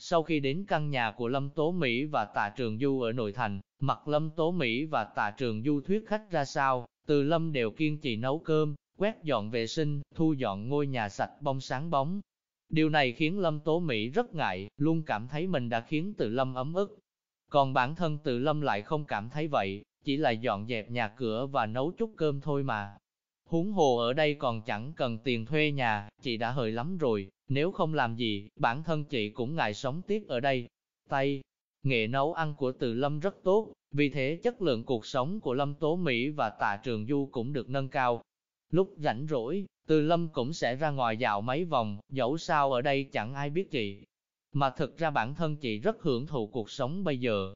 Sau khi đến căn nhà của Lâm Tố Mỹ và Tạ Trường Du ở nội thành, mặc Lâm Tố Mỹ và Tạ Trường Du thuyết khách ra sao, từ Lâm đều kiên trì nấu cơm, quét dọn vệ sinh, thu dọn ngôi nhà sạch bong sáng bóng. Điều này khiến Lâm Tố Mỹ rất ngại, luôn cảm thấy mình đã khiến Từ Lâm ấm ức. Còn bản thân Từ Lâm lại không cảm thấy vậy, chỉ là dọn dẹp nhà cửa và nấu chút cơm thôi mà. Huống hồ ở đây còn chẳng cần tiền thuê nhà, chị đã hời lắm rồi, nếu không làm gì, bản thân chị cũng ngại sống tiếp ở đây. Tay, nghệ nấu ăn của Từ Lâm rất tốt, vì thế chất lượng cuộc sống của Lâm Tố Mỹ và Tạ Trường Du cũng được nâng cao. Lúc rảnh rỗi, Từ Lâm cũng sẽ ra ngoài dạo mấy vòng, dẫu sao ở đây chẳng ai biết chị. Mà thực ra bản thân chị rất hưởng thụ cuộc sống bây giờ,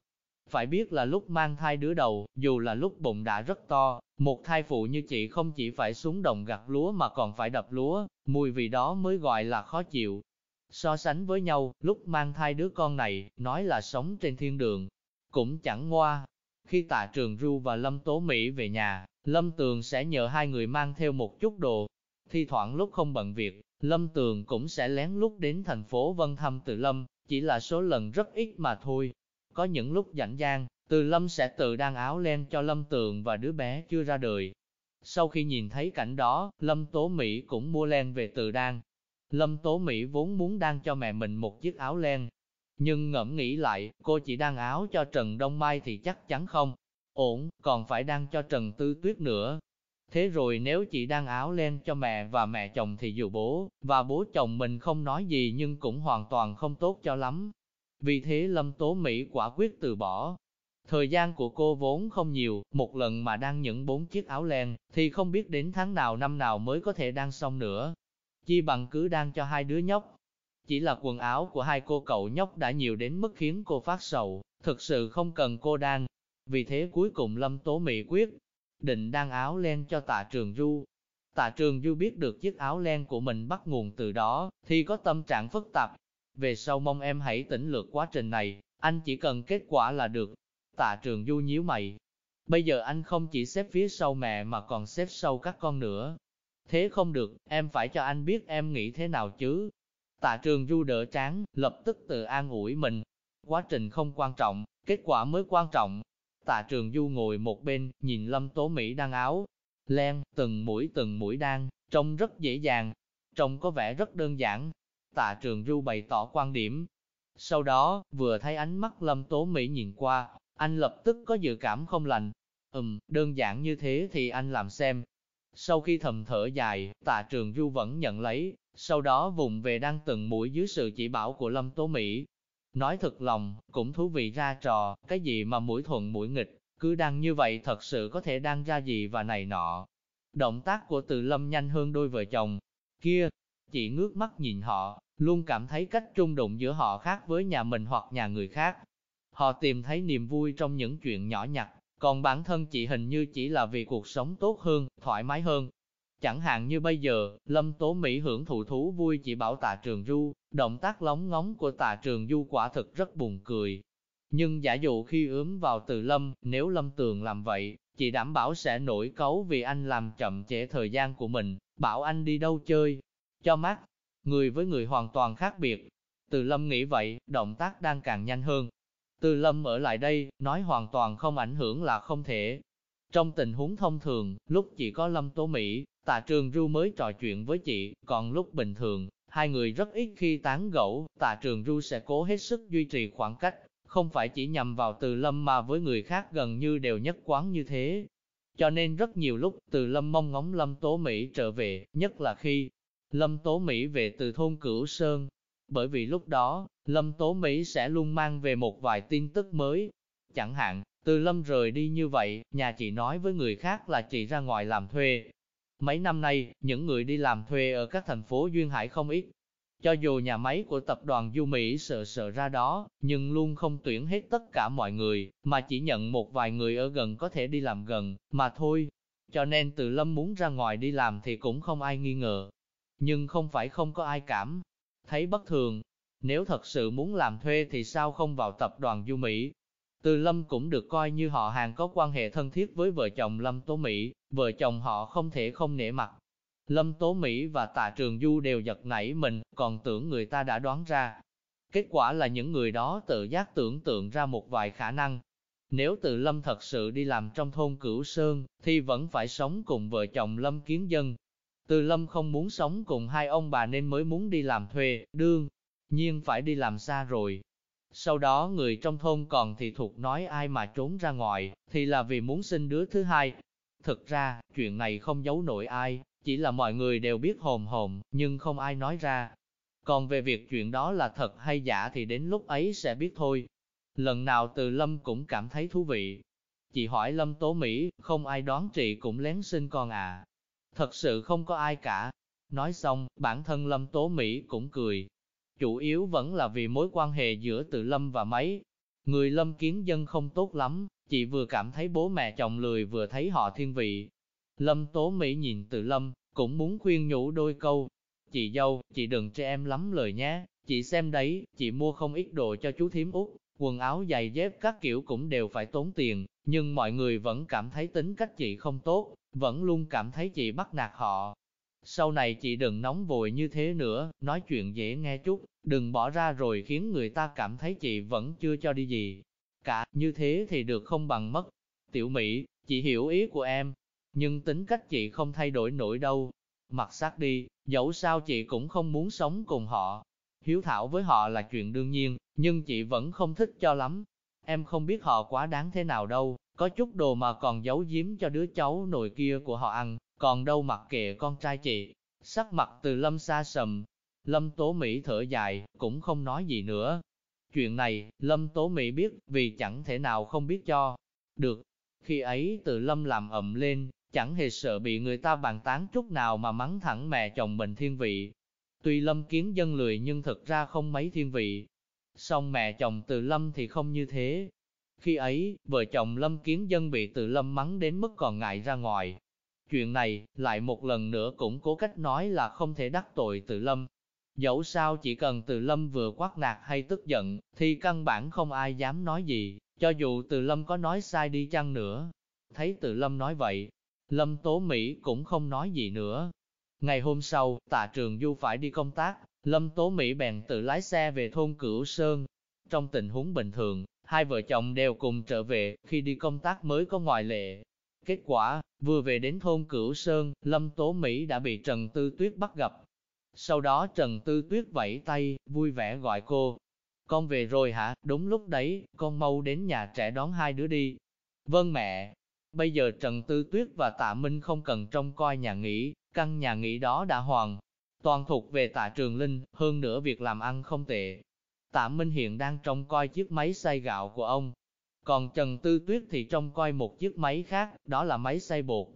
phải biết là lúc mang thai đứa đầu, dù là lúc bụng đã rất to, một thai phụ như chị không chỉ phải xuống đồng gặt lúa mà còn phải đập lúa, mùi vị đó mới gọi là khó chịu. So sánh với nhau, lúc mang thai đứa con này, nói là sống trên thiên đường, cũng chẳng ngoa. Khi tạ trường Ru và Lâm Tố Mỹ về nhà, Lâm Tường sẽ nhờ hai người mang theo một chút đồ. Thi thoảng lúc không bận việc, Lâm Tường cũng sẽ lén lút đến thành phố Vân thăm từ Lâm, chỉ là số lần rất ít mà thôi. Có những lúc rảnh gian, từ Lâm sẽ tự đan áo len cho Lâm Tường và đứa bé chưa ra đời. Sau khi nhìn thấy cảnh đó, Lâm Tố Mỹ cũng mua len về từ đan. Lâm Tố Mỹ vốn muốn đan cho mẹ mình một chiếc áo len. Nhưng ngẫm nghĩ lại, cô chỉ đan áo cho Trần Đông Mai thì chắc chắn không. Ổn, còn phải đan cho Trần Tư Tuyết nữa. Thế rồi nếu chị đan áo len cho mẹ và mẹ chồng thì dù bố, và bố chồng mình không nói gì nhưng cũng hoàn toàn không tốt cho lắm. Vì thế Lâm Tố Mỹ quả quyết từ bỏ. Thời gian của cô vốn không nhiều, một lần mà đang những bốn chiếc áo len, thì không biết đến tháng nào năm nào mới có thể đăng xong nữa. Chi bằng cứ đăng cho hai đứa nhóc. Chỉ là quần áo của hai cô cậu nhóc đã nhiều đến mức khiến cô phát sầu, thực sự không cần cô đăng. Vì thế cuối cùng Lâm Tố Mỹ quyết định đăng áo len cho tạ trường Du. Tạ trường Du biết được chiếc áo len của mình bắt nguồn từ đó, thì có tâm trạng phức tạp, về sau mong em hãy tỉnh lược quá trình này, anh chỉ cần kết quả là được. Tạ trường du nhíu mày. Bây giờ anh không chỉ xếp phía sau mẹ mà còn xếp sau các con nữa. Thế không được, em phải cho anh biết em nghĩ thế nào chứ. Tạ trường du đỡ tráng, lập tức tự an ủi mình. Quá trình không quan trọng, kết quả mới quan trọng. Tạ trường du ngồi một bên, nhìn Lâm Tố Mỹ đang áo. Len, từng mũi từng mũi đang, trông rất dễ dàng. Trông có vẻ rất đơn giản, Tạ Trường Du bày tỏ quan điểm. Sau đó, vừa thấy ánh mắt Lâm Tố Mỹ nhìn qua, anh lập tức có dự cảm không lành. Ừm, đơn giản như thế thì anh làm xem. Sau khi thầm thở dài, Tạ Trường Du vẫn nhận lấy, sau đó vùng về đang từng mũi dưới sự chỉ bảo của Lâm Tố Mỹ. Nói thật lòng, cũng thú vị ra trò, cái gì mà mũi thuận mũi nghịch, cứ đang như vậy thật sự có thể đang ra gì và này nọ. Động tác của Từ Lâm nhanh hơn đôi vợ chồng. Kia, chỉ ngước mắt nhìn họ, luôn cảm thấy cách trung đụng giữa họ khác với nhà mình hoặc nhà người khác. Họ tìm thấy niềm vui trong những chuyện nhỏ nhặt, còn bản thân chị hình như chỉ là vì cuộc sống tốt hơn, thoải mái hơn. Chẳng hạn như bây giờ, Lâm Tố Mỹ hưởng thụ thú vui chỉ bảo tạ trường du, động tác lóng ngóng của tạ trường du quả thực rất buồn cười. Nhưng giả dụ khi ướm vào từ Lâm, nếu Lâm Tường làm vậy, chị đảm bảo sẽ nổi cấu vì anh làm chậm trễ thời gian của mình, bảo anh đi đâu chơi, cho mắt, người với người hoàn toàn khác biệt. Từ Lâm nghĩ vậy, động tác đang càng nhanh hơn. Từ Lâm ở lại đây, nói hoàn toàn không ảnh hưởng là không thể. Trong tình huống thông thường, lúc chỉ có Lâm Tố Mỹ, tạ trường ru mới trò chuyện với chị, còn lúc bình thường, hai người rất ít khi tán gẫu, tạ trường ru sẽ cố hết sức duy trì khoảng cách, không phải chỉ nhằm vào từ lâm mà với người khác gần như đều nhất quán như thế. Cho nên rất nhiều lúc, từ lâm mong ngóng lâm tố Mỹ trở về, nhất là khi Lâm Tố Mỹ về từ thôn Cửu Sơn, bởi vì lúc đó, Lâm Tố Mỹ sẽ luôn mang về một vài tin tức mới. Chẳng hạn, từ Lâm rời đi như vậy, nhà chị nói với người khác là chị ra ngoài làm thuê. Mấy năm nay, những người đi làm thuê ở các thành phố Duyên Hải không ít. Cho dù nhà máy của tập đoàn Du Mỹ sợ sợ ra đó, nhưng luôn không tuyển hết tất cả mọi người, mà chỉ nhận một vài người ở gần có thể đi làm gần, mà thôi. Cho nên từ Lâm muốn ra ngoài đi làm thì cũng không ai nghi ngờ, nhưng không phải không có ai cảm thấy bất thường. Nếu thật sự muốn làm thuê thì sao không vào tập đoàn Du Mỹ? Từ Lâm cũng được coi như họ hàng có quan hệ thân thiết với vợ chồng Lâm Tố Mỹ, vợ chồng họ không thể không nể mặt. Lâm Tố Mỹ và Tạ Trường Du đều giật nảy mình, còn tưởng người ta đã đoán ra. Kết quả là những người đó tự giác tưởng tượng ra một vài khả năng. Nếu từ Lâm thật sự đi làm trong thôn Cửu Sơn, thì vẫn phải sống cùng vợ chồng Lâm Kiến Dân. Từ Lâm không muốn sống cùng hai ông bà nên mới muốn đi làm thuê, đương, nhiên phải đi làm xa rồi. Sau đó người trong thôn còn thì thuộc nói ai mà trốn ra ngoài, thì là vì muốn sinh đứa thứ hai. Thực ra, chuyện này không giấu nổi ai, chỉ là mọi người đều biết hồn hồn, nhưng không ai nói ra. Còn về việc chuyện đó là thật hay giả thì đến lúc ấy sẽ biết thôi. Lần nào từ Lâm cũng cảm thấy thú vị. Chị hỏi Lâm Tố Mỹ, không ai đoán chị cũng lén sinh con à. Thật sự không có ai cả. Nói xong, bản thân Lâm Tố Mỹ cũng cười. Chủ yếu vẫn là vì mối quan hệ giữa tự Lâm và mấy. Người Lâm kiến dân không tốt lắm, chị vừa cảm thấy bố mẹ chồng lười vừa thấy họ thiên vị. Lâm Tố Mỹ nhìn tự Lâm, cũng muốn khuyên nhủ đôi câu. Chị dâu, chị đừng cho em lắm lời nhé, chị xem đấy, chị mua không ít đồ cho chú thím út, quần áo giày dép các kiểu cũng đều phải tốn tiền, nhưng mọi người vẫn cảm thấy tính cách chị không tốt, vẫn luôn cảm thấy chị bắt nạt họ. Sau này chị đừng nóng vội như thế nữa, nói chuyện dễ nghe chút, đừng bỏ ra rồi khiến người ta cảm thấy chị vẫn chưa cho đi gì. Cả, như thế thì được không bằng mất. Tiểu Mỹ, chị hiểu ý của em, nhưng tính cách chị không thay đổi nổi đâu. Mặt sát đi, dẫu sao chị cũng không muốn sống cùng họ. Hiếu thảo với họ là chuyện đương nhiên, nhưng chị vẫn không thích cho lắm. Em không biết họ quá đáng thế nào đâu, có chút đồ mà còn giấu giếm cho đứa cháu nồi kia của họ ăn, còn đâu mặc kệ con trai chị. Sắc mặt từ lâm xa sầm, lâm tố Mỹ thở dài, cũng không nói gì nữa. Chuyện này, lâm tố Mỹ biết, vì chẳng thể nào không biết cho. Được, khi ấy từ lâm làm ầm lên, chẳng hề sợ bị người ta bàn tán chút nào mà mắng thẳng mẹ chồng mình thiên vị. Tuy lâm kiến dân lười nhưng thật ra không mấy thiên vị. Song mẹ chồng từ lâm thì không như thế. Khi ấy, vợ chồng lâm kiến dân bị từ lâm mắng đến mức còn ngại ra ngoài. Chuyện này, lại một lần nữa cũng cố cách nói là không thể đắc tội từ lâm. Dẫu sao chỉ cần từ lâm vừa quát nạt hay tức giận, thì căn bản không ai dám nói gì, cho dù từ lâm có nói sai đi chăng nữa. Thấy từ lâm nói vậy, Lâm Tố Mỹ cũng không nói gì nữa. Ngày hôm sau, tạ trường Du phải đi công tác, Lâm Tố Mỹ bèn tự lái xe về thôn Cửu Sơn. Trong tình huống bình thường, hai vợ chồng đều cùng trở về, khi đi công tác mới có ngoại lệ. Kết quả, vừa về đến thôn Cửu Sơn, Lâm Tố Mỹ đã bị Trần Tư Tuyết bắt gặp. Sau đó Trần Tư Tuyết vẫy tay, vui vẻ gọi cô. Con về rồi hả? Đúng lúc đấy, con mau đến nhà trẻ đón hai đứa đi. Vâng mẹ, Bây giờ Trần Tư Tuyết và Tạ Minh không cần trông coi nhà nghỉ, căn nhà nghỉ đó đã hoàn. Toàn thuộc về Tạ Trường Linh, hơn nữa việc làm ăn không tệ. Tạ Minh hiện đang trông coi chiếc máy xay gạo của ông. Còn Trần Tư Tuyết thì trông coi một chiếc máy khác, đó là máy xay bột.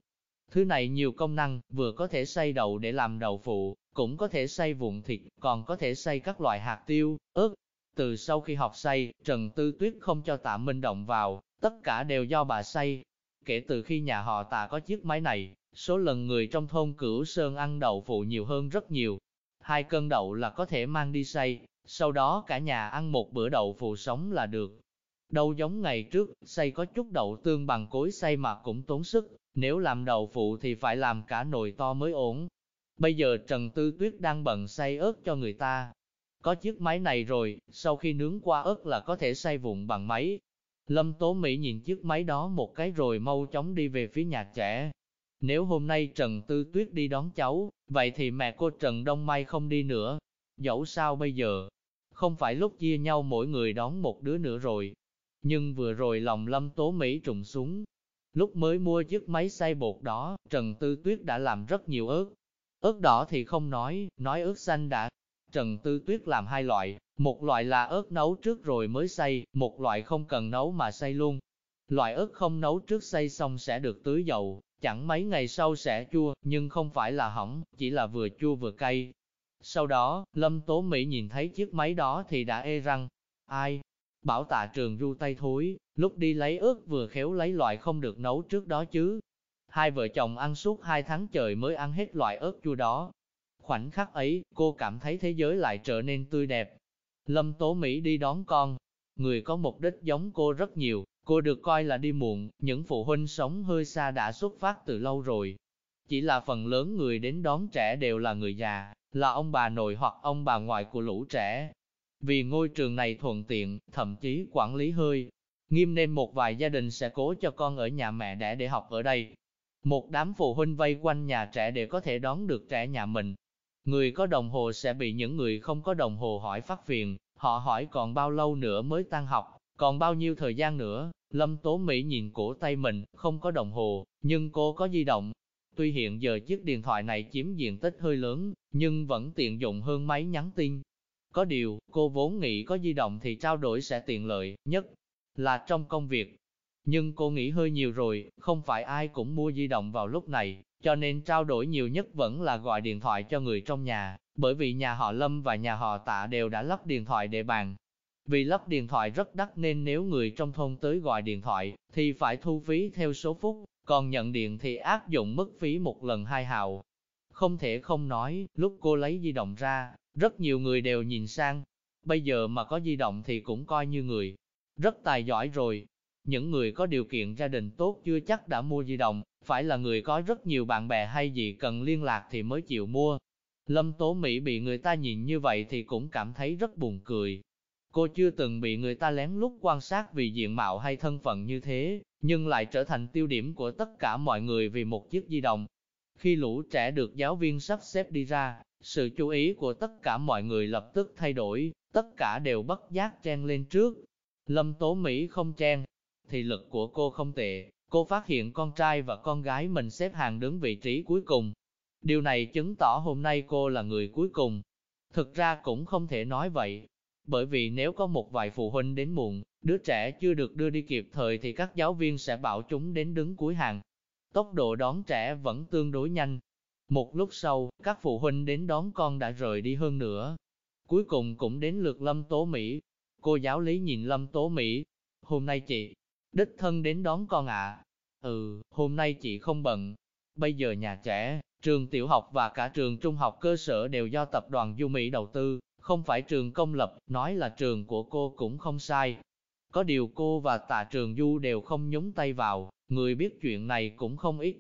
Thứ này nhiều công năng, vừa có thể xay đậu để làm đậu phụ, cũng có thể xay vụn thịt, còn có thể xay các loại hạt tiêu, ớt. Từ sau khi học xay, Trần Tư Tuyết không cho Tạ Minh động vào, tất cả đều do bà xay, Kể từ khi nhà họ tạ có chiếc máy này, số lần người trong thôn Cửu Sơn ăn đậu phụ nhiều hơn rất nhiều. Hai cân đậu là có thể mang đi xay, sau đó cả nhà ăn một bữa đậu phụ sống là được. Đâu giống ngày trước, xay có chút đậu tương bằng cối xay mà cũng tốn sức, nếu làm đậu phụ thì phải làm cả nồi to mới ổn. Bây giờ Trần Tư Tuyết đang bận xay ớt cho người ta. Có chiếc máy này rồi, sau khi nướng qua ớt là có thể xay vụn bằng máy, Lâm Tố Mỹ nhìn chiếc máy đó một cái rồi mau chóng đi về phía nhà trẻ. Nếu hôm nay Trần Tư Tuyết đi đón cháu, vậy thì mẹ cô Trần Đông Mai không đi nữa. Dẫu sao bây giờ, không phải lúc chia nhau mỗi người đón một đứa nữa rồi. Nhưng vừa rồi lòng Lâm Tố Mỹ trùng xuống. Lúc mới mua chiếc máy xay bột đó, Trần Tư Tuyết đã làm rất nhiều ớt. Ớt đỏ thì không nói, nói ớt xanh đã. Trần Tư Tuyết làm hai loại, một loại là ớt nấu trước rồi mới xay, một loại không cần nấu mà xay luôn. Loại ớt không nấu trước xay xong sẽ được tưới dầu, chẳng mấy ngày sau sẽ chua, nhưng không phải là hỏng, chỉ là vừa chua vừa cay. Sau đó, Lâm Tố Mỹ nhìn thấy chiếc máy đó thì đã e ê răng. Ai? Bảo tạ trường ru tay thối, lúc đi lấy ớt vừa khéo lấy loại không được nấu trước đó chứ. Hai vợ chồng ăn suốt hai tháng trời mới ăn hết loại ớt chua đó. Khoảnh khắc ấy, cô cảm thấy thế giới lại trở nên tươi đẹp, Lâm Tố Mỹ đi đón con. Người có mục đích giống cô rất nhiều, cô được coi là đi muộn, những phụ huynh sống hơi xa đã xuất phát từ lâu rồi. Chỉ là phần lớn người đến đón trẻ đều là người già, là ông bà nội hoặc ông bà ngoại của lũ trẻ. Vì ngôi trường này thuận tiện, thậm chí quản lý hơi nghiêm nên một vài gia đình sẽ cố cho con ở nhà mẹ đẻ để học ở đây. Một đám phụ huynh vây quanh nhà trẻ để có thể đón được trẻ nhà mình. Người có đồng hồ sẽ bị những người không có đồng hồ hỏi phát phiền, họ hỏi còn bao lâu nữa mới tan học, còn bao nhiêu thời gian nữa. Lâm Tố Mỹ nhìn cổ tay mình, không có đồng hồ, nhưng cô có di động. Tuy hiện giờ chiếc điện thoại này chiếm diện tích hơi lớn, nhưng vẫn tiện dụng hơn máy nhắn tin. Có điều, cô vốn nghĩ có di động thì trao đổi sẽ tiện lợi, nhất là trong công việc. Nhưng cô nghĩ hơi nhiều rồi, không phải ai cũng mua di động vào lúc này, cho nên trao đổi nhiều nhất vẫn là gọi điện thoại cho người trong nhà, bởi vì nhà họ Lâm và nhà họ Tạ đều đã lắp điện thoại để bàn. Vì lắp điện thoại rất đắt nên nếu người trong thôn tới gọi điện thoại, thì phải thu phí theo số phút, còn nhận điện thì áp dụng mức phí một lần hai hào. Không thể không nói, lúc cô lấy di động ra, rất nhiều người đều nhìn sang. Bây giờ mà có di động thì cũng coi như người rất tài giỏi rồi. Những người có điều kiện gia đình tốt chưa chắc đã mua di động, phải là người có rất nhiều bạn bè hay gì cần liên lạc thì mới chịu mua. Lâm Tố Mỹ bị người ta nhìn như vậy thì cũng cảm thấy rất buồn cười. Cô chưa từng bị người ta lén lút quan sát vì diện mạo hay thân phận như thế, nhưng lại trở thành tiêu điểm của tất cả mọi người vì một chiếc di động. Khi lũ trẻ được giáo viên sắp xếp đi ra, sự chú ý của tất cả mọi người lập tức thay đổi, tất cả đều bất giác chen lên trước, Lâm Tố Mỹ không chen, thì lực của cô không tệ, cô phát hiện con trai và con gái mình xếp hàng đứng vị trí cuối cùng. Điều này chứng tỏ hôm nay cô là người cuối cùng. Thực ra cũng không thể nói vậy, bởi vì nếu có một vài phụ huynh đến muộn, đứa trẻ chưa được đưa đi kịp thời thì các giáo viên sẽ bảo chúng đến đứng cuối hàng. Tốc độ đón trẻ vẫn tương đối nhanh. Một lúc sau, các phụ huynh đến đón con đã rời đi hơn nữa. Cuối cùng cũng đến lượt Lâm Tố Mỹ, Cô giáo lý nhìn Lâm Tố Mỹ, hôm nay chị, đích thân đến đón con ạ. Ừ, hôm nay chị không bận. Bây giờ nhà trẻ, trường tiểu học và cả trường trung học cơ sở đều do tập đoàn Du Mỹ đầu tư, không phải trường công lập, nói là trường của cô cũng không sai. Có điều cô và tạ trường Du đều không nhúng tay vào, người biết chuyện này cũng không ít.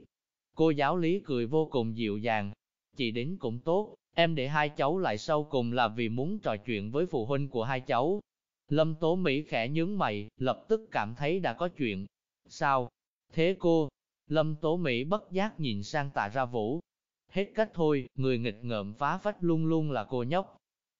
Cô giáo lý cười vô cùng dịu dàng. Chị đến cũng tốt, em để hai cháu lại sau cùng là vì muốn trò chuyện với phụ huynh của hai cháu, Lâm Tố Mỹ khẽ nhướng mày, lập tức cảm thấy đã có chuyện. Sao? Thế cô? Lâm Tố Mỹ bất giác nhìn sang tạ ra vũ. Hết cách thôi, người nghịch ngợm phá phách luôn luôn là cô nhóc.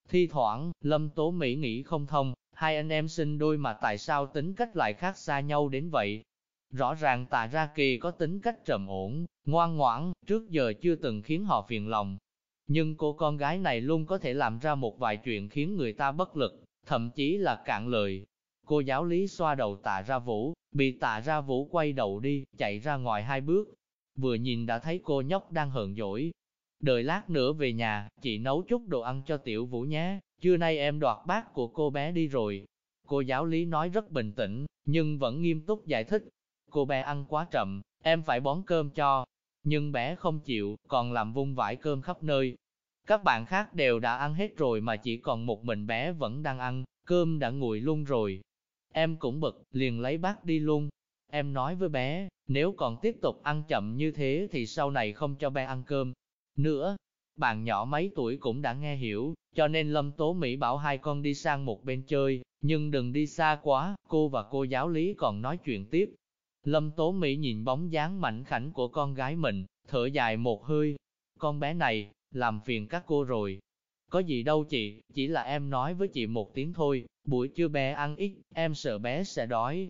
Thi thoảng, Lâm Tố Mỹ nghĩ không thông, hai anh em sinh đôi mà tại sao tính cách lại khác xa nhau đến vậy? Rõ ràng tạ ra kỳ có tính cách trầm ổn, ngoan ngoãn, trước giờ chưa từng khiến họ phiền lòng. Nhưng cô con gái này luôn có thể làm ra một vài chuyện khiến người ta bất lực thậm chí là cạn lời. Cô giáo lý xoa đầu tạ ra vũ, bị tạ ra vũ quay đầu đi, chạy ra ngoài hai bước. Vừa nhìn đã thấy cô nhóc đang hờn dỗi. Đợi lát nữa về nhà, chị nấu chút đồ ăn cho tiểu vũ nhé, trưa nay em đoạt bát của cô bé đi rồi. Cô giáo lý nói rất bình tĩnh, nhưng vẫn nghiêm túc giải thích. Cô bé ăn quá chậm, em phải bón cơm cho. Nhưng bé không chịu, còn làm vung vãi cơm khắp nơi, các bạn khác đều đã ăn hết rồi mà chỉ còn một mình bé vẫn đang ăn, cơm đã nguội luôn rồi. Em cũng bực, liền lấy bát đi luôn. Em nói với bé, nếu còn tiếp tục ăn chậm như thế thì sau này không cho bé ăn cơm. Nữa, bạn nhỏ mấy tuổi cũng đã nghe hiểu, cho nên Lâm Tố Mỹ bảo hai con đi sang một bên chơi, nhưng đừng đi xa quá, cô và cô giáo lý còn nói chuyện tiếp. Lâm Tố Mỹ nhìn bóng dáng mảnh khảnh của con gái mình, thở dài một hơi. Con bé này, làm phiền các cô rồi. Có gì đâu chị, chỉ là em nói với chị một tiếng thôi, buổi trưa bé ăn ít, em sợ bé sẽ đói.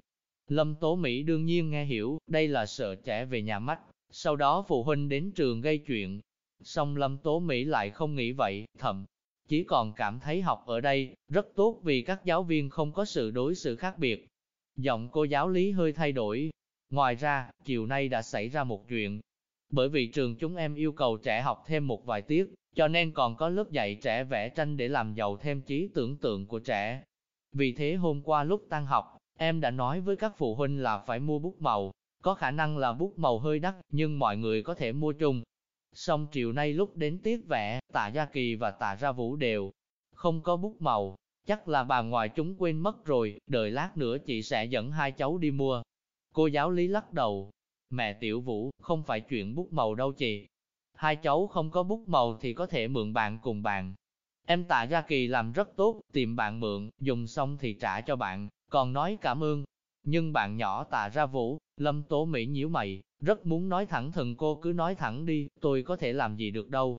Lâm Tố Mỹ đương nhiên nghe hiểu, đây là sợ trẻ về nhà mắt, sau đó phụ huynh đến trường gây chuyện. Song Lâm Tố Mỹ lại không nghĩ vậy, thậm chỉ còn cảm thấy học ở đây, rất tốt vì các giáo viên không có sự đối xử khác biệt. Giọng cô giáo lý hơi thay đổi. Ngoài ra, chiều nay đã xảy ra một chuyện, bởi vì trường chúng em yêu cầu trẻ học thêm một vài tiết, cho nên còn có lớp dạy trẻ vẽ tranh để làm giàu thêm trí tưởng tượng của trẻ. Vì thế hôm qua lúc tan học, em đã nói với các phụ huynh là phải mua bút màu, có khả năng là bút màu hơi đắt, nhưng mọi người có thể mua chung. Xong chiều nay lúc đến tiết vẽ, tạ Gia Kỳ và tạ Gia Vũ đều không có bút màu, chắc là bà ngoại chúng quên mất rồi, đợi lát nữa chị sẽ dẫn hai cháu đi mua. Cô giáo lý lắc đầu, Mẹ Tiểu Vũ, không phải chuyện bút màu đâu chị. Hai cháu không có bút màu thì có thể mượn bạn cùng bạn. em tạ Gia kỳ làm rất tốt, tìm bạn mượn, dùng xong thì trả cho bạn, còn nói cảm ơn. Nhưng bạn nhỏ tạ ra vũ, lâm tố Mỹ nhíu mày, rất muốn nói thẳng thần cô cứ nói thẳng đi, tôi có thể làm gì được đâu.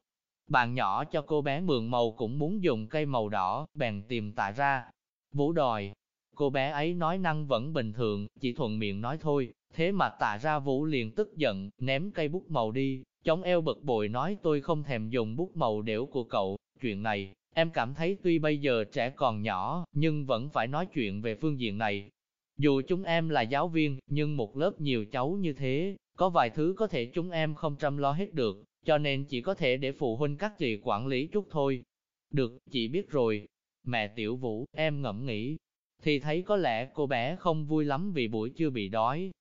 Bạn nhỏ cho cô bé mượn màu cũng muốn dùng cây màu đỏ, bèn tìm tạ ra. Vũ đòi, cô bé ấy nói năng vẫn bình thường, chỉ thuận miệng nói thôi, thế mà tạ ra Vũ liền tức giận, ném cây bút màu đi, chống eo bực bội nói tôi không thèm dùng bút màu đểu của cậu, chuyện này, em cảm thấy tuy bây giờ trẻ còn nhỏ, nhưng vẫn phải nói chuyện về phương diện này. Dù chúng em là giáo viên, nhưng một lớp nhiều cháu như thế, có vài thứ có thể chúng em không chăm lo hết được, cho nên chỉ có thể để phụ huynh các chị quản lý chút thôi. Được, chị biết rồi. Mẹ Tiểu Vũ, em ngẫm nghĩ, thì thấy có lẽ cô bé không vui lắm vì buổi chưa bị đói.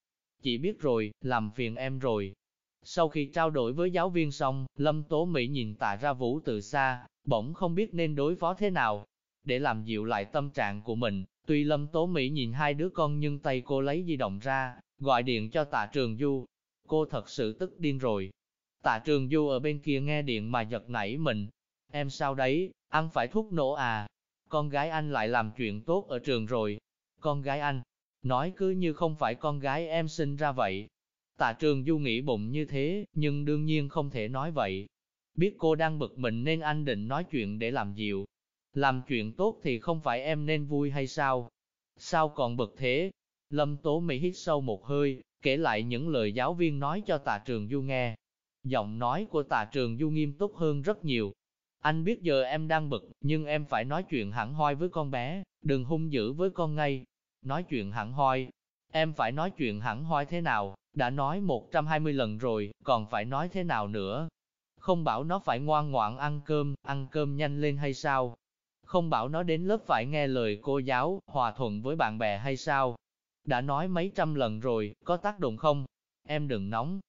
Chị biết rồi, làm phiền em rồi. Sau khi trao đổi với giáo viên xong, Lâm Tố Mỹ nhìn tạ ra Vũ từ xa, bỗng không biết nên đối phó thế nào. Để làm dịu lại tâm trạng của mình, tuy Lâm Tố Mỹ nhìn hai đứa con nhưng tay cô lấy di động ra, gọi điện cho tạ trường Du. Cô thật sự tức điên rồi. Tạ trường Du ở bên kia nghe điện mà giật nảy mình. Em sao đấy, ăn phải thuốc nổ à? Con gái anh lại làm chuyện tốt ở trường rồi. Con gái anh, nói cứ như không phải con gái em sinh ra vậy. Tạ trường Du nghĩ bụng như thế, nhưng đương nhiên không thể nói vậy. Biết cô đang bực mình nên anh định nói chuyện để làm dịu. Làm chuyện tốt thì không phải em nên vui hay sao? Sao còn bực thế? Lâm Tố Mỹ hít sâu một hơi, kể lại những lời giáo viên nói cho tạ trường Du nghe. Giọng nói của tạ trường Du nghiêm túc hơn rất nhiều. Anh biết giờ em đang bực, nhưng em phải nói chuyện hẳn hoi với con bé, đừng hung dữ với con ngay. Nói chuyện hẳn hoi, em phải nói chuyện hẳn hoi thế nào, đã nói 120 lần rồi, còn phải nói thế nào nữa. Không bảo nó phải ngoan ngoãn ăn cơm, ăn cơm nhanh lên hay sao? Không bảo nó đến lớp phải nghe lời cô giáo, hòa thuận với bạn bè hay sao? Đã nói mấy trăm lần rồi, có tác động không? Em đừng nóng.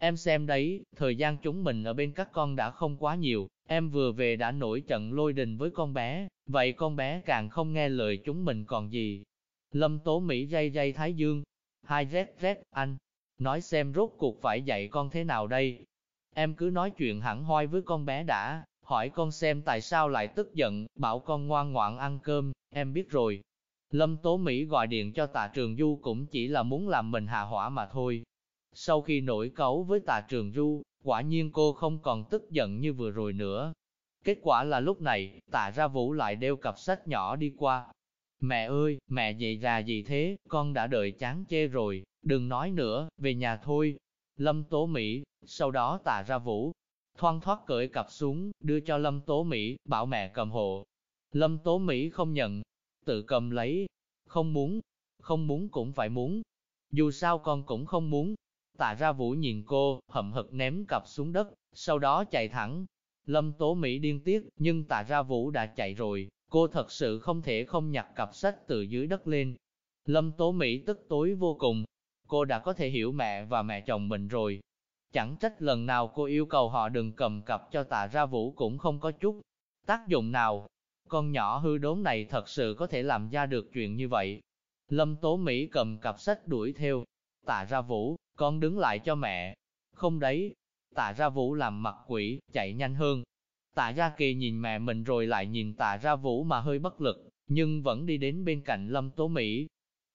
Em xem đấy, thời gian chúng mình ở bên các con đã không quá nhiều, em vừa về đã nổi trận lôi đình với con bé, vậy con bé càng không nghe lời chúng mình còn gì. Lâm Tố Mỹ dây dây Thái Dương, hai rét rét, anh, nói xem rốt cuộc phải dạy con thế nào đây. Em cứ nói chuyện hẳn hoi với con bé đã, hỏi con xem tại sao lại tức giận, bảo con ngoan ngoãn ăn cơm, em biết rồi. Lâm Tố Mỹ gọi điện cho tạ trường Du cũng chỉ là muốn làm mình hạ hỏa mà thôi. Sau khi nổi cấu với tạ trường Du, quả nhiên cô không còn tức giận như vừa rồi nữa. Kết quả là lúc này, tạ ra vũ lại đeo cặp sách nhỏ đi qua. Mẹ ơi, mẹ dậy ra gì thế, con đã đợi chán chê rồi, đừng nói nữa, về nhà thôi. Lâm Tố Mỹ, sau đó tạ ra vũ, thoang thoát cởi cặp xuống, đưa cho Lâm Tố Mỹ, bảo mẹ cầm hộ. Lâm Tố Mỹ không nhận, tự cầm lấy, không muốn, không muốn cũng phải muốn. Dù sao con cũng không muốn. Tạ ra vũ nhìn cô, hậm hực ném cặp xuống đất, sau đó chạy thẳng. Lâm Tố Mỹ điên tiết, nhưng tạ ra vũ đã chạy rồi, cô thật sự không thể không nhặt cặp sách từ dưới đất lên. Lâm Tố Mỹ tức tối vô cùng, cô đã có thể hiểu mẹ và mẹ chồng mình rồi. Chẳng trách lần nào cô yêu cầu họ đừng cầm cặp cho tạ ra vũ cũng không có chút tác dụng nào. Con nhỏ hư đốn này thật sự có thể làm ra được chuyện như vậy. Lâm Tố Mỹ cầm cặp sách đuổi theo. Tạ ra vũ, con đứng lại cho mẹ. Không đấy. Tạ ra vũ làm mặt quỷ, chạy nhanh hơn. Tạ ra kỳ nhìn mẹ mình rồi lại nhìn tạ ra vũ mà hơi bất lực, nhưng vẫn đi đến bên cạnh Lâm Tố Mỹ.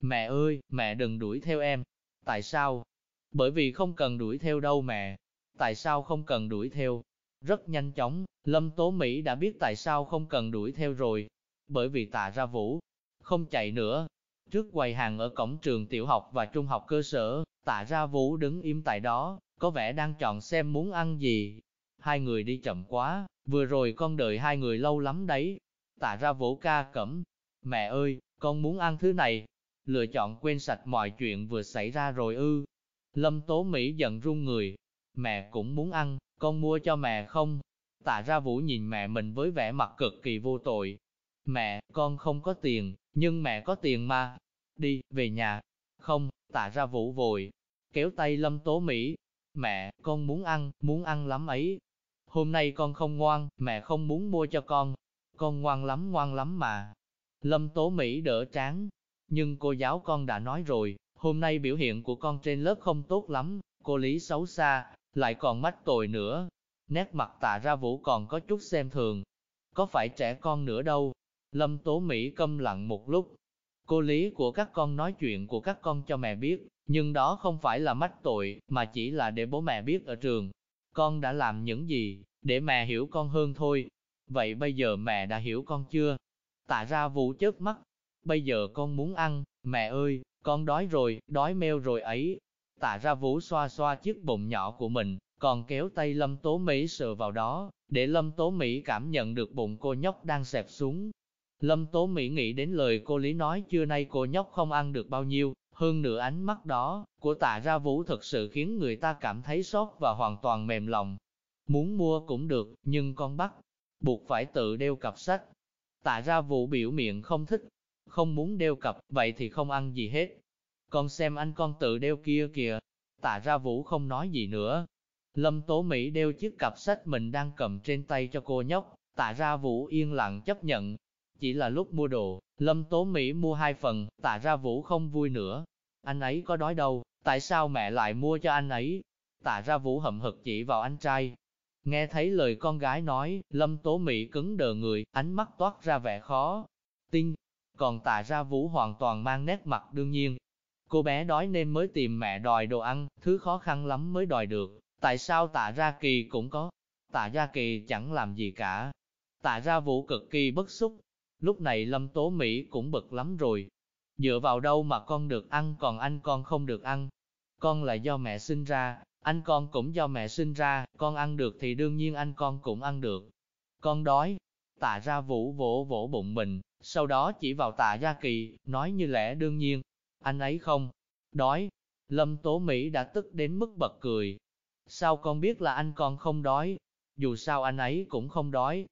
Mẹ ơi, mẹ đừng đuổi theo em. Tại sao? Bởi vì không cần đuổi theo đâu mẹ. Tại sao không cần đuổi theo? Rất nhanh chóng, Lâm Tố Mỹ đã biết tại sao không cần đuổi theo rồi. Bởi vì tạ ra vũ, không chạy nữa. Trước quầy hàng ở cổng trường tiểu học và trung học cơ sở, tạ ra vũ đứng im tại đó, có vẻ đang chọn xem muốn ăn gì. Hai người đi chậm quá, vừa rồi con đợi hai người lâu lắm đấy. Tạ ra vũ ca cẩm. Mẹ ơi, con muốn ăn thứ này. Lựa chọn quên sạch mọi chuyện vừa xảy ra rồi ư. Lâm Tố Mỹ giận run người. Mẹ cũng muốn ăn, con mua cho mẹ không? Tạ ra vũ nhìn mẹ mình với vẻ mặt cực kỳ vô tội. Mẹ, con không có tiền, nhưng mẹ có tiền mà. Đi, về nhà. Không, tạ ra vũ vội. Kéo tay Lâm Tố Mỹ. Mẹ, con muốn ăn, muốn ăn lắm ấy. Hôm nay con không ngoan, mẹ không muốn mua cho con. Con ngoan lắm ngoan lắm mà. Lâm Tố Mỹ đỡ tráng. Nhưng cô giáo con đã nói rồi, Hôm nay biểu hiện của con trên lớp không tốt lắm, cô Lý xấu xa, lại còn mách tồi nữa. Nét mặt tạ ra vũ còn có chút xem thường. có phải trẻ con nữa đâu. Lâm Tố Mỹ câm lặng một lúc. Cô lý của các con nói chuyện của các con cho mẹ biết, nhưng đó không phải là mách tội, mà chỉ là để bố mẹ biết ở trường. Con đã làm những gì, để mẹ hiểu con hơn thôi. Vậy bây giờ mẹ đã hiểu con chưa? Tạ ra vũ chớp mắt. Bây giờ con muốn ăn, mẹ ơi, con đói rồi, đói meo rồi ấy. Tạ ra vũ xoa xoa chiếc bụng nhỏ của mình, còn kéo tay Lâm Tố Mỹ sờ vào đó, để Lâm Tố Mỹ cảm nhận được bụng cô nhóc đang xẹp xuống. Lâm Tố Mỹ nghĩ đến lời cô Lý nói trưa nay cô nhóc không ăn được bao nhiêu, hơn nữa ánh mắt đó của tạ ra vũ thực sự khiến người ta cảm thấy sốt và hoàn toàn mềm lòng. Muốn mua cũng được, nhưng con bắt, buộc phải tự đeo cặp sách. Tạ ra vũ biểu miệng không thích, không muốn đeo cặp, vậy thì không ăn gì hết. Con xem anh con tự đeo kia kìa. Tạ ra vũ không nói gì nữa. Lâm Tố Mỹ đeo chiếc cặp sách mình đang cầm trên tay cho cô nhóc, tạ ra vũ yên lặng chấp nhận. Chỉ là lúc mua đồ, Lâm Tố Mỹ mua hai phần, tạ ra vũ không vui nữa. Anh ấy có đói đâu, tại sao mẹ lại mua cho anh ấy? Tạ ra vũ hậm hực chỉ vào anh trai. Nghe thấy lời con gái nói, Lâm Tố Mỹ cứng đờ người, ánh mắt toát ra vẻ khó. Tin, còn tạ ra vũ hoàn toàn mang nét mặt đương nhiên. Cô bé đói nên mới tìm mẹ đòi đồ ăn, thứ khó khăn lắm mới đòi được. Tại sao tạ ra kỳ cũng có? Tạ ra kỳ chẳng làm gì cả. Tạ ra vũ cực kỳ bất xúc. Lúc này Lâm Tố Mỹ cũng bực lắm rồi. Dựa vào đâu mà con được ăn còn anh con không được ăn? Con là do mẹ sinh ra, anh con cũng do mẹ sinh ra, con ăn được thì đương nhiên anh con cũng ăn được. Con đói. Tạ ra vũ vỗ vỗ bụng mình, sau đó chỉ vào tạ gia kỳ, nói như lẽ đương nhiên. Anh ấy không. Đói. Lâm Tố Mỹ đã tức đến mức bật cười, Sao con biết là anh con không đói? Dù sao anh ấy cũng không đói.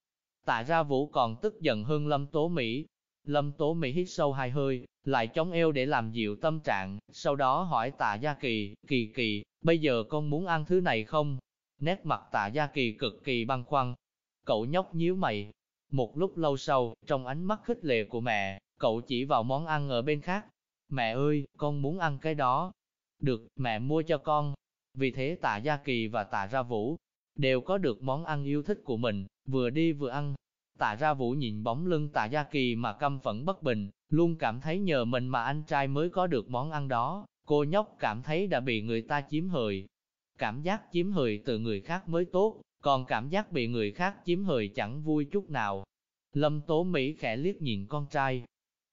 Tạ ra vũ còn tức giận hơn Lâm Tố Mỹ. Lâm Tố Mỹ hít sâu hai hơi, lại chống eo để làm dịu tâm trạng, sau đó hỏi tạ Gia Kỳ, Kỳ Kỳ, bây giờ con muốn ăn thứ này không? Nét mặt tạ Gia Kỳ cực kỳ băng khoăn. Cậu nhóc nhíu mày. Một lúc lâu sau, trong ánh mắt khích lệ của mẹ, cậu chỉ vào món ăn ở bên khác. Mẹ ơi, con muốn ăn cái đó. Được, mẹ mua cho con. Vì thế tạ Gia Kỳ và tạ Ra Vũ đều có được món ăn yêu thích của mình, vừa đi vừa ăn. Tạ Ra Vũ nhìn bóng lưng tạ Gia Kỳ mà căm phẫn bất bình, luôn cảm thấy nhờ mình mà anh trai mới có được món ăn đó, cô nhóc cảm thấy đã bị người ta chiếm hời. Cảm giác chiếm hời từ người khác mới tốt, còn cảm giác bị người khác chiếm hời chẳng vui chút nào. Lâm Tố Mỹ khẽ liếc nhìn con trai.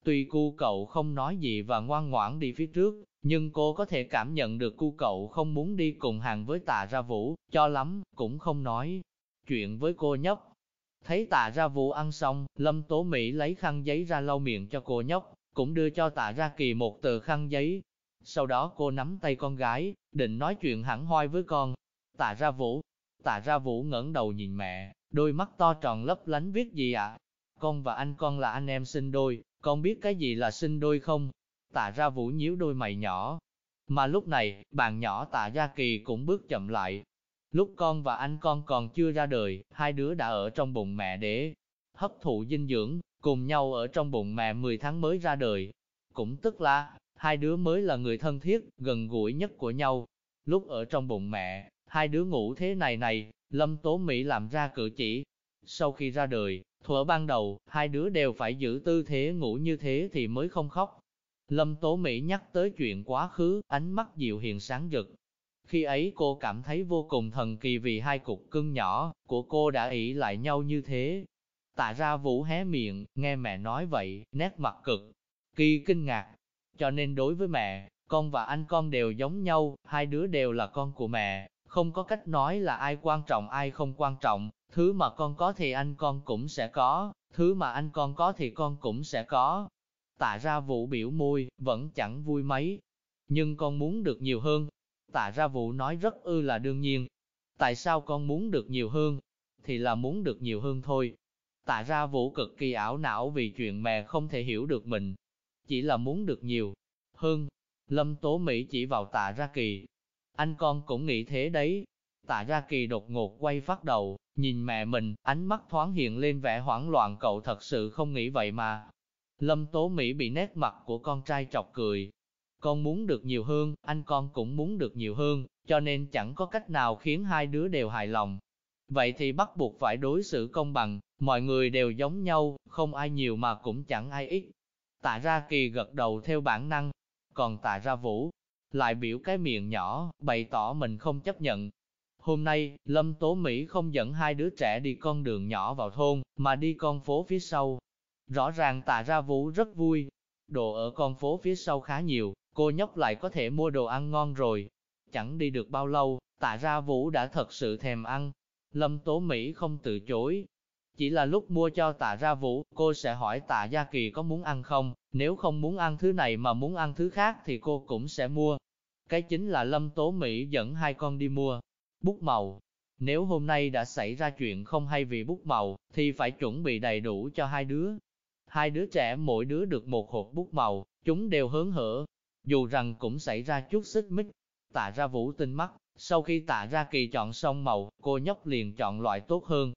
Tuy cu cậu không nói gì và ngoan ngoãn đi phía trước, nhưng cô có thể cảm nhận được cu cậu không muốn đi cùng hàng với tạ ra vũ, cho lắm, cũng không nói chuyện với cô nhóc. Thấy tạ ra vũ ăn xong, Lâm Tố Mỹ lấy khăn giấy ra lau miệng cho cô nhóc, cũng đưa cho tạ ra kỳ một tờ khăn giấy. Sau đó cô nắm tay con gái, định nói chuyện hẳn hoi với con. Tạ ra vũ, tạ ra vũ ngẩng đầu nhìn mẹ, đôi mắt to tròn lấp lánh viết gì ạ? Con và anh con là anh em sinh đôi, con biết cái gì là sinh đôi không? tạ ra vũ nhíu đôi mày nhỏ. Mà lúc này, bạn nhỏ tạ gia kỳ cũng bước chậm lại. Lúc con và anh con còn chưa ra đời, hai đứa đã ở trong bụng mẹ để hấp thụ dinh dưỡng, cùng nhau ở trong bụng mẹ 10 tháng mới ra đời. Cũng tức là, hai đứa mới là người thân thiết, gần gũi nhất của nhau. Lúc ở trong bụng mẹ, hai đứa ngủ thế này này, Lâm Tố Mỹ làm ra cử chỉ. Sau khi ra đời, thuở ban đầu, hai đứa đều phải giữ tư thế ngủ như thế thì mới không khóc. Lâm Tố Mỹ nhắc tới chuyện quá khứ, ánh mắt dịu hiền sáng rực. Khi ấy cô cảm thấy vô cùng thần kỳ vì hai cục cưng nhỏ của cô đã ỷ lại nhau như thế. Tạ ra vũ hé miệng, nghe mẹ nói vậy, nét mặt cực, kỳ kinh ngạc. Cho nên đối với mẹ, con và anh con đều giống nhau, hai đứa đều là con của mẹ, không có cách nói là ai quan trọng ai không quan trọng, thứ mà con có thì anh con cũng sẽ có, thứ mà anh con có thì con cũng sẽ có. Tạ ra vụ biểu môi, vẫn chẳng vui mấy. Nhưng con muốn được nhiều hơn. Tạ ra vụ nói rất ư là đương nhiên. Tại sao con muốn được nhiều hơn? Thì là muốn được nhiều hơn thôi. Tạ ra vũ cực kỳ ảo não vì chuyện mẹ không thể hiểu được mình. Chỉ là muốn được nhiều hơn. Lâm Tố Mỹ chỉ vào tạ ra kỳ. Anh con cũng nghĩ thế đấy. Tạ Gia kỳ đột ngột quay phát đầu, nhìn mẹ mình, ánh mắt thoáng hiện lên vẻ hoảng loạn cậu thật sự không nghĩ vậy mà. Lâm Tố Mỹ bị nét mặt của con trai chọc cười. Con muốn được nhiều hơn, anh con cũng muốn được nhiều hơn, cho nên chẳng có cách nào khiến hai đứa đều hài lòng. vậy thì bắt buộc phải đối xử công bằng, mọi người đều giống nhau, không ai nhiều mà cũng chẳng ai ít. Tạ ra kỳ gật đầu theo bản năng, còn tạ ra vũ, lại biểu cái miệng nhỏ, bày tỏ mình không chấp nhận. Hôm nay, Lâm Tố Mỹ không dẫn hai đứa trẻ đi con đường nhỏ vào thôn, mà đi con phố phía sau. Rõ ràng tạ ra vũ rất vui. Đồ ở con phố phía sau khá nhiều, cô nhóc lại có thể mua đồ ăn ngon rồi. Chẳng đi được bao lâu, tạ ra vũ đã thật sự thèm ăn. Lâm Tố Mỹ không từ chối. Chỉ là lúc mua cho tạ ra vũ, cô sẽ hỏi tạ Gia Kỳ có muốn ăn không, nếu không muốn ăn thứ này mà muốn ăn thứ khác thì cô cũng sẽ mua. Cái chính là Lâm Tố Mỹ dẫn hai con đi mua bút màu. Nếu hôm nay đã xảy ra chuyện không hay vì bút màu, thì phải chuẩn bị đầy đủ cho hai đứa. Hai đứa trẻ mỗi đứa được một hộp bút màu, chúng đều hớn hở. Dù rằng cũng xảy ra chút xích mích, tạ ra vũ tinh mắt, sau khi tạ ra kỳ chọn xong màu, cô nhóc liền chọn loại tốt hơn.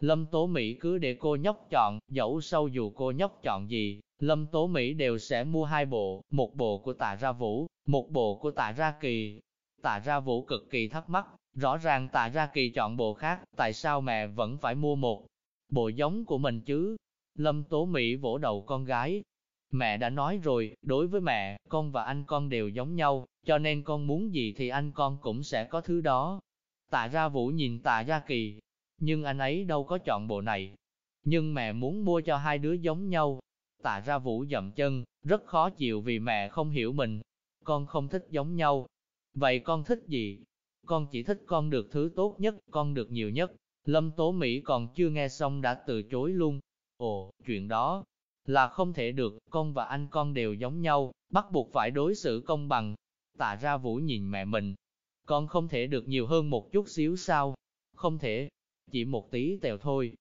Lâm Tố Mỹ cứ để cô nhóc chọn, dẫu sau dù cô nhóc chọn gì, Lâm Tố Mỹ đều sẽ mua hai bộ, một bộ của tạ ra vũ, một bộ của tạ ra kỳ. Tạ ra vũ cực kỳ thắc mắc, rõ ràng tạ ra kỳ chọn bộ khác, tại sao mẹ vẫn phải mua một bộ giống của mình chứ? Lâm Tố Mỹ vỗ đầu con gái. Mẹ đã nói rồi, đối với mẹ, con và anh con đều giống nhau, cho nên con muốn gì thì anh con cũng sẽ có thứ đó. Tạ ra vũ nhìn tạ ra kỳ, nhưng anh ấy đâu có chọn bộ này. Nhưng mẹ muốn mua cho hai đứa giống nhau. Tạ ra vũ dậm chân, rất khó chịu vì mẹ không hiểu mình. Con không thích giống nhau. Vậy con thích gì? Con chỉ thích con được thứ tốt nhất, con được nhiều nhất. Lâm Tố Mỹ còn chưa nghe xong đã từ chối luôn. Ồ, chuyện đó là không thể được, con và anh con đều giống nhau, bắt buộc phải đối xử công bằng. Tạ ra vũ nhìn mẹ mình. Con không thể được nhiều hơn một chút xíu sao? Không thể, chỉ một tí tèo thôi.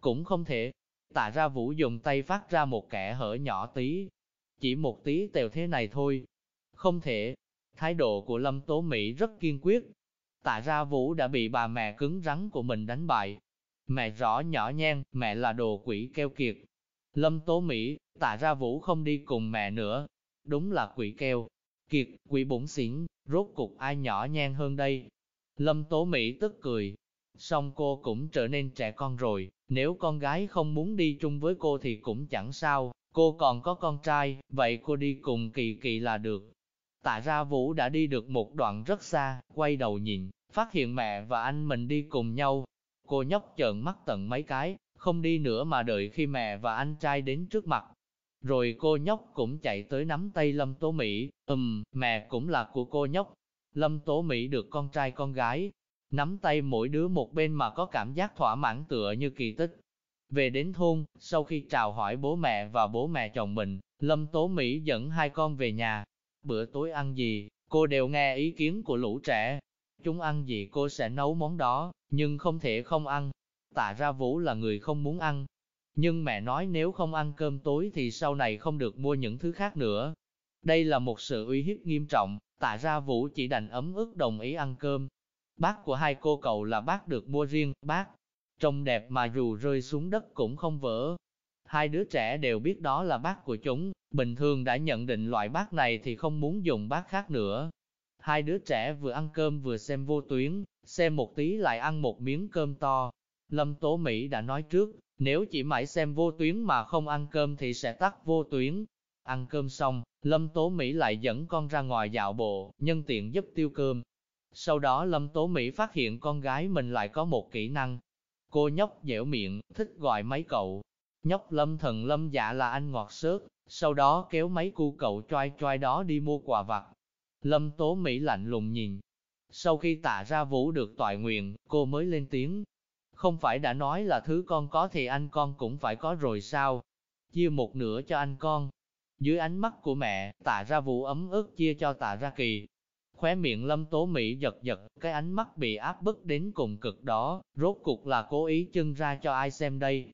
Cũng không thể. Tạ ra vũ dùng tay phát ra một kẻ hở nhỏ tí. Chỉ một tí tèo thế này thôi. Không thể. Thái độ của Lâm Tố Mỹ rất kiên quyết. Tạ ra vũ đã bị bà mẹ cứng rắn của mình đánh bại. Mẹ rõ nhỏ nhen, mẹ là đồ quỷ keo kiệt. Lâm Tố Mỹ, tạ ra vũ không đi cùng mẹ nữa. Đúng là quỷ keo. Kiệt, quỷ bụng xỉn, rốt cục ai nhỏ nhen hơn đây. Lâm Tố Mỹ tức cười, Xong cô cũng trở nên trẻ con rồi, nếu con gái không muốn đi chung với cô thì cũng chẳng sao, cô còn có con trai, vậy cô đi cùng kỳ kỳ là được. Tạ ra Vũ đã đi được một đoạn rất xa, quay đầu nhìn, phát hiện mẹ và anh mình đi cùng nhau. Cô nhóc trợn mắt tận mấy cái, không đi nữa mà đợi khi mẹ và anh trai đến trước mặt. Rồi cô nhóc cũng chạy tới nắm tay Lâm Tố Mỹ, ừm, mẹ cũng là của cô nhóc. Lâm Tố Mỹ được con trai con gái, nắm tay mỗi đứa một bên mà có cảm giác thỏa mãn tựa như kỳ tích. Về đến thôn, sau khi chào hỏi bố mẹ và bố mẹ chồng mình, Lâm Tố Mỹ dẫn hai con về nhà. Bữa tối ăn gì, cô đều nghe ý kiến của lũ trẻ. Chúng ăn gì cô sẽ nấu món đó, nhưng không thể không ăn. Tạ ra Vũ là người không muốn ăn. Nhưng mẹ nói nếu không ăn cơm tối thì sau này không được mua những thứ khác nữa. Đây là một sự uy hiếp nghiêm trọng, tạ ra Vũ chỉ đành ấm ức đồng ý ăn cơm, Bác của hai cô cậu là bác được mua riêng, bác trông đẹp mà dù rơi xuống đất cũng không vỡ. Hai đứa trẻ đều biết đó là bác của chúng, bình thường đã nhận định loại bác này thì không muốn dùng bác khác nữa. Hai đứa trẻ vừa ăn cơm vừa xem vô tuyến, xem một tí lại ăn một miếng cơm to. Lâm Tố Mỹ đã nói trước, nếu chỉ mãi xem vô tuyến mà không ăn cơm thì sẽ tắt vô tuyến. Ăn cơm xong, Lâm Tố Mỹ lại dẫn con ra ngoài dạo bộ, nhân tiện giúp tiêu cơm. Sau đó Lâm Tố Mỹ phát hiện con gái mình lại có một kỹ năng. Cô nhóc dẻo miệng, thích gọi mấy cậu. Nhóc Lâm thần Lâm dạ là anh ngọt sớt, sau đó kéo mấy cu cậu choai choai đó đi mua quà vặt. Lâm Tố Mỹ lạnh lùng nhìn. Sau khi tạ ra vũ được toại nguyện, cô mới lên tiếng. Không phải đã nói là thứ con có thì anh con cũng phải có rồi sao? Chia một nửa cho anh con. Dưới ánh mắt của mẹ, tạ ra vũ ấm ức chia cho tạ ra kỳ, Khóe miệng lâm tố Mỹ giật giật, cái ánh mắt bị áp bức đến cùng cực đó, rốt cuộc là cố ý chân ra cho ai xem đây.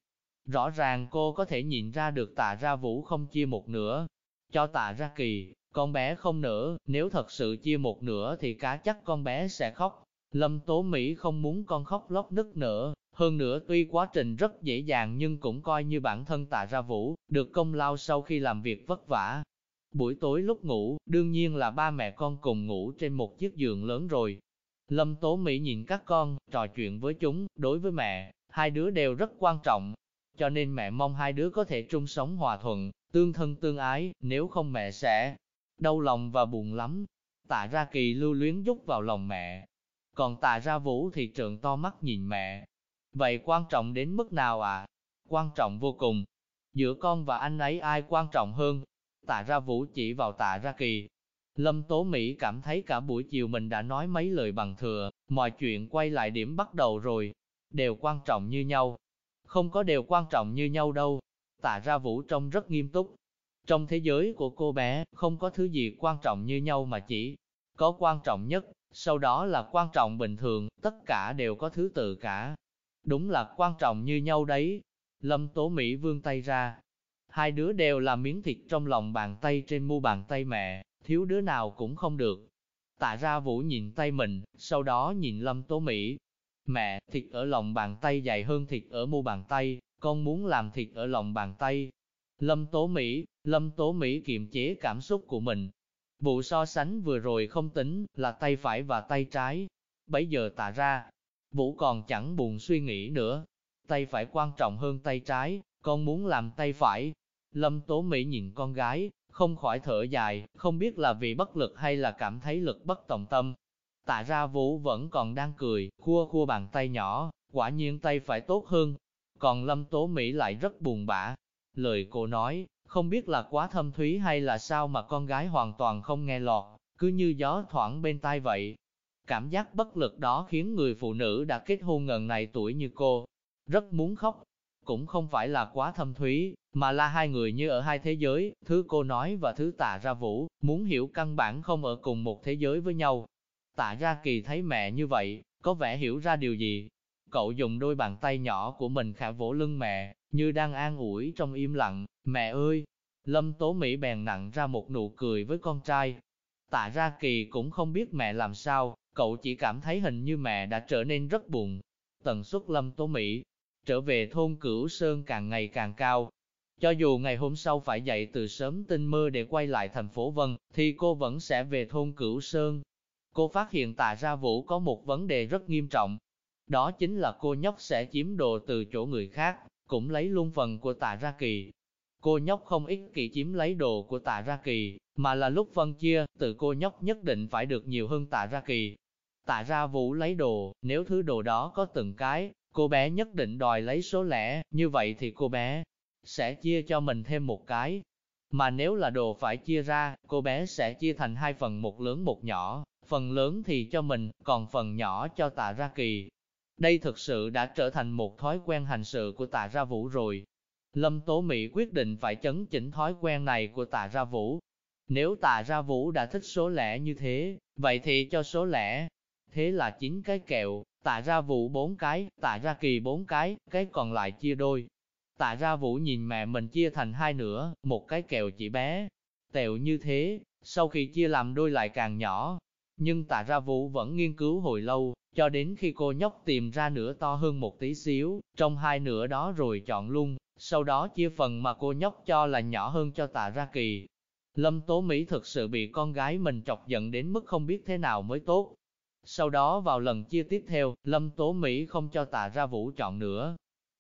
Rõ ràng cô có thể nhìn ra được tạ ra vũ không chia một nửa, cho tạ ra kỳ, con bé không nỡ, nếu thật sự chia một nửa thì cá chắc con bé sẽ khóc. Lâm Tố Mỹ không muốn con khóc lóc nức nở, hơn nữa tuy quá trình rất dễ dàng nhưng cũng coi như bản thân tạ ra vũ, được công lao sau khi làm việc vất vả, Buổi tối lúc ngủ, đương nhiên là ba mẹ con cùng ngủ trên một chiếc giường lớn rồi. Lâm Tố Mỹ nhìn các con, trò chuyện với chúng, đối với mẹ, hai đứa đều rất quan trọng. Cho nên mẹ mong hai đứa có thể chung sống hòa thuận, tương thân tương ái, nếu không mẹ sẽ đau lòng và buồn lắm. Tạ ra kỳ lưu luyến giúp vào lòng mẹ. Còn tạ ra vũ thì trợn to mắt nhìn mẹ. Vậy quan trọng đến mức nào à? Quan trọng vô cùng. Giữa con và anh ấy ai quan trọng hơn? Tạ ra vũ chỉ vào tạ ra kỳ. Lâm Tố Mỹ cảm thấy cả buổi chiều mình đã nói mấy lời bằng thừa, mọi chuyện quay lại điểm bắt đầu rồi. Đều quan trọng như nhau. Không có đều quan trọng như nhau đâu. Tạ ra vũ trông rất nghiêm túc. Trong thế giới của cô bé, không có thứ gì quan trọng như nhau mà chỉ có quan trọng nhất, sau đó là quan trọng bình thường, tất cả đều có thứ tự cả. Đúng là quan trọng như nhau đấy. Lâm Tố Mỹ vươn tay ra. Hai đứa đều là miếng thịt trong lòng bàn tay trên mu bàn tay mẹ, thiếu đứa nào cũng không được. Tạ ra Vũ nhìn tay mình, sau đó nhìn Lâm Tố Mỹ. Mẹ, thịt ở lòng bàn tay dài hơn thịt ở mu bàn tay, con muốn làm thịt ở lòng bàn tay. Lâm Tố Mỹ, Lâm Tố Mỹ kiềm chế cảm xúc của mình. Vụ so sánh vừa rồi không tính, là tay phải và tay trái. Bấy giờ tạ ra, Vũ còn chẳng buồn suy nghĩ nữa. Tay phải quan trọng hơn tay trái, con muốn làm tay phải. Lâm Tố Mỹ nhìn con gái, không khỏi thở dài, không biết là vì bất lực hay là cảm thấy lực bất tòng tâm. Tạ ra Vũ vẫn còn đang cười, khua khua bàn tay nhỏ, quả nhiên tay phải tốt hơn. Còn Lâm Tố Mỹ lại rất buồn bã. Lời cô nói, không biết là quá thâm thúy hay là sao mà con gái hoàn toàn không nghe lọt, cứ như gió thoảng bên tai vậy. Cảm giác bất lực đó khiến người phụ nữ đã kết hôn ngần này tuổi như cô, rất muốn khóc. Cũng không phải là quá thâm thúy, mà là hai người như ở hai thế giới, thứ cô nói và thứ tạ ra vũ, muốn hiểu căn bản không ở cùng một thế giới với nhau. Tạ ra kỳ thấy mẹ như vậy, có vẻ hiểu ra điều gì. Cậu dùng đôi bàn tay nhỏ của mình khả vỗ lưng mẹ, như đang an ủi trong im lặng, mẹ ơi! Lâm Tố Mỹ bèn nặng ra một nụ cười với con trai. Tạ ra kỳ cũng không biết mẹ làm sao, cậu chỉ cảm thấy hình như mẹ đã trở nên rất buồn. Tần suất Lâm Tố Mỹ trở về thôn Cửu Sơn càng ngày càng cao. Cho dù ngày hôm sau phải dậy từ sớm tinh mơ để quay lại thành phố Vân, thì cô vẫn sẽ về thôn Cửu Sơn. Cô phát hiện tạ ra Vũ có một vấn đề rất nghiêm trọng. Đó chính là cô nhóc sẽ chiếm đồ từ chỗ người khác, cũng lấy luôn phần của tạ ra kỳ. Cô nhóc không ích kỷ chiếm lấy đồ của tạ ra kỳ, mà là lúc phân chia, từ cô nhóc nhất định phải được nhiều hơn tạ ra kỳ. Tạ ra vũ lấy đồ, nếu thứ đồ đó có từng cái, cô bé nhất định đòi lấy số lẻ, như vậy thì cô bé sẽ chia cho mình thêm một cái. Mà nếu là đồ phải chia ra, cô bé sẽ chia thành hai phần một lớn một nhỏ, phần lớn thì cho mình, còn phần nhỏ cho tạ ra kỳ. Đây thực sự đã trở thành một thói quen hành sự của tạ ra vũ rồi. Lâm Tố Mỹ quyết định phải chấn chỉnh thói quen này của tạ ra vũ. Nếu tạ ra vũ đã thích số lẻ như thế, vậy thì cho số lẻ. Thế là chín cái kẹo, tạ ra vũ bốn cái, tạ ra kỳ bốn cái, cái còn lại chia đôi. Tạ ra vũ nhìn mẹ mình chia thành hai nửa, một cái kẹo chỉ bé. Tẹo như thế, sau khi chia làm đôi lại càng nhỏ. Nhưng tạ ra vũ vẫn nghiên cứu hồi lâu, cho đến khi cô nhóc tìm ra nửa to hơn một tí xíu, trong hai nửa đó rồi chọn luôn, sau đó chia phần mà cô nhóc cho là nhỏ hơn cho tạ ra kỳ. Lâm Tố Mỹ thực sự bị con gái mình chọc giận đến mức không biết thế nào mới tốt. Sau đó vào lần chia tiếp theo, Lâm Tố Mỹ không cho tạ ra vũ chọn nữa.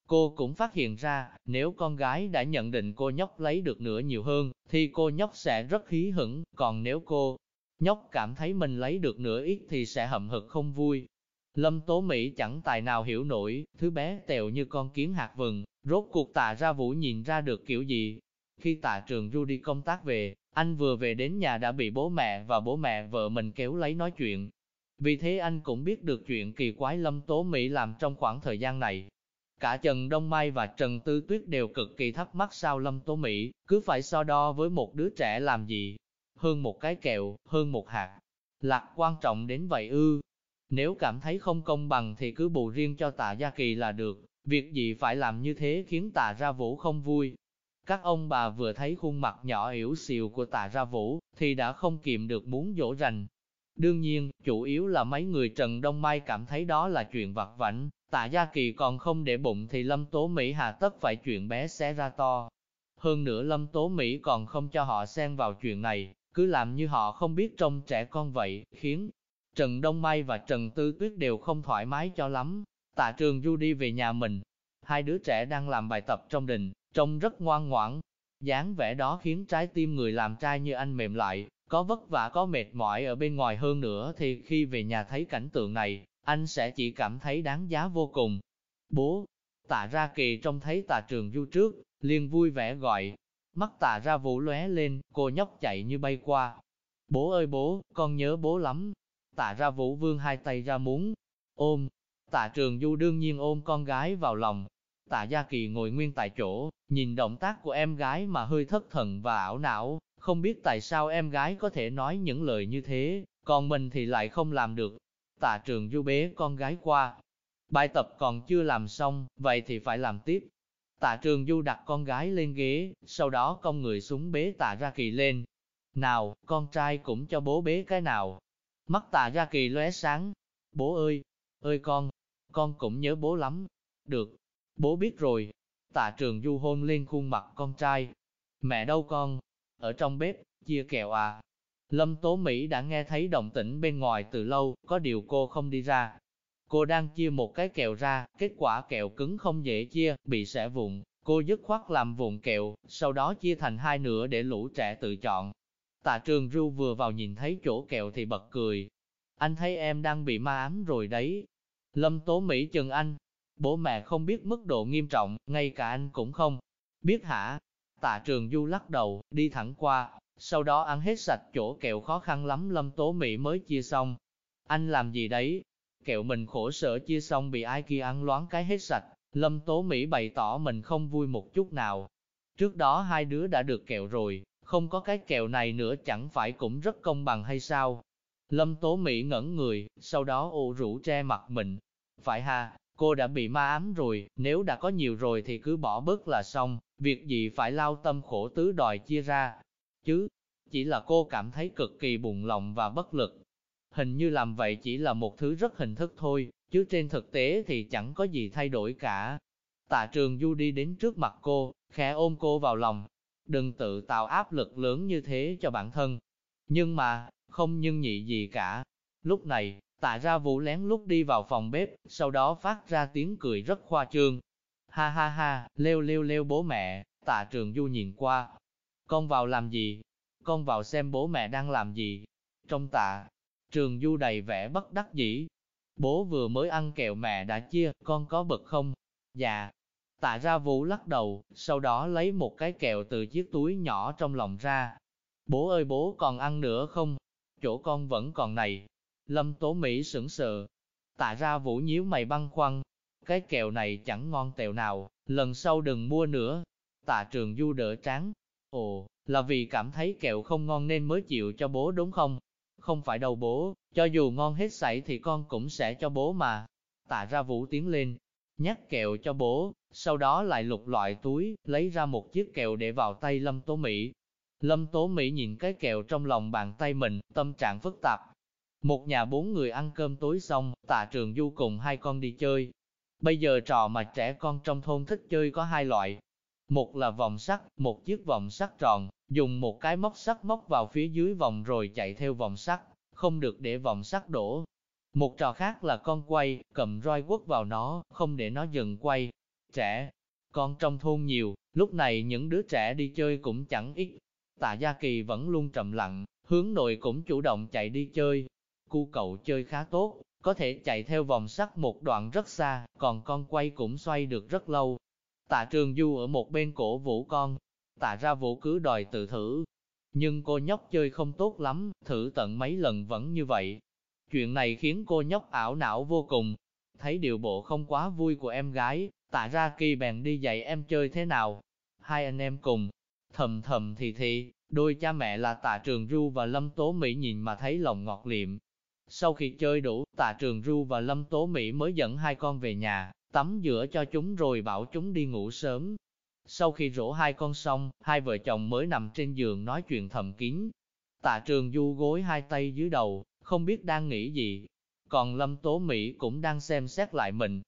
Cô cũng phát hiện ra, nếu con gái đã nhận định cô nhóc lấy được nửa nhiều hơn, thì cô nhóc sẽ rất hí hửng, còn nếu cô nhóc cảm thấy mình lấy được nửa ít thì sẽ hậm hực không vui. Lâm Tố Mỹ chẳng tài nào hiểu nổi, thứ bé tèo như con kiến hạt vừng, rốt cuộc tạ ra vũ nhìn ra được kiểu gì. Khi tạ trường Du đi công tác về, anh vừa về đến nhà đã bị bố mẹ và bố mẹ vợ mình kéo lấy nói chuyện. Vì thế anh cũng biết được chuyện kỳ quái Lâm Tố Mỹ làm trong khoảng thời gian này. Cả Trần Đông Mai và Trần Tư Tuyết đều cực kỳ thắc mắc sao Lâm Tố Mỹ, cứ phải so đo với một đứa trẻ làm gì. Hơn một cái kẹo, hơn một hạt. Lạc quan trọng đến vậy ư, nếu cảm thấy không công bằng thì cứ bù riêng cho tạ Gia Kỳ là được, việc gì phải làm như thế khiến tạ ra vũ không vui. Các ông bà vừa thấy khuôn mặt nhỏ yếu xìu của tạ ra vũ, thì đã không kiềm được muốn dỗ rành. Đương nhiên, chủ yếu là mấy người Trần Đông Mai cảm thấy đó là chuyện vặt vảnh, tạ Gia Kỳ còn không để bụng thì Lâm Tố Mỹ hà tất phải chuyện bé xé ra to. Hơn nữa Lâm Tố Mỹ còn không cho họ xen vào chuyện này, cứ làm như họ không biết trông trẻ con vậy, khiến Trần Đông Mai và Trần Tư Tuyết đều không thoải mái cho lắm. Tạ Trường Du đi về nhà mình, hai đứa trẻ đang làm bài tập trong đình, trông rất ngoan ngoãn. dáng vẻ đó khiến trái tim người làm trai như anh mềm lại, có vất vả có mệt mỏi ở bên ngoài hơn nữa thì khi về nhà thấy cảnh tượng này, anh sẽ chỉ cảm thấy đáng giá vô cùng. Bố, tạ ra kỳ trông thấy tạ trường du trước, liền vui vẻ gọi. Mắt tạ ra vũ lóe lên, cô nhóc chạy như bay qua. Bố ơi bố, con nhớ bố lắm. Tạ ra vũ vương hai tay ra muốn ôm. Tạ trường du đương nhiên ôm con gái vào lòng. Tạ gia kỳ ngồi nguyên tại chỗ, nhìn động tác của em gái mà hơi thất thần và ảo não, không biết tại sao em gái có thể nói những lời như thế, còn mình thì lại không làm được. Tạ trường du bế con gái qua. Bài tập còn chưa làm xong, vậy thì phải làm tiếp. Tạ trường du đặt con gái lên ghế, sau đó cong người xuống bế tạ ra kỳ lên. Nào, con trai cũng cho bố bế cái nào. Mắt tạ ra kỳ lóe sáng. Bố ơi, ơi con, con cũng nhớ bố lắm. Được, bố biết rồi. Tạ trường du hôn lên khuôn mặt con trai. Mẹ đâu con? Ở trong bếp, chia kẹo à? Lâm Tố Mỹ đã nghe thấy động tĩnh bên ngoài từ lâu, có điều cô không đi ra. Cô đang chia một cái kẹo ra, kết quả kẹo cứng không dễ chia, bị xẻ vụn. Cô dứt khoát làm vụn kẹo, sau đó chia thành hai nửa để lũ trẻ tự chọn. Tạ trường ru vừa vào nhìn thấy chỗ kẹo thì bật cười. Anh thấy em đang bị ma ám rồi đấy. Lâm Tố Mỹ chừng anh. Bố mẹ không biết mức độ nghiêm trọng, ngay cả anh cũng không. Biết hả? Tạ trường du lắc đầu, đi thẳng qua, sau đó ăn hết sạch chỗ kẹo khó khăn lắm Lâm Tố Mỹ mới chia xong. Anh làm gì đấy? Kẹo mình khổ sở chia xong bị ai kia ăn loáng cái hết sạch, Lâm Tố Mỹ bày tỏ mình không vui một chút nào. Trước đó hai đứa đã được kẹo rồi, không có cái kẹo này nữa chẳng phải cũng rất công bằng hay sao? Lâm Tố Mỹ ngẩn người, sau đó ô rũ che mặt mình. Phải ha, cô đã bị ma ám rồi, nếu đã có nhiều rồi thì cứ bỏ bớt là xong, việc gì phải lao tâm khổ tứ đòi chia ra, chứ, chỉ là cô cảm thấy cực kỳ buồn lòng và bất lực. Hình như làm vậy chỉ là một thứ rất hình thức thôi, chứ trên thực tế thì chẳng có gì thay đổi cả. Tạ trường du đi đến trước mặt cô, khẽ ôm cô vào lòng. Đừng tự tạo áp lực lớn như thế cho bản thân. Nhưng mà, không nhưng nhị gì cả. Lúc này, tạ ra vũ lén lúc đi vào phòng bếp, sau đó phát ra tiếng cười rất khoa trương. Ha ha ha, leo leo leo bố mẹ, tạ trường du nhìn qua, con vào làm gì? Con vào xem bố mẹ đang làm gì? Trong tạ, trường du đầy vẻ bất đắc dĩ. Bố vừa mới ăn kẹo mẹ đã chia, con có bực không? Dạ. Tạ ra vũ lắc đầu, sau đó lấy một cái kẹo từ chiếc túi nhỏ trong lòng ra. Bố ơi bố còn ăn nữa không? Chỗ con vẫn còn này. Lâm Tố Mỹ sững sờ. Tạ ra vũ nhíu mày băng khoăn. Cái kẹo này chẳng ngon tèo nào, lần sau đừng mua nữa. Tạ trường du đỡ trắng, Ồ, là vì cảm thấy kẹo không ngon nên mới chịu cho bố đúng không? Không phải đâu bố, cho dù ngon hết sảy thì con cũng sẽ cho bố mà. Tạ ra vũ tiến lên, nhắc kẹo cho bố, sau đó lại lục loại túi, lấy ra một chiếc kẹo để vào tay Lâm Tố Mỹ. Lâm Tố Mỹ nhìn cái kẹo trong lòng bàn tay mình, tâm trạng phức tạp. Một nhà bốn người ăn cơm tối xong, tạ trường du cùng hai con đi chơi. Bây giờ trò mà trẻ con trong thôn thích chơi có hai loại, một là vòng sắt, một chiếc vòng sắt tròn, dùng một cái móc sắt móc vào phía dưới vòng rồi chạy theo vòng sắt, không được để vòng sắt đổ. Một trò khác là con quay, cầm roi quất vào nó, không để nó dừng quay. Trẻ, con trong thôn nhiều, lúc này những đứa trẻ đi chơi cũng chẳng ít. Tạ Gia Kỳ vẫn luôn trầm lặng, hướng nội cũng chủ động chạy đi chơi. Cu cậu chơi khá tốt, có thể chạy theo vòng sắt một đoạn rất xa, còn con quay cũng xoay được rất lâu. Tạ trường du ở một bên cổ vũ con, tạ ra vũ cứ đòi tự thử. Nhưng cô nhóc chơi không tốt lắm, thử tận mấy lần vẫn như vậy. Chuyện này khiến cô nhóc ảo não vô cùng. Thấy điều bộ không quá vui của em gái, tạ ra kỳ bèn đi dạy em chơi thế nào. Hai anh em cùng, thầm thầm thì thì, đôi cha mẹ là tạ trường du và lâm tố Mỹ nhìn mà thấy lòng ngọt liệm. Sau khi chơi đủ, tạ trường du và lâm tố Mỹ mới dẫn hai con về nhà, tắm rửa cho chúng rồi bảo chúng đi ngủ sớm. Sau khi rổ hai con xong, hai vợ chồng mới nằm trên giường nói chuyện thầm kín. Tạ trường du gối hai tay dưới đầu, không biết đang nghĩ gì. Còn Lâm Tố Mỹ cũng đang xem xét lại mình.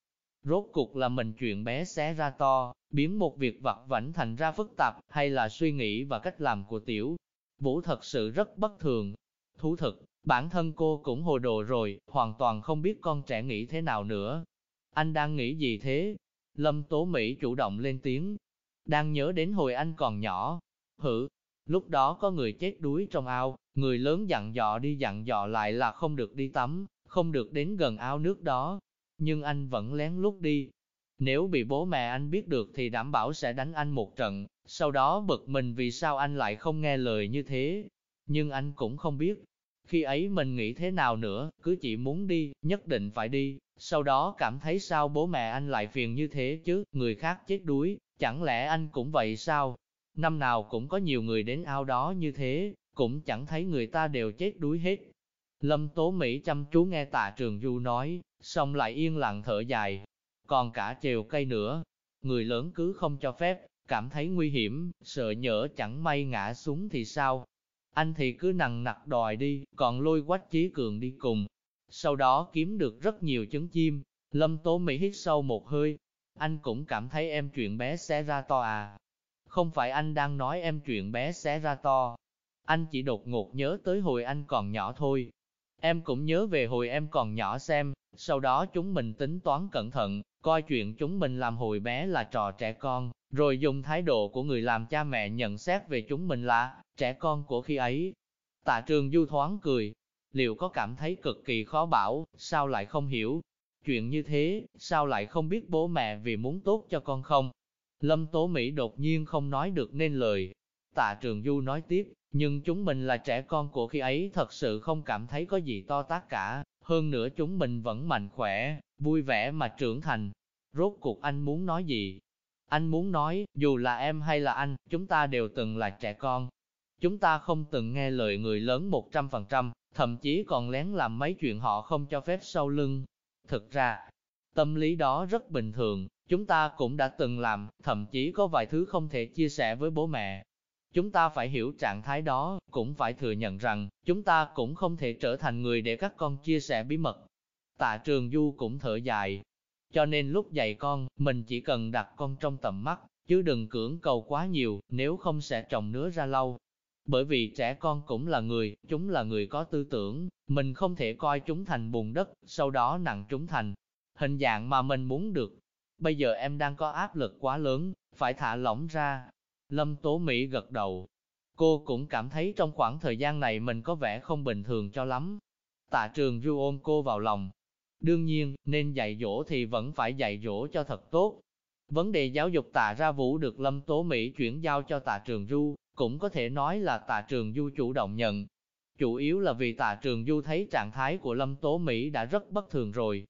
Rốt cuộc là mình chuyện bé xé ra to, biến một việc vặt vảnh thành ra phức tạp, hay là suy nghĩ và cách làm của tiểu. Vũ thật sự rất bất thường. Thú thực, Bản thân cô cũng hồ đồ rồi, hoàn toàn không biết con trẻ nghĩ thế nào nữa. Anh đang nghĩ gì thế? Lâm Tố Mỹ chủ động lên tiếng. Đang nhớ đến hồi anh còn nhỏ. Hử, lúc đó có người chết đuối trong ao, người lớn dặn dò đi dặn dò lại là không được đi tắm, không được đến gần ao nước đó. Nhưng anh vẫn lén lút đi. Nếu bị bố mẹ anh biết được thì đảm bảo sẽ đánh anh một trận, sau đó bực mình vì sao anh lại không nghe lời như thế. Nhưng anh cũng không biết, khi ấy mình nghĩ thế nào nữa, cứ chỉ muốn đi, nhất định phải đi, sau đó cảm thấy sao bố mẹ anh lại phiền như thế chứ, người khác chết đuối, chẳng lẽ anh cũng vậy sao? Năm nào cũng có nhiều người đến ao đó như thế, cũng chẳng thấy người ta đều chết đuối hết. Lâm Tố Mỹ chăm chú nghe tạ trường du nói, xong lại yên lặng thở dài. Còn cả trèo cây nữa, người lớn cứ không cho phép, cảm thấy nguy hiểm, sợ nhỡ chẳng may ngã xuống thì sao, anh thì cứ nặng nặc đòi đi, còn lôi quách chí cường đi cùng. Sau đó kiếm được rất nhiều trứng chim, lâm tố Mỹ hít sâu một hơi. Anh cũng cảm thấy em chuyện bé xé ra to à. Không phải anh đang nói em chuyện bé xé ra to. Anh chỉ đột ngột nhớ tới hồi anh còn nhỏ thôi. Em cũng nhớ về hồi em còn nhỏ xem, sau đó chúng mình tính toán cẩn thận, coi chuyện chúng mình làm hồi bé là trò trẻ con, rồi dùng thái độ của người làm cha mẹ nhận xét về chúng mình là trẻ con của khi ấy. Tạ trường du thoáng cười, liệu có cảm thấy cực kỳ khó bảo, sao lại không hiểu? Chuyện như thế, sao lại không biết bố mẹ vì muốn tốt cho con không? Lâm Tố Mỹ đột nhiên không nói được nên lời. Tạ Trường Du nói tiếp, nhưng chúng mình là trẻ con của khi ấy thật sự không cảm thấy có gì to tác cả, hơn nữa chúng mình vẫn mạnh khỏe, vui vẻ mà trưởng thành. Rốt cuộc anh muốn nói gì? Anh muốn nói, dù là em hay là anh, chúng ta đều từng là trẻ con. Chúng ta không từng nghe lời người lớn 100%, thậm chí còn lén làm mấy chuyện họ không cho phép sau lưng. Thực ra, tâm lý đó rất bình thường, chúng ta cũng đã từng làm, thậm chí có vài thứ không thể chia sẻ với bố mẹ. Chúng ta phải hiểu trạng thái đó, cũng phải thừa nhận rằng, chúng ta cũng không thể trở thành người để các con chia sẻ bí mật. Tạ Trường Du cũng thở dài, cho nên lúc dạy con, mình chỉ cần đặt con trong tầm mắt, chứ đừng cưỡng cầu quá nhiều, nếu không sẽ trồng nứa ra lâu. Bởi vì trẻ con cũng là người, chúng là người có tư tưởng, mình không thể coi chúng thành bùn đất, sau đó nặng chúng thành hình dạng mà mình muốn được. Bây giờ em đang có áp lực quá lớn, phải thả lỏng ra. Lâm Tố Mỹ gật đầu. Cô cũng cảm thấy trong khoảng thời gian này mình có vẻ không bình thường cho lắm. Tạ trường du ôm cô vào lòng, Đương nhiên, nên dạy dỗ thì vẫn phải dạy dỗ cho thật tốt. Vấn đề giáo dục tạ ra vũ được Lâm Tố Mỹ chuyển giao cho tạ trường du, cũng có thể nói là tạ trường du chủ động nhận. Chủ yếu là vì tạ trường du thấy trạng thái của Lâm Tố Mỹ đã rất bất thường rồi.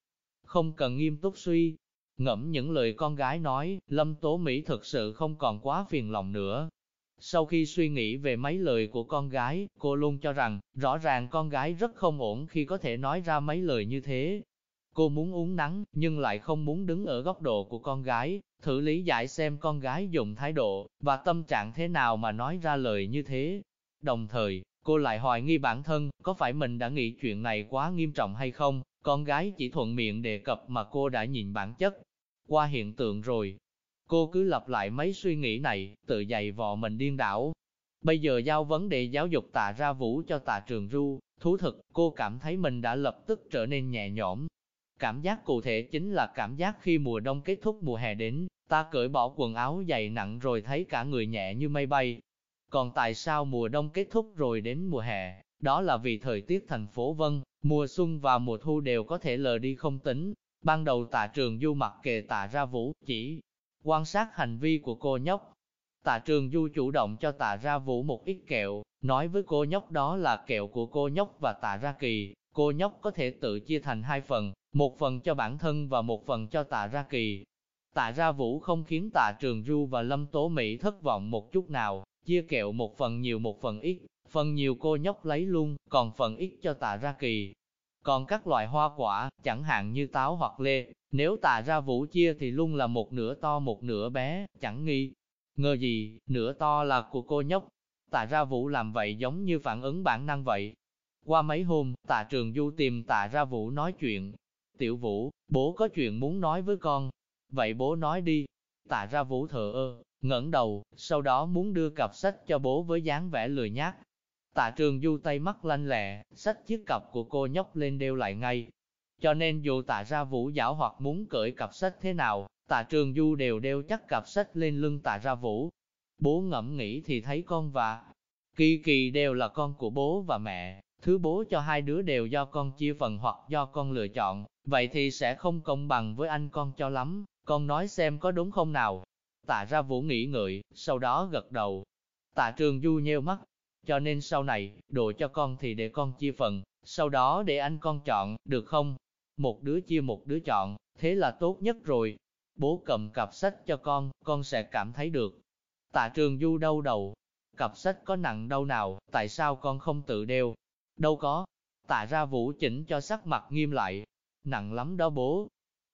Không cần nghiêm túc suy, ngẫm những lời con gái nói, Lâm Tố Mỹ thực sự không còn quá phiền lòng nữa. Sau khi suy nghĩ về mấy lời của con gái, cô luôn cho rằng, rõ ràng con gái rất không ổn khi có thể nói ra mấy lời như thế, Cô muốn uống nắng, nhưng lại không muốn đứng ở góc độ của con gái, thử lý giải xem con gái dùng thái độ và tâm trạng thế nào mà nói ra lời như thế. Đồng thời, cô lại hoài nghi bản thân, có phải mình đã nghĩ chuyện này quá nghiêm trọng hay không? Con gái chỉ thuận miệng đề cập mà cô đã nhìn bản chất qua hiện tượng rồi. Cô cứ lặp lại mấy suy nghĩ này, tự dày vò mình điên đảo. Bây giờ giao vấn đề giáo dục tạ ra vũ cho tạ trường ru, thú thực, cô cảm thấy mình đã lập tức trở nên nhẹ nhõm, Cảm giác cụ thể chính là cảm giác khi mùa đông kết thúc mùa hè đến, ta cởi bỏ quần áo dày nặng rồi thấy cả người nhẹ như mây bay. Còn tại sao mùa đông kết thúc rồi đến mùa hè? Đó là vì thời tiết thành phố Vân, mùa xuân và mùa thu đều có thể lờ đi không tính. Ban đầu tạ trường du mặc kệ tạ ra vũ, chỉ quan sát hành vi của cô nhóc. Tạ trường du chủ động cho tạ ra vũ một ít kẹo, nói với cô nhóc đó là kẹo của cô nhóc và tạ ra kỳ, cô nhóc có thể tự chia thành hai phần, một phần cho bản thân và một phần cho tạ ra kỳ. Tạ ra vũ không khiến tạ trường du và lâm tố Mỹ thất vọng một chút nào, chia kẹo một phần nhiều một phần ít, phần nhiều cô nhóc lấy luôn, còn phần ít cho tạ ra kỳ. Còn các loại hoa quả, chẳng hạn như táo hoặc lê, nếu tạ ra vũ chia thì luôn là một nửa to một nửa bé, chẳng nghi. Ngờ gì, nửa to là của cô nhóc. Tạ ra vũ làm vậy giống như phản ứng bản năng vậy, qua mấy hôm, tạ trường du tìm tạ ra vũ nói chuyện. Tiểu vũ, bố có chuyện muốn nói với con. Vậy bố nói đi. Tạ ra vũ thờ ơ, ngẩng đầu, sau đó muốn đưa cặp sách cho bố với dáng vẻ lười nhác. Tạ trường du tay mắt lanh lẹ, xách chiếc cặp của cô nhóc lên đeo lại ngay. Cho nên dù tạ ra vũ giảo hoặc muốn cởi cặp sách thế nào, tạ trường du đều đeo chắc cặp sách lên lưng tạ ra vũ. Bố ngẫm nghĩ thì thấy con và Kỳ kỳ đều là con của bố và mẹ, thứ bố cho hai đứa đều do con chia phần hoặc do con lựa chọn, vậy thì sẽ không công bằng với anh con cho lắm, con nói xem có đúng không nào. Tạ ra vũ nghĩ ngợi, sau đó gật đầu. Tạ trường du nheo mắt, cho nên sau này, đồ cho con thì để con chia phần, sau đó để anh con chọn, được không? Một đứa chia một đứa chọn, thế là tốt nhất rồi. Bố cầm cặp sách cho con, con sẽ cảm thấy được. Tạ trường du đau đầu, cặp sách có nặng đâu nào, tại sao con không tự đeo? Đâu có. Tạ ra vũ chỉnh cho sắc mặt nghiêm lại. Nặng lắm đó bố.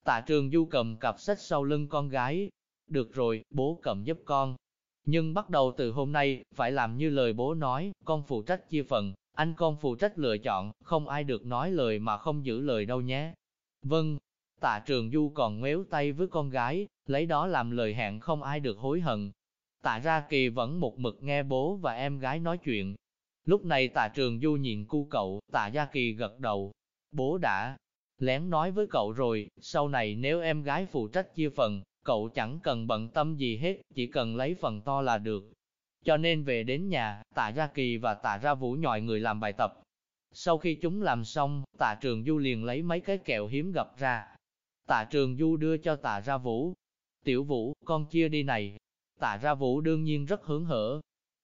Tạ trường du cầm cặp sách sau lưng con gái. Được rồi, bố cầm giúp con. Nhưng bắt đầu từ hôm nay, phải làm như lời bố nói, con phụ trách chia phần, anh con phụ trách lựa chọn, không ai được nói lời mà không giữ lời đâu nhé. Vâng, tạ trường du còn ngoéo tay với con gái, lấy đó làm lời hẹn không ai được hối hận. Tạ ra kỳ vẫn một mực nghe bố và em gái nói chuyện. Lúc này tạ trường du nhìn cu cậu, tạ gia kỳ gật đầu. Bố đã lén nói với cậu rồi, sau này nếu em gái phụ trách chia phần, cậu chẳng cần bận tâm gì hết, chỉ cần lấy phần to là được. Cho nên về đến nhà, tạ Gia Kỳ và tạ Ra Vũ nhòi người làm bài tập. Sau khi chúng làm xong, tạ Trường Du liền lấy mấy cái kẹo hiếm gặp ra. Tạ Trường Du đưa cho tạ Ra Vũ. Tiểu Vũ, con chia đi này. Tạ Ra Vũ đương nhiên rất hứng hở.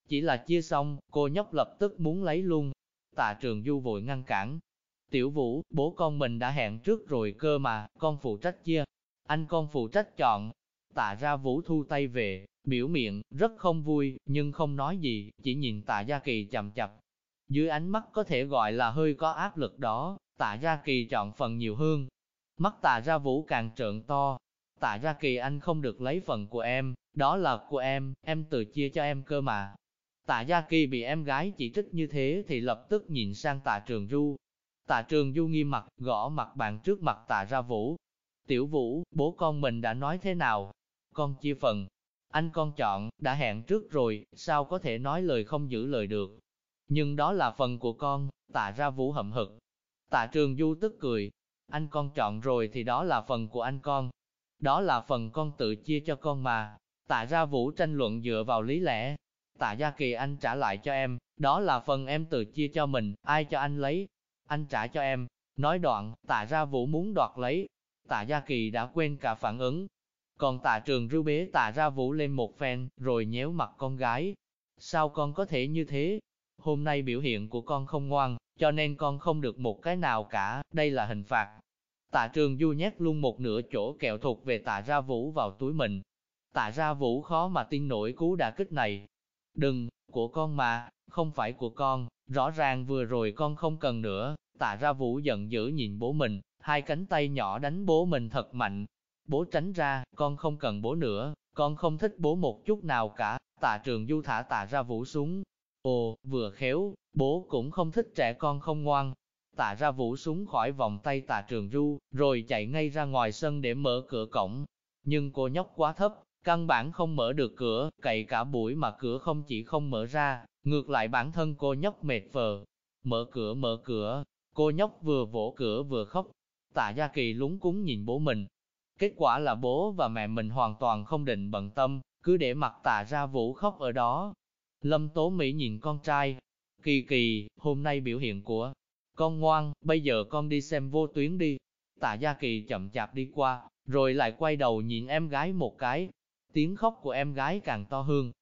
Chỉ là chia xong, cô nhóc lập tức muốn lấy luôn. Tạ Trường Du vội ngăn cản. Tiểu Vũ, bố con mình đã hẹn trước rồi cơ mà, con phụ trách chia anh con phụ trách chọn. Tạ ra vũ thu tay về, biểu miệng, rất không vui, nhưng không nói gì, chỉ nhìn tạ gia kỳ chậm chập. Dưới ánh mắt có thể gọi là hơi có áp lực đó, tạ gia kỳ chọn phần nhiều hơn. Mắt tạ ra vũ càng trợn to. Tạ gia kỳ anh không được lấy phần của em, đó là của em, em tự chia cho em cơ mà. Tạ Gia Kỳ bị em gái chỉ trích như thế thì lập tức nhìn sang tạ Trường Du. Tạ Trường Du nghi mặt, gõ mặt bàn trước mặt tạ ra vũ, Tiểu Vũ, bố con mình đã nói thế nào? Con chia phần. Anh con chọn, đã hẹn trước rồi, sao có thể nói lời không giữ lời được? Nhưng đó là phần của con, tạ ra Vũ hậm hực. Tạ Trường Du tức cười. Anh con chọn rồi thì đó là phần của anh con. Đó là phần con tự chia cho con mà. Tạ ra Vũ tranh luận dựa vào lý lẽ. Tạ Gia Kỳ anh trả lại cho em, đó là phần em tự chia cho mình, ai cho anh lấy? Anh trả cho em. Nói đoạn, tạ ra Vũ muốn đoạt lấy, tạ Gia Kỳ đã quên cả phản ứng. Còn tạ trường rưu bế tạ ra vũ lên một phen, rồi nhéo mặt con gái. Sao con có thể như thế? Hôm nay biểu hiện của con không ngoan, cho nên con không được một cái nào cả, đây là hình phạt. Tạ trường du nhét luôn một nửa chỗ kẹo thuộc về tạ ra vũ vào túi mình. Tạ ra vũ khó mà tin nổi cú đả kích này. Đừng, của con mà, không phải của con, rõ ràng vừa rồi con không cần nữa. Tạ ra vũ giận dữ nhìn bố mình, hai cánh tay nhỏ đánh bố mình thật mạnh. Bố tránh ra, con không cần bố nữa, con không thích bố một chút nào cả, tạ trường du thả tạ ra vũ súng. Ồ, vừa khéo, bố cũng không thích trẻ con không ngoan. Tạ ra vũ súng khỏi vòng tay tạ trường du, rồi chạy ngay ra ngoài sân để mở cửa cổng. Nhưng cô nhóc quá thấp, căn bản không mở được cửa, cậy cả buổi mà cửa không chỉ không mở ra, ngược lại bản thân cô nhóc mệt vờ. Mở cửa mở cửa, cô nhóc vừa vỗ cửa vừa khóc, Tạ Gia Kỳ lúng cúng nhìn bố mình. Kết quả là bố và mẹ mình hoàn toàn không định bận tâm, cứ để mặc tạ Gia vũ khóc ở đó. Lâm Tố Mỹ nhìn con trai. Kỳ kỳ, hôm nay biểu hiện của con ngoan, bây giờ con đi xem vô tuyến đi. Tạ Gia Kỳ chậm chạp đi qua, rồi lại quay đầu nhìn em gái một cái. Tiếng khóc của em gái càng to hơn.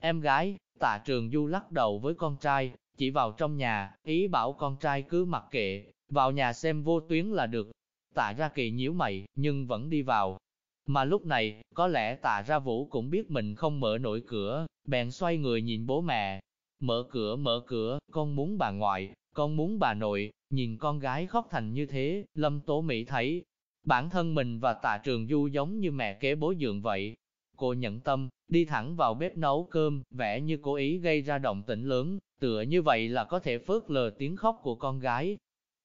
Em gái, tạ trường du lắc đầu với con trai, chỉ vào trong nhà, ý bảo con trai cứ mặc kệ, vào nhà xem vô tuyến là được. Tạ ra kỳ nhíu mày, nhưng vẫn đi vào. Mà lúc này, có lẽ tạ ra vũ cũng biết mình không mở nổi cửa, bèn xoay người nhìn bố mẹ. Mở cửa mở cửa, con muốn bà ngoại, con muốn bà nội, nhìn con gái khóc thành như thế, Lâm Tố Mỹ thấy, bản thân mình và tạ trường du giống như mẹ kế bố dượng vậy. Cô nhận tâm, đi thẳng vào bếp nấu cơm, vẻ như cố ý gây ra động tĩnh lớn, tựa như vậy là có thể phớt lờ tiếng khóc của con gái.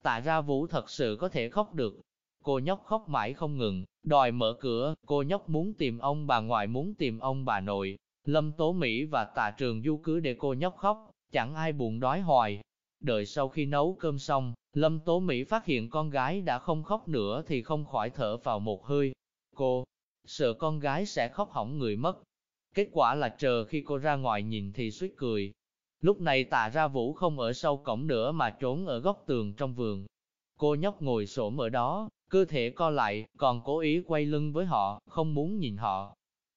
Tạ ra vũ thật sự có thể khóc được, Cô nhóc khóc mãi không ngừng, đòi mở cửa, cô nhóc muốn tìm ông bà ngoại muốn tìm ông bà nội. Lâm Tố Mỹ và Tạ Trường Du cứ để cô nhóc khóc, chẳng ai buồn đói hoài. Đợi sau khi nấu cơm xong, Lâm Tố Mỹ phát hiện con gái đã không khóc nữa thì không khỏi thở vào một hơi. Cô, sợ con gái sẽ khóc hỏng người mất. Kết quả là chờ khi cô ra ngoài nhìn thì suýt cười. Lúc này tạ ra vũ không ở sau cổng nữa mà trốn ở góc tường trong vườn. Cô nhóc ngồi xổm ở đó, cơ thể co lại, còn cố ý quay lưng với họ, không muốn nhìn họ.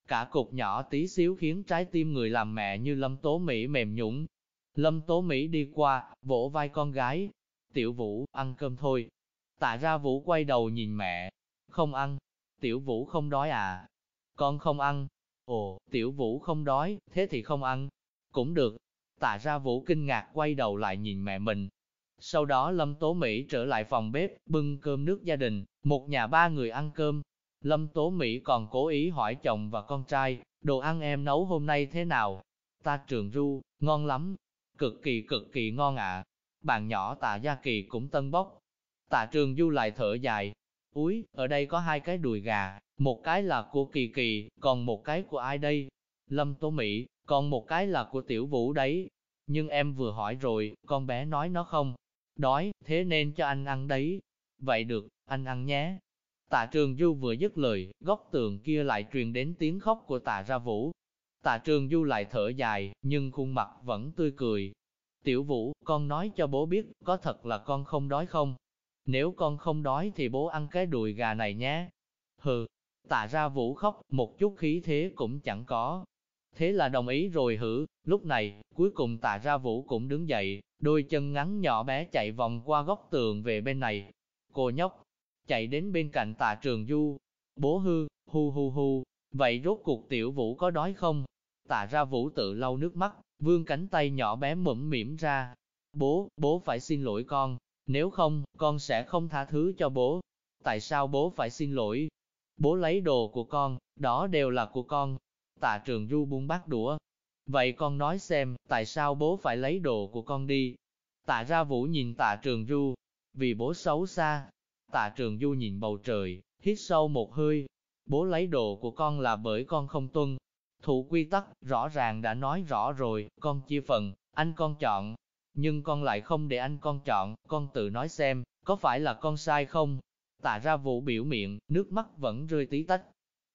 Cả cục nhỏ tí xíu khiến trái tim người làm mẹ như Lâm Tố Mỹ mềm nhũng. Lâm Tố Mỹ đi qua, vỗ vai con gái. Tiểu Vũ, ăn cơm thôi. Tạ ra Vũ quay đầu nhìn mẹ. Không ăn. Tiểu Vũ không đói à? Con không ăn. Ồ, Tiểu Vũ không đói, thế thì không ăn. Cũng được. Tạ ra Vũ kinh ngạc quay đầu lại nhìn mẹ mình. Sau đó Lâm Tố Mỹ trở lại phòng bếp, bưng cơm nước gia đình, một nhà ba người ăn cơm. Lâm Tố Mỹ còn cố ý hỏi chồng và con trai, đồ ăn em nấu hôm nay thế nào? Ta trường ru, ngon lắm, cực kỳ cực kỳ ngon ạ. Bạn nhỏ tạ Gia Kỳ cũng tân bốc. Tạ Trường Du lại thở dài. Úi, ở đây có hai cái đùi gà, một cái là của Kỳ Kỳ, còn một cái của ai đây? Lâm Tố Mỹ, còn một cái là của Tiểu Vũ đấy. Nhưng em vừa hỏi rồi, con bé nói nó không. Đói, thế nên cho anh ăn đấy. Vậy được, anh ăn nhé. Tạ Trường Du vừa dứt lời, góc tường kia lại truyền đến tiếng khóc của tạ ra vũ. Tạ Trường Du lại thở dài, nhưng khuôn mặt vẫn tươi cười. Tiểu Vũ, con nói cho bố biết, có thật là con không đói không? Nếu con không đói thì bố ăn cái đùi gà này nhé. Hừ, tạ ra Vũ khóc, một chút khí thế cũng chẳng có. Thế là đồng ý rồi hử, lúc này, cuối cùng tạ ra Vũ cũng đứng dậy, đôi chân ngắn nhỏ bé chạy vòng qua góc tường về bên này. Cô nhóc, chạy đến bên cạnh tạ trường du. Bố hư, hu hu hu, vậy rốt cuộc tiểu vũ có đói không? Tạ ra vũ tự lau nước mắt, vương cánh tay nhỏ bé mụm mỉm ra. Bố, bố phải xin lỗi con, nếu không, con sẽ không tha thứ cho bố. Tại sao bố phải xin lỗi? Bố lấy đồ của con, đó đều là của con. Tạ trường du buông bát đũa. Vậy con nói xem, tại sao bố phải lấy đồ của con đi? Tạ ra vũ nhìn tạ trường du, vì bố xấu xa, Tạ trường du nhìn bầu trời, hít sâu một hơi. Bố lấy đồ của con là bởi con không tuân. Thủ quy tắc, rõ ràng đã nói rõ rồi, con chia phần, anh con chọn. Nhưng con lại không để anh con chọn, con tự nói xem, có phải là con sai không? Tạ ra Vũ biểu miệng, nước mắt vẫn rơi tí tách.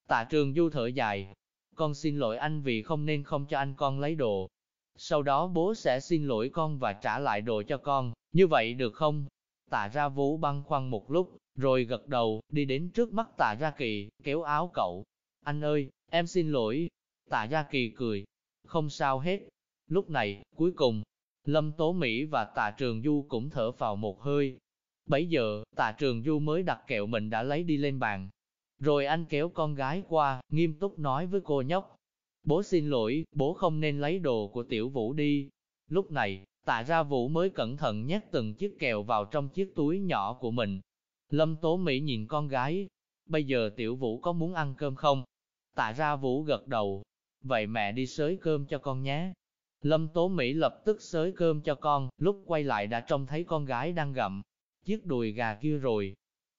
Tạ trường du thở dài. Con xin lỗi anh vì không nên không cho anh con lấy đồ. Sau đó bố sẽ xin lỗi con và trả lại đồ cho con, như vậy được không? Tạ ra vũ băng khoăn một lúc, rồi gật đầu, đi đến trước mắt tạ ra kỳ, kéo áo cậu. Anh ơi, em xin lỗi. Tạ ra kỳ cười. Không sao hết. Lúc này, cuối cùng, Lâm Tố Mỹ và tạ trường du cũng thở vào một hơi. Bấy giờ, tạ trường du mới đặt kẹo mình đã lấy đi lên bàn. Rồi anh kéo con gái qua, nghiêm túc nói với cô nhóc. Bố xin lỗi, bố không nên lấy đồ của tiểu vũ đi. Lúc này, Tạ ra vũ mới cẩn thận nhét từng chiếc kẹo vào trong chiếc túi nhỏ của mình. Lâm Tố Mỹ nhìn con gái, bây giờ tiểu vũ có muốn ăn cơm không? Tạ ra vũ gật đầu, vậy mẹ đi xới cơm cho con nhé. Lâm Tố Mỹ lập tức xới cơm cho con, lúc quay lại đã trông thấy con gái đang gặm chiếc đùi gà kia rồi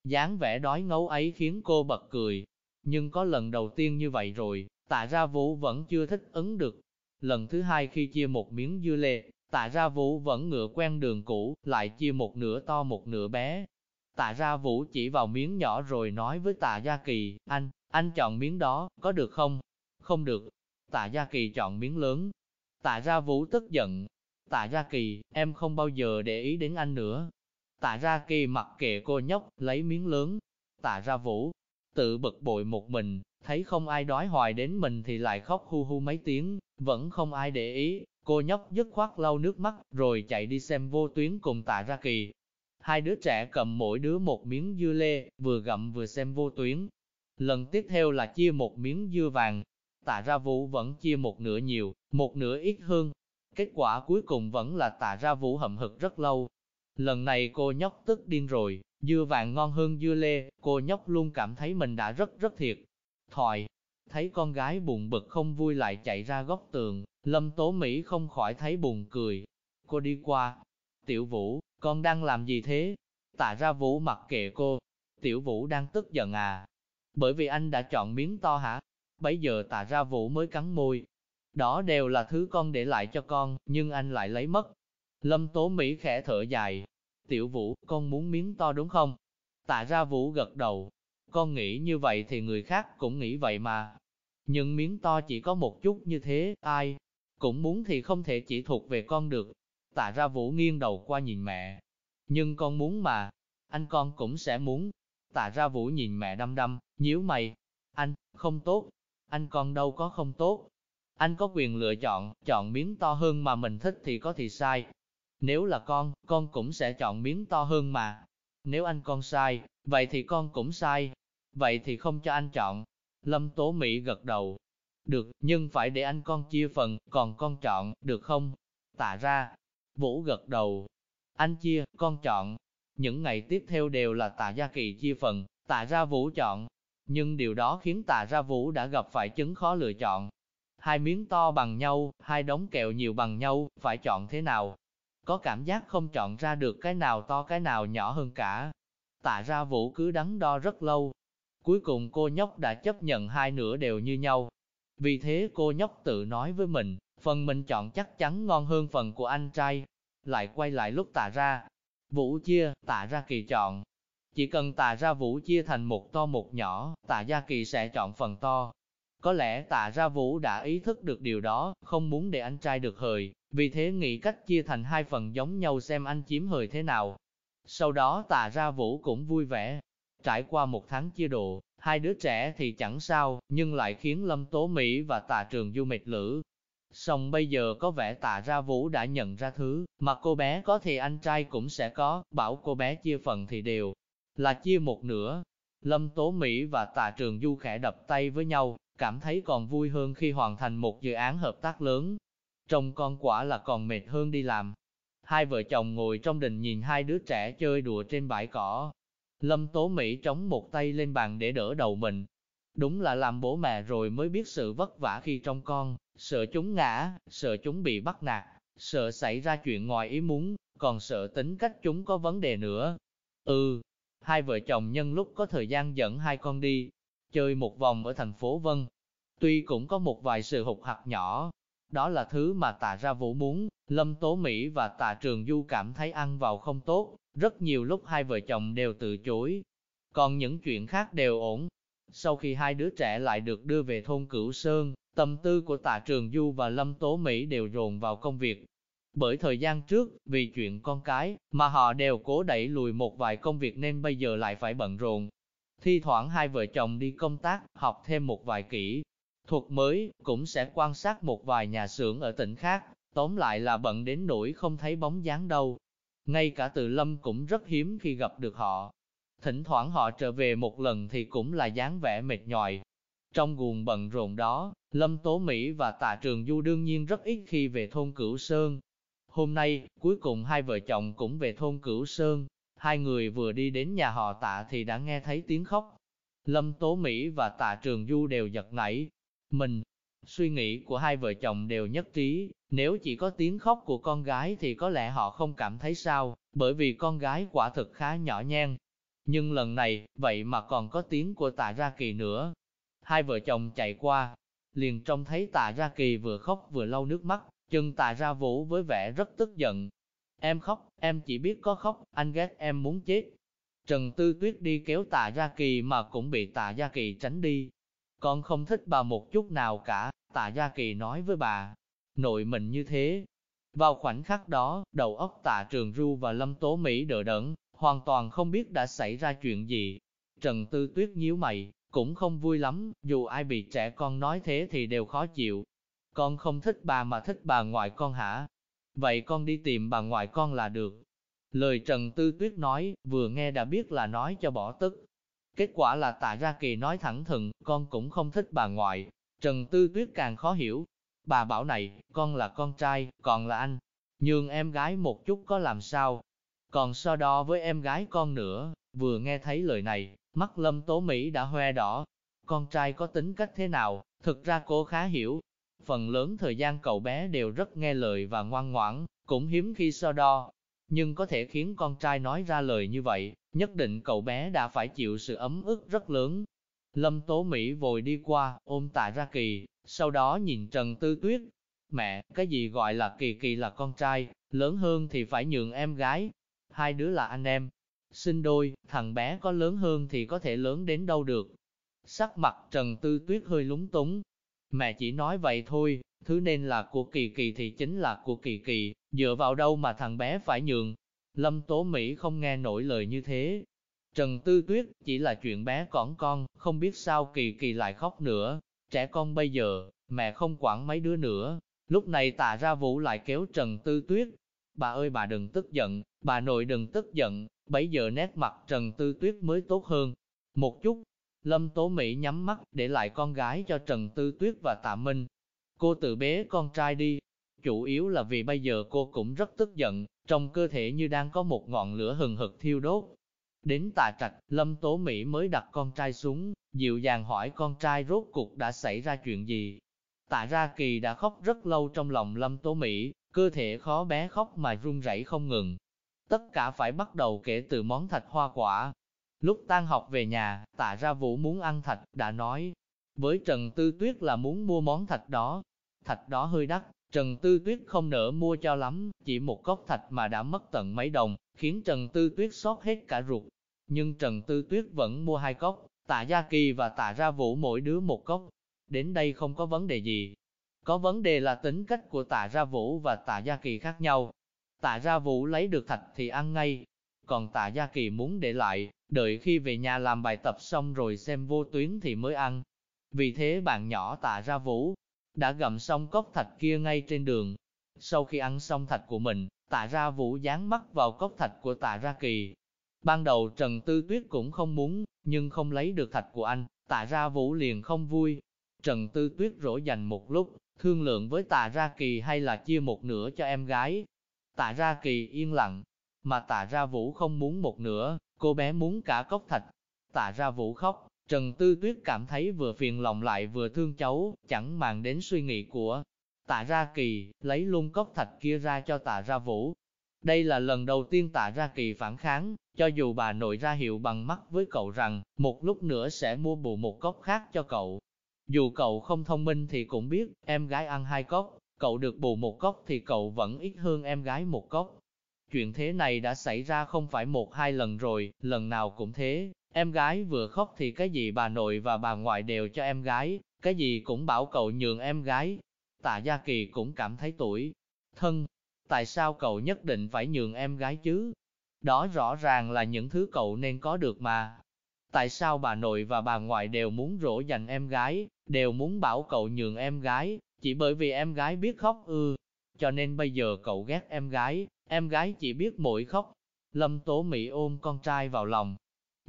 dáng vẻ đói ngấu ấy khiến cô bật cười. Nhưng có lần đầu tiên như vậy rồi, tạ ra vũ vẫn chưa thích ứng được. Lần thứ hai khi chia một miếng dưa lê, Tạ ra vũ vẫn ngựa quen đường cũ, lại chia một nửa to một nửa bé. Tạ ra vũ chỉ vào miếng nhỏ rồi nói với tạ Gia Kỳ, anh, anh chọn miếng đó, có được không? Không được. Tạ Gia Kỳ chọn miếng lớn. Tạ ra vũ tức giận. Tạ Gia Kỳ, em không bao giờ để ý đến anh nữa. Tạ ra Kỳ mặc kệ cô nhóc, lấy miếng lớn. Tạ ra vũ, tự bực bội một mình, thấy không ai đói hoài đến mình thì lại khóc hu hu mấy tiếng, vẫn không ai để ý, Cô nhóc dứt khoát lau nước mắt, rồi chạy đi xem vô tuyến cùng tạ ra kỳ. Hai đứa trẻ cầm mỗi đứa một miếng dưa lê, vừa gặm vừa xem vô tuyến. Lần tiếp theo là chia một miếng dưa vàng. Tạ ra vũ vẫn chia một nửa nhiều, một nửa ít hơn. Kết quả cuối cùng vẫn là tạ ra vũ hậm hực rất lâu. Lần này cô nhóc tức điên rồi, dưa vàng ngon hơn dưa lê, cô nhóc luôn cảm thấy mình đã rất rất thiệt. Thòi, thấy con gái buồn bực không vui lại chạy ra góc tường, Lâm Tố Mỹ không khỏi thấy buồn cười. Cô đi qua. Tiểu Vũ, con đang làm gì thế? Tạ ra Vũ mặc kệ cô. Tiểu Vũ đang tức giận à? Bởi vì anh đã chọn miếng to hả? bây giờ tạ ra Vũ mới cắn môi. Đó đều là thứ con để lại cho con, nhưng anh lại lấy mất. Lâm Tố Mỹ khẽ thở dài. Tiểu Vũ, con muốn miếng to đúng không? Tạ ra Vũ gật đầu. Con nghĩ như vậy thì người khác cũng nghĩ vậy mà. Nhưng miếng to chỉ có một chút như thế, ai cũng muốn thì không thể chỉ thuộc về con được. Tạ ra Vũ nghiêng đầu qua nhìn mẹ. Nhưng con muốn mà, anh con cũng sẽ muốn. Tạ ra Vũ nhìn mẹ đăm đăm, nhíu mày. Anh, không tốt. Anh con đâu có không tốt. Anh có quyền lựa chọn, chọn miếng to hơn mà mình thích thì có thì sai. Nếu là con, con cũng sẽ chọn miếng to hơn mà. Nếu anh con sai, vậy thì con cũng sai. Vậy thì không cho anh chọn. Lâm Tố Mỹ gật đầu. Được, nhưng phải để anh con chia phần, còn con chọn, được không? Tạ ra. Vũ gật đầu. Anh chia, con chọn. Những ngày tiếp theo đều là tạ gia kỳ chia phần, tạ ra Vũ chọn. Nhưng điều đó khiến tạ ra Vũ đã gặp phải chứng khó lựa chọn. Hai miếng to bằng nhau, hai đống kẹo nhiều bằng nhau, phải chọn thế nào? Có cảm giác không chọn ra được cái nào to cái nào nhỏ hơn cả. Tạ ra Vũ cứ đắn đo rất lâu. Cuối cùng cô nhóc đã chấp nhận hai nửa đều như nhau. Vì thế cô nhóc tự nói với mình, phần mình chọn chắc chắn ngon hơn phần của anh trai. Lại quay lại lúc tạ ra. Vũ chia, tạ ra kỳ chọn. Chỉ cần tạ ra Vũ chia thành một to một nhỏ, tạ gia kỳ sẽ chọn phần to. Có lẽ tạ ra Vũ đã ý thức được điều đó, không muốn để anh trai được hời, vì thế nghĩ cách chia thành hai phần giống nhau xem anh chiếm hời thế nào. Sau đó tà ra Vũ cũng vui vẻ. Trải qua một tháng chia đồ, hai đứa trẻ thì chẳng sao, nhưng lại khiến Lâm Tố Mỹ và tà trường du mệt lử. Xong bây giờ có vẻ tà ra Vũ đã nhận ra thứ, mà cô bé có thì anh trai cũng sẽ có, bảo cô bé chia phần thì đều là chia một nửa. Lâm Tố Mỹ và tà trường du khẽ đập tay với nhau, cảm thấy còn vui hơn khi hoàn thành một dự án hợp tác lớn. Trông con quả là còn mệt hơn đi làm. Hai vợ chồng ngồi trong đình nhìn hai đứa trẻ chơi đùa trên bãi cỏ. Lâm Tố Mỹ trống một tay lên bàn để đỡ đầu mình. Đúng là làm bố mẹ rồi mới biết sự vất vả khi trong con, sợ chúng ngã, sợ chúng bị bắt nạt, sợ xảy ra chuyện ngoài ý muốn, còn sợ tính cách chúng có vấn đề nữa. Ừ, hai vợ chồng nhân lúc có thời gian dẫn hai con đi, chơi một vòng ở thành phố Vân. Tuy cũng có một vài sự hụt hạt nhỏ, đó là thứ mà tạ ra vũ muốn, Lâm Tố Mỹ và tạ Trường Du cảm thấy ăn vào không tốt, rất nhiều lúc hai vợ chồng đều từ chối. Còn những chuyện khác đều ổn. Sau khi hai đứa trẻ lại được đưa về thôn Cửu Sơn, tâm tư của tạ Trường Du và Lâm Tố Mỹ đều dồn vào công việc. Bởi thời gian trước, vì chuyện con cái, mà họ đều cố đẩy lùi một vài công việc nên bây giờ lại phải bận rộn, Thi thoảng hai vợ chồng đi công tác, học thêm một vài kỹ thuật mới, cũng sẽ quan sát một vài nhà xưởng ở tỉnh khác, tóm lại là bận đến nỗi không thấy bóng dáng đâu. Ngay cả từ lâm cũng rất hiếm khi gặp được họ. Thỉnh thoảng họ trở về một lần thì cũng là dáng vẻ mệt nhòi. Trong guồng bận rộn đó, Lâm Tố Mỹ và Tạ Trường Du đương nhiên rất ít khi về thôn Cửu Sơn. Hôm nay, cuối cùng hai vợ chồng cũng về thôn Cửu Sơn, Hai người vừa đi đến nhà họ tạ thì đã nghe thấy tiếng khóc. Lâm Tố Mỹ và tạ Trường Du đều giật nảy. Mình, suy nghĩ của hai vợ chồng đều nhất trí, nếu chỉ có tiếng khóc của con gái thì có lẽ họ không cảm thấy sao, bởi vì con gái quả thực khá nhỏ nhen. Nhưng lần này, vậy mà còn có tiếng của tạ Ra Kỳ nữa. Hai vợ chồng chạy qua, liền trông thấy tạ Ra Kỳ vừa khóc vừa lau nước mắt, chân tạ Ra Vũ với vẻ rất tức giận, Em khóc, em chỉ biết có khóc, anh ghét em muốn chết. Trần Tư Tuyết đi kéo tạ Gia Kỳ mà cũng bị tạ Gia Kỳ tránh đi. Con không thích bà một chút nào cả, tạ Gia Kỳ nói với bà. Nội mình như thế. Vào khoảnh khắc đó, đầu óc tạ Trường Ru và Lâm Tố Mỹ đỡ đẫn, hoàn toàn không biết đã xảy ra chuyện gì. Trần Tư Tuyết nhíu mày, cũng không vui lắm, dù ai bị trẻ con nói thế thì đều khó chịu. Con không thích bà mà thích bà ngoại con hả? vậy con đi tìm bà ngoại con là được. Lời Trần Tư Tuyết nói, vừa nghe đã biết là nói cho bỏ tức. Kết quả là tạ ra kỳ nói thẳng thừng, con cũng không thích bà ngoại. Trần Tư Tuyết càng khó hiểu. Bà bảo này, con là con trai, còn là anh. Nhường em gái một chút có làm sao. Còn so đo với em gái con nữa, vừa nghe thấy lời này, mắt lâm tố Mỹ đã hoe đỏ. Con trai có tính cách thế nào, thực ra cô khá hiểu, Phần lớn thời gian cậu bé đều rất nghe lời và ngoan ngoãn, cũng hiếm khi so đo. Nhưng có thể khiến con trai nói ra lời như vậy, nhất định cậu bé đã phải chịu sự ấm ức rất lớn. Lâm Tố Mỹ vội đi qua, ôm tạ ra kỳ, sau đó nhìn Trần Tư Tuyết. Mẹ, cái gì gọi là kỳ kỳ là con trai, lớn hơn thì phải nhường em gái. Hai đứa là anh em, sinh đôi, thằng bé có lớn hơn thì có thể lớn đến đâu được. Sắc mặt Trần Tư Tuyết hơi lúng túng. Mẹ chỉ nói vậy thôi, thứ nên là của kỳ kỳ thì chính là của kỳ kỳ, dựa vào đâu mà thằng bé phải nhường. Lâm Tố Mỹ không nghe nổi lời như thế. Trần Tư Tuyết chỉ là chuyện bé cỏn con, không biết sao kỳ kỳ lại khóc nữa. Trẻ con bây giờ, mẹ không quản mấy đứa nữa. Lúc này tạ ra vũ lại kéo Trần Tư Tuyết. Bà ơi bà đừng tức giận, bà nội đừng tức giận, bấy giờ nét mặt Trần Tư Tuyết mới tốt hơn. Một chút, Lâm Tố Mỹ nhắm mắt để lại con gái cho Trần Tư Tuyết và Tạ Minh. Cô tự bế con trai đi. Chủ yếu là vì bây giờ cô cũng rất tức giận, trong cơ thể như đang có một ngọn lửa hừng hực thiêu đốt. Đến tạ trạch, Lâm Tố Mỹ mới đặt con trai xuống, dịu dàng hỏi con trai rốt cuộc đã xảy ra chuyện gì. Tạ ra kỳ đã khóc rất lâu trong lòng Lâm Tố Mỹ, cơ thể khó bé khóc mà run rẩy không ngừng. Tất cả phải bắt đầu kể từ món thạch hoa quả. Lúc tan học về nhà, tạ ra vũ muốn ăn thạch, đã nói. Với Trần Tư Tuyết là muốn mua món thạch đó. Thạch đó hơi đắt, Trần Tư Tuyết không nỡ mua cho lắm, chỉ một cốc thạch mà đã mất tận mấy đồng, khiến Trần Tư Tuyết xót hết cả ruột. Nhưng Trần Tư Tuyết vẫn mua hai cốc, tạ Gia Kỳ và tạ Ra Vũ mỗi đứa một cốc. Đến đây không có vấn đề gì. Có vấn đề là tính cách của tạ Ra Vũ và tạ Gia Kỳ khác nhau. Tạ Ra Vũ lấy được thạch thì ăn ngay, còn tạ Gia Kỳ muốn để lại, đợi khi về nhà làm bài tập xong rồi xem vô tuyến thì mới ăn. Vì thế bạn nhỏ tạ Ra Vũ đã gặm xong cốc thạch kia ngay trên đường. Sau khi ăn xong thạch của mình, tạ ra vũ dán mắt vào cốc thạch của tạ ra kỳ. Ban đầu Trần Tư Tuyết cũng không muốn, nhưng không lấy được thạch của anh, tạ ra vũ liền không vui. Trần Tư Tuyết rỗ dành một lúc, thương lượng với tạ ra kỳ hay là chia một nửa cho em gái. Tạ ra kỳ yên lặng, mà tạ ra vũ không muốn một nửa, cô bé muốn cả cốc thạch. Tạ ra vũ khóc, Trần Tư Tuyết cảm thấy vừa phiền lòng lại vừa thương cháu, chẳng màng đến suy nghĩ của tạ ra kỳ, lấy luôn cốc thạch kia ra cho tạ ra vũ. Đây là lần đầu tiên tạ ra kỳ phản kháng, cho dù bà nội ra hiệu bằng mắt với cậu rằng, một lúc nữa sẽ mua bù một cốc khác cho cậu. Dù cậu không thông minh thì cũng biết, em gái ăn hai cốc, cậu được bù một cốc thì cậu vẫn ít hơn em gái một cốc. Chuyện thế này đã xảy ra không phải một hai lần rồi, lần nào cũng thế, Em gái vừa khóc thì cái gì bà nội và bà ngoại đều cho em gái, cái gì cũng bảo cậu nhường em gái. Tạ Gia Kỳ cũng cảm thấy tuổi thân, tại sao cậu nhất định phải nhường em gái chứ? Đó rõ ràng là những thứ cậu nên có được mà. Tại sao bà nội và bà ngoại đều muốn rỗ dành em gái, đều muốn bảo cậu nhường em gái, chỉ bởi vì em gái biết khóc ư. Cho nên bây giờ cậu ghét em gái, em gái chỉ biết mỗi khóc. Lâm Tố Mỹ ôm con trai vào lòng,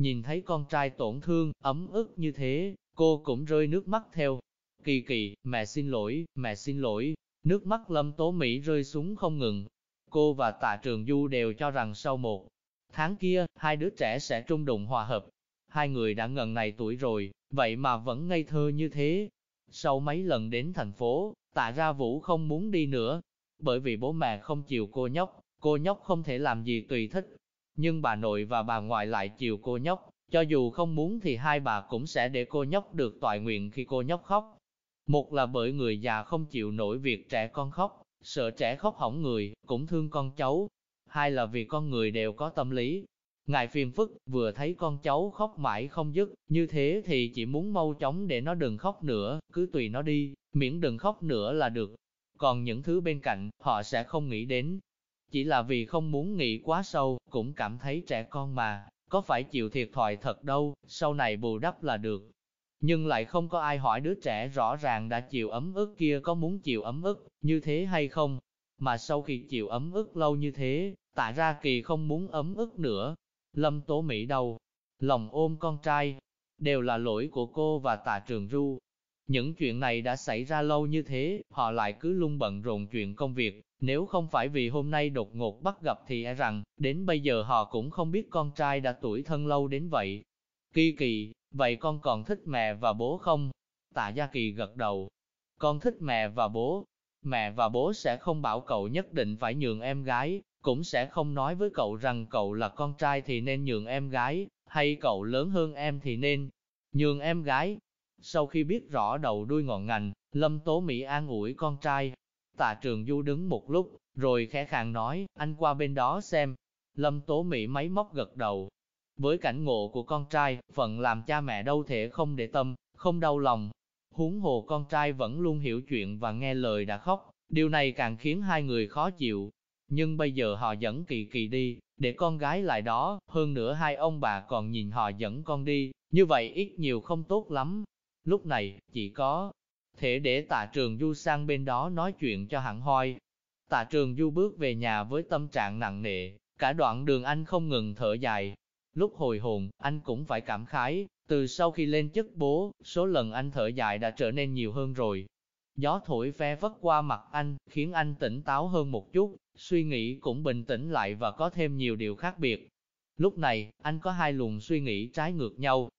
Nhìn thấy con trai tổn thương, ấm ức như thế, cô cũng rơi nước mắt theo. Kỳ kỳ, mẹ xin lỗi, mẹ xin lỗi. Nước mắt lâm tố Mỹ rơi xuống không ngừng. Cô và tạ trường du đều cho rằng sau một tháng kia, hai đứa trẻ sẽ trung đụng hòa hợp. Hai người đã ngần này tuổi rồi, vậy mà vẫn ngây thơ như thế. Sau mấy lần đến thành phố, tạ ra vũ không muốn đi nữa, bởi vì bố mẹ không chịu cô nhóc, cô nhóc không thể làm gì tùy thích, nhưng bà nội và bà ngoại lại chiều cô nhóc, cho dù không muốn thì hai bà cũng sẽ để cô nhóc được toại nguyện khi cô nhóc khóc. Một là bởi người già không chịu nổi việc trẻ con khóc, sợ trẻ khóc hỏng người, cũng thương con cháu. Hai là vì con người đều có tâm lý. Ngài phiền phức, vừa thấy con cháu khóc mãi không dứt, như thế thì chỉ muốn mau chóng để nó đừng khóc nữa, cứ tùy nó đi, miễn đừng khóc nữa là được. Còn những thứ bên cạnh, họ sẽ không nghĩ đến, chỉ là vì không muốn nghĩ quá sâu, cũng cảm thấy trẻ con mà, có phải chịu thiệt thòi thật đâu, sau này bù đắp là được. Nhưng lại không có ai hỏi đứa trẻ rõ ràng đã chịu ấm ức kia có muốn chịu ấm ức, như thế hay không. Mà sau khi chịu ấm ức lâu như thế, tạ ra kỳ không muốn ấm ức nữa. Lâm Tố Mỹ đâu, lòng ôm con trai, đều là lỗi của cô và tạ trường ru. Những chuyện này đã xảy ra lâu như thế, họ lại cứ lung bận rộn chuyện công việc, nếu không phải vì hôm nay đột ngột bắt gặp thì e rằng, đến bây giờ họ cũng không biết con trai đã tuổi thân lâu đến vậy. Kỳ kỳ, vậy con còn thích mẹ và bố không? Tạ Gia Kỳ gật đầu. Con thích mẹ và bố. Mẹ và bố sẽ không bảo cậu nhất định phải nhường em gái, cũng sẽ không nói với cậu rằng cậu là con trai thì nên nhường em gái, hay cậu lớn hơn em thì nên nhường em gái. Sau khi biết rõ đầu đuôi ngọn ngành, Lâm Tố Mỹ an ủi con trai. Tạ Trường Du đứng một lúc, rồi khẽ khàng nói, anh qua bên đó xem. Lâm Tố Mỹ máy móc gật đầu. Với cảnh ngộ của con trai, phận làm cha mẹ đâu thể không để tâm, không đau lòng. Huống hồ con trai vẫn luôn hiểu chuyện và nghe lời đã khóc, điều này càng khiến hai người khó chịu. Nhưng bây giờ họ dẫn kỳ kỳ đi, để con gái lại đó, hơn nữa hai ông bà còn nhìn họ dẫn con đi, như vậy ít nhiều không tốt lắm. Lúc này, chỉ có thể để tạ trường du sang bên đó nói chuyện cho hẳn hoi. Tạ trường du bước về nhà với tâm trạng nặng nề, cả đoạn đường anh không ngừng thở dài. Lúc hồi hồn, anh cũng phải cảm khái, từ sau khi lên chức bố, số lần anh thở dài đã trở nên nhiều hơn rồi. Gió thổi phe vất qua mặt anh, khiến anh tỉnh táo hơn một chút, suy nghĩ cũng bình tĩnh lại và có thêm nhiều điều khác biệt. Lúc này, anh có hai luồng suy nghĩ trái ngược nhau.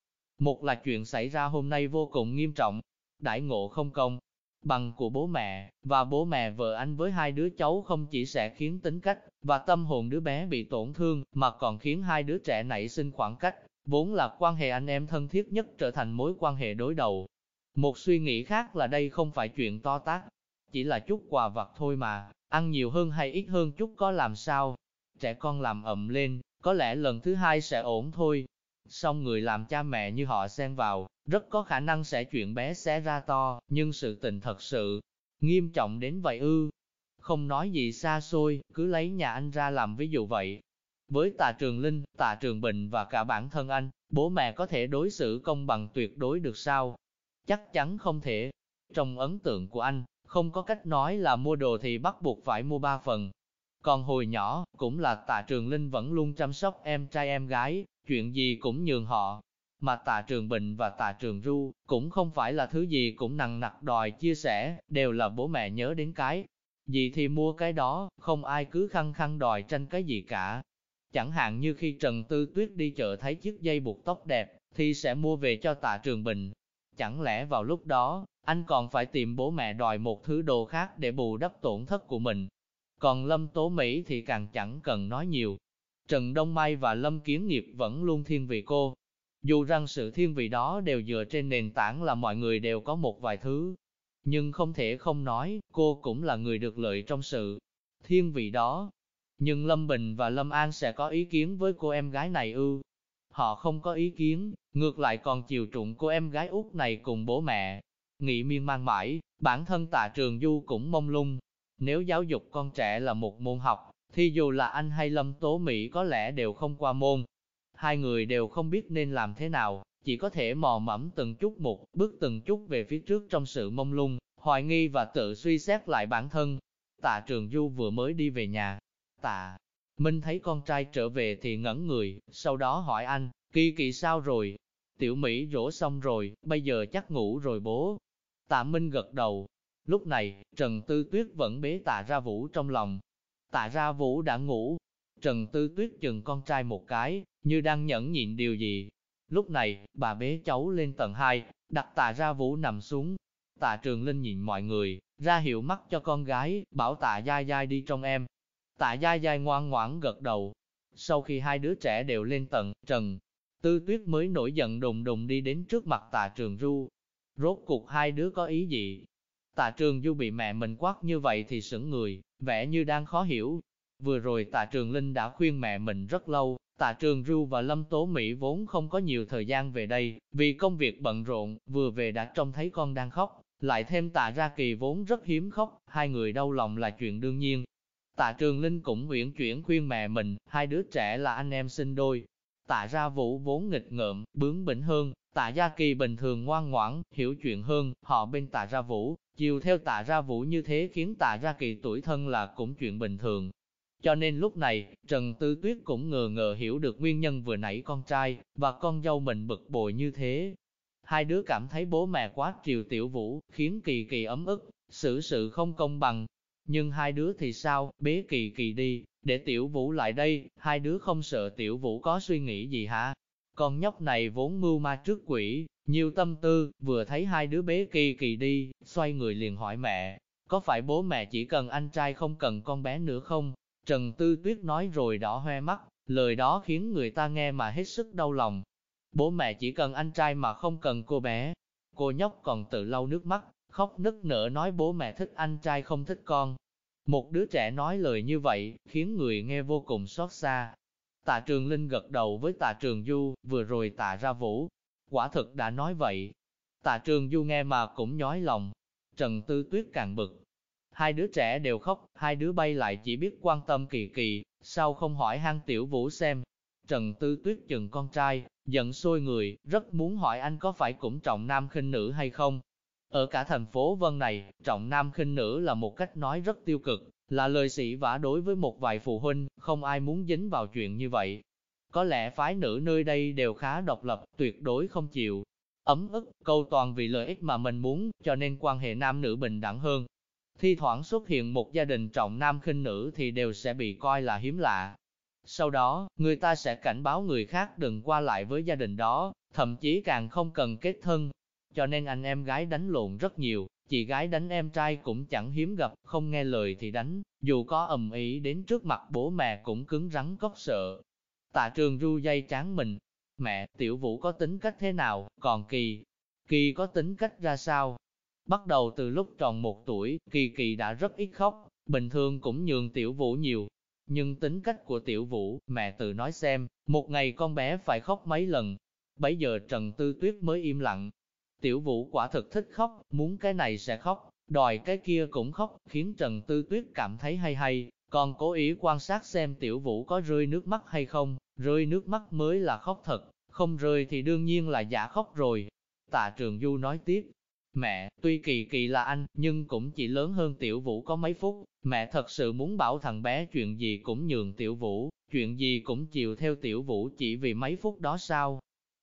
Một là chuyện xảy ra hôm nay vô cùng nghiêm trọng, đãi ngộ không công, bằng của bố mẹ, và bố mẹ vợ anh với hai đứa cháu không chỉ sẽ khiến tính cách và tâm hồn đứa bé bị tổn thương, mà còn khiến hai đứa trẻ nảy sinh khoảng cách, vốn là quan hệ anh em thân thiết nhất trở thành mối quan hệ đối đầu. Một suy nghĩ khác là đây không phải chuyện to tát, chỉ là chút quà vặt thôi mà, ăn nhiều hơn hay ít hơn chút có làm sao. Trẻ con làm ậm lên, có lẽ lần thứ hai sẽ ổn thôi. Xong người làm cha mẹ như họ xen vào, rất có khả năng sẽ chuyện bé xé ra to, nhưng sự tình thật sự nghiêm trọng đến vậy ư. Không nói gì xa xôi, cứ lấy nhà anh ra làm ví dụ vậy. Với Tạ Trường Linh, Tạ Trường Bình và cả bản thân anh, bố mẹ có thể đối xử công bằng tuyệt đối được sao? Chắc chắn không thể. Trong ấn tượng của anh, không có cách nói là mua đồ thì bắt buộc phải mua ba phần. Còn hồi nhỏ, cũng là Tạ Trường Linh vẫn luôn chăm sóc em trai em gái, chuyện gì cũng nhường họ, mà tạ trường bình và tạ trường ru, cũng không phải là thứ gì cũng nặng nặc đòi chia sẻ, đều là bố mẹ nhớ đến cái. Gì thì mua cái đó, không ai cứ khăng khăng đòi tranh cái gì cả. Chẳng hạn như khi Trần Tư Tuyết đi chợ thấy chiếc dây buộc tóc đẹp, thì sẽ mua về cho tạ trường bình. Chẳng lẽ vào lúc đó, anh còn phải tìm bố mẹ đòi một thứ đồ khác để bù đắp tổn thất của mình. Còn Lâm Tố Mỹ thì càng chẳng cần nói nhiều. Trần Đông Mai và Lâm Kiến Nghiệp vẫn luôn thiên vị cô, dù rằng sự thiên vị đó đều dựa trên nền tảng là mọi người đều có một vài thứ, nhưng không thể không nói, cô cũng là người được lợi trong sự thiên vị đó. Nhưng Lâm Bình và Lâm An sẽ có ý kiến với cô em gái này ư. Họ không có ý kiến, ngược lại còn chiều trụng cô em gái út này cùng bố mẹ. Nghị miên man mãi, bản thân tạ trường du cũng mông lung. Nếu giáo dục con trẻ là một môn học, thì dù là anh hay Lâm Tố Mỹ có lẽ đều không qua môn, hai người đều không biết nên làm thế nào, chỉ có thể mò mẫm từng chút một, bước từng chút về phía trước trong sự mông lung, hoài nghi và tự suy xét lại bản thân. Tạ Trường Du vừa mới đi về nhà. Tạ Minh thấy con trai trở về thì ngẩn người, sau đó hỏi anh, kỳ kỳ sao rồi? Tiểu Mỹ rổ xong rồi, bây giờ chắc ngủ rồi bố. Tạ Minh gật đầu. Lúc này, Trần Tư Tuyết vẫn bế tạ ra vũ trong lòng. Tạ ra vũ đã ngủ. Trần Tư Tuyết chừng con trai một cái, như đang nhẫn nhịn điều gì. Lúc này, bà bế cháu lên tầng 2, đặt tạ ra vũ nằm xuống. Tạ trường linh nhìn mọi người, ra hiệu mắt cho con gái, bảo tạ dai dai đi trong em. Tạ dai dai ngoan ngoãn gật đầu. Sau khi hai đứa trẻ đều lên tầng, Trần, Tư Tuyết mới nổi giận đùng đùng đi đến trước mặt tạ trường Du. Rốt cuộc hai đứa có ý gì? Tạ trường du bị mẹ mình quát như vậy thì sững người, vẻ như đang khó hiểu. Vừa rồi tạ trường linh đã khuyên mẹ mình rất lâu, Tạ Trường Du và Lâm Tố Mỹ vốn không có nhiều thời gian về đây, vì công việc bận rộn, vừa về đã trông thấy con đang khóc, lại thêm tạ ra kỳ vốn rất hiếm khóc, hai người đau lòng là chuyện đương nhiên. Tạ Trường Linh cũng uyển chuyển khuyên mẹ mình, hai đứa trẻ là anh em sinh đôi. Tạ ra vũ vốn nghịch ngợm, bướng bỉnh hơn, tạ gia kỳ bình thường ngoan ngoãn, hiểu chuyện hơn, họ bên tạ ra vũ, chiều theo tạ ra vũ như thế khiến tạ ra kỳ tuổi thân là cũng chuyện bình thường, cho nên lúc này, Trần Tư Tuyết cũng ngờ ngờ hiểu được nguyên nhân vừa nãy con trai, và con dâu mình bực bội như thế. Hai đứa cảm thấy bố mẹ quá triều tiểu vũ, khiến kỳ kỳ ấm ức, xử sự không công bằng. Nhưng hai đứa thì sao, bế kỳ kỳ đi, để tiểu vũ lại đây, hai đứa không sợ tiểu vũ có suy nghĩ gì hả? Con nhóc này vốn mưu ma trước quỷ, nhiều tâm tư, vừa thấy hai đứa bé kỳ kỳ đi, xoay người liền hỏi mẹ, có phải bố mẹ chỉ cần anh trai không cần con bé nữa không? Trần Tư Tuyết nói rồi đỏ hoe mắt, lời đó khiến người ta nghe mà hết sức đau lòng. Bố mẹ chỉ cần anh trai mà không cần cô bé. Cô nhóc còn tự lau nước mắt, khóc nức nở nói bố mẹ thích anh trai không thích con. Một đứa trẻ nói lời như vậy, khiến người nghe vô cùng xót xa. Tạ Trường Linh gật đầu với Tạ Trường Du, vừa rồi Tạ Ra Vũ. Quả thực đã nói vậy. Tạ Trường Du nghe mà cũng nhói lòng. Trần Tư Tuyết càng bực. Hai đứa trẻ đều khóc, hai đứa bay lại chỉ biết quan tâm kỳ kỳ, sao không hỏi hang tiểu vũ xem. Trần Tư Tuyết chừng con trai, giận sôi người, rất muốn hỏi anh có phải cũng trọng nam khinh nữ hay không. Ở cả thành phố Vân này, trọng nam khinh nữ là một cách nói rất tiêu cực, là lời sĩ vả đối với một vài phụ huynh, không ai muốn dính vào chuyện như vậy. Có lẽ phái nữ nơi đây đều khá độc lập, tuyệt đối không chịu. Ấm ức, câu toàn vì lợi ích mà mình muốn, cho nên quan hệ nam nữ bình đẳng hơn. Thi thoảng xuất hiện một gia đình trọng nam khinh nữ thì đều sẽ bị coi là hiếm lạ. Sau đó, người ta sẽ cảnh báo người khác đừng qua lại với gia đình đó, thậm chí càng không cần kết thân. Cho nên anh em gái đánh lộn rất nhiều, chị gái đánh em trai cũng chẳng hiếm gặp, không nghe lời thì đánh, dù có ầm ý đến trước mặt bố mẹ cũng cứng rắn cốc sợ. Tạ trường ru dây chán mình, mẹ, tiểu vũ có tính cách thế nào, còn kỳ, kỳ có tính cách ra sao? Bắt đầu từ lúc tròn một tuổi, kỳ kỳ đã rất ít khóc, bình thường cũng nhường tiểu vũ nhiều. Nhưng tính cách của tiểu vũ, mẹ tự nói xem, một ngày con bé phải khóc mấy lần. Bấy giờ Trần Tư Tuyết mới im lặng, Tiểu vũ quả thực thích khóc, muốn cái này sẽ khóc, đòi cái kia cũng khóc, khiến Trần Tư Tuyết cảm thấy hay hay, còn cố ý quan sát xem tiểu vũ có rơi nước mắt hay không, rơi nước mắt mới là khóc thật, không rơi thì đương nhiên là giả khóc rồi. Tạ Trường Du nói tiếp, mẹ, tuy kỳ kỳ là anh, nhưng cũng chỉ lớn hơn tiểu vũ có mấy phút, mẹ thật sự muốn bảo thằng bé chuyện gì cũng nhường tiểu vũ, chuyện gì cũng chiều theo tiểu vũ chỉ vì mấy phút đó sao,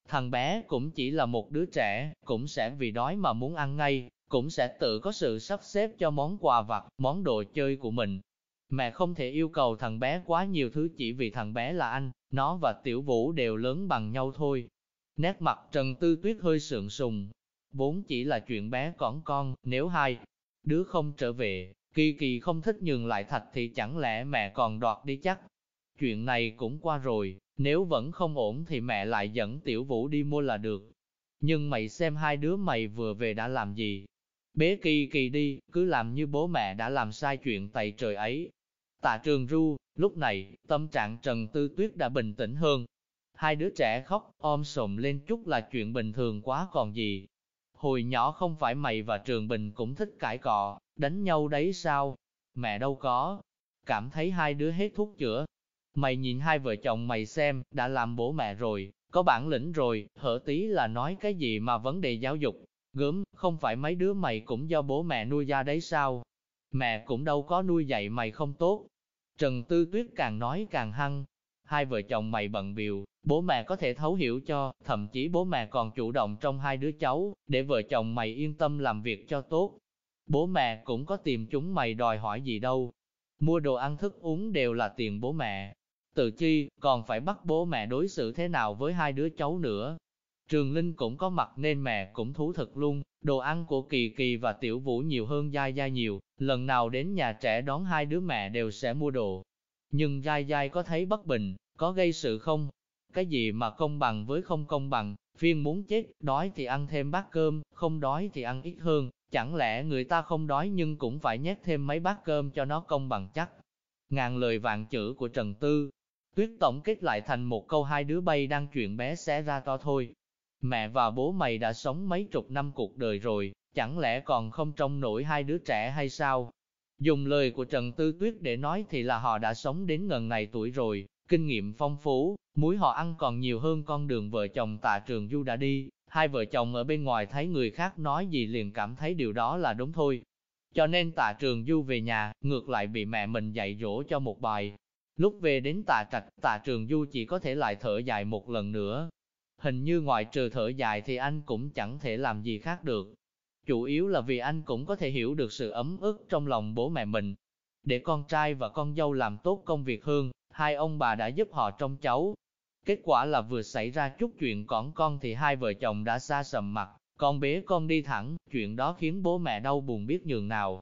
Thằng bé cũng chỉ là một đứa trẻ, cũng sẽ vì đói mà muốn ăn ngay, cũng sẽ tự có sự sắp xếp cho món quà vặt, món đồ chơi của mình. Mẹ không thể yêu cầu thằng bé quá nhiều thứ chỉ vì thằng bé là anh, nó và tiểu vũ đều lớn bằng nhau thôi. Nét mặt Trần Tư Tuyết hơi sượng sùng, vốn chỉ là chuyện bé còn con, nếu hai đứa không trở về, Kỳ Kỳ không thích nhường lại thạch thì chẳng lẽ mẹ còn đoạt đi chắc. Chuyện này cũng qua rồi, nếu vẫn không ổn thì mẹ lại dẫn tiểu vũ đi mua là được. Nhưng mày xem hai đứa mày vừa về đã làm gì. Bế kỳ kỳ đi, cứ làm như bố mẹ đã làm sai chuyện tày trời ấy. Tạ trường ru, lúc này, tâm trạng Trần Tư Tuyết đã bình tĩnh hơn. Hai đứa trẻ khóc, ôm sồm lên chút là chuyện bình thường quá còn gì. Hồi nhỏ không phải mày và Trường Bình cũng thích cãi cọ, đánh nhau đấy sao? Mẹ đâu có. Cảm thấy hai đứa hết thuốc chữa, Mày nhìn hai vợ chồng mày xem, đã làm bố mẹ rồi, có bản lĩnh rồi, hở tí là nói cái gì mà vấn đề giáo dục. Gớm, không phải mấy đứa mày cũng do bố mẹ nuôi ra đấy sao? Mẹ cũng đâu có nuôi dạy mày không tốt. Trần Tư Tuyết càng nói càng hăng. Hai vợ chồng mày bận biểu, bố mẹ có thể thấu hiểu cho, thậm chí bố mẹ còn chủ động trong hai đứa cháu, để vợ chồng mày yên tâm làm việc cho tốt. Bố mẹ cũng có tìm chúng mày đòi hỏi gì đâu. Mua đồ ăn thức uống đều là tiền bố mẹ, Tự chi, còn phải bắt bố mẹ đối xử thế nào với hai đứa cháu nữa. Trường Linh cũng có mặt nên mẹ cũng thú thực luôn, đồ ăn của Kỳ Kỳ và Tiểu Vũ nhiều hơn Giai Giai nhiều, lần nào đến nhà trẻ đón hai đứa mẹ đều sẽ mua đồ. Nhưng Giai Giai có thấy bất bình, có gây sự không? Cái gì mà công bằng với không công bằng, phiên muốn chết, đói thì ăn thêm bát cơm, không đói thì ăn ít hơn, chẳng lẽ người ta không đói nhưng cũng phải nhét thêm mấy bát cơm cho nó công bằng chắc. Ngàn lời vạn chữ của Trần Tư, Tuyết tổng kết lại thành một câu hai đứa bay đang chuyện bé xé ra to thôi. Mẹ và bố mày đã sống mấy chục năm cuộc đời rồi, chẳng lẽ còn không trông nổi hai đứa trẻ hay sao? Dùng lời của Trần Tư Tuyết để nói thì là họ đã sống đến ngần này tuổi rồi, kinh nghiệm phong phú, muối họ ăn còn nhiều hơn con đường vợ chồng tạ trường du đã đi, hai vợ chồng ở bên ngoài thấy người khác nói gì liền cảm thấy điều đó là đúng thôi. Cho nên tạ trường du về nhà, ngược lại bị mẹ mình dạy dỗ cho một bài, Lúc về đến tạ trạch, tạ trường du chỉ có thể lại thở dài một lần nữa. Hình như ngoại trừ thở dài thì anh cũng chẳng thể làm gì khác được. Chủ yếu là vì anh cũng có thể hiểu được sự ấm ức trong lòng bố mẹ mình. Để con trai và con dâu làm tốt công việc hơn, hai ông bà đã giúp họ trông cháu. Kết quả là vừa xảy ra chút chuyện cỏn con thì hai vợ chồng đã xa sầm mặt, con bế con đi thẳng, chuyện đó khiến bố mẹ đau buồn biết nhường nào.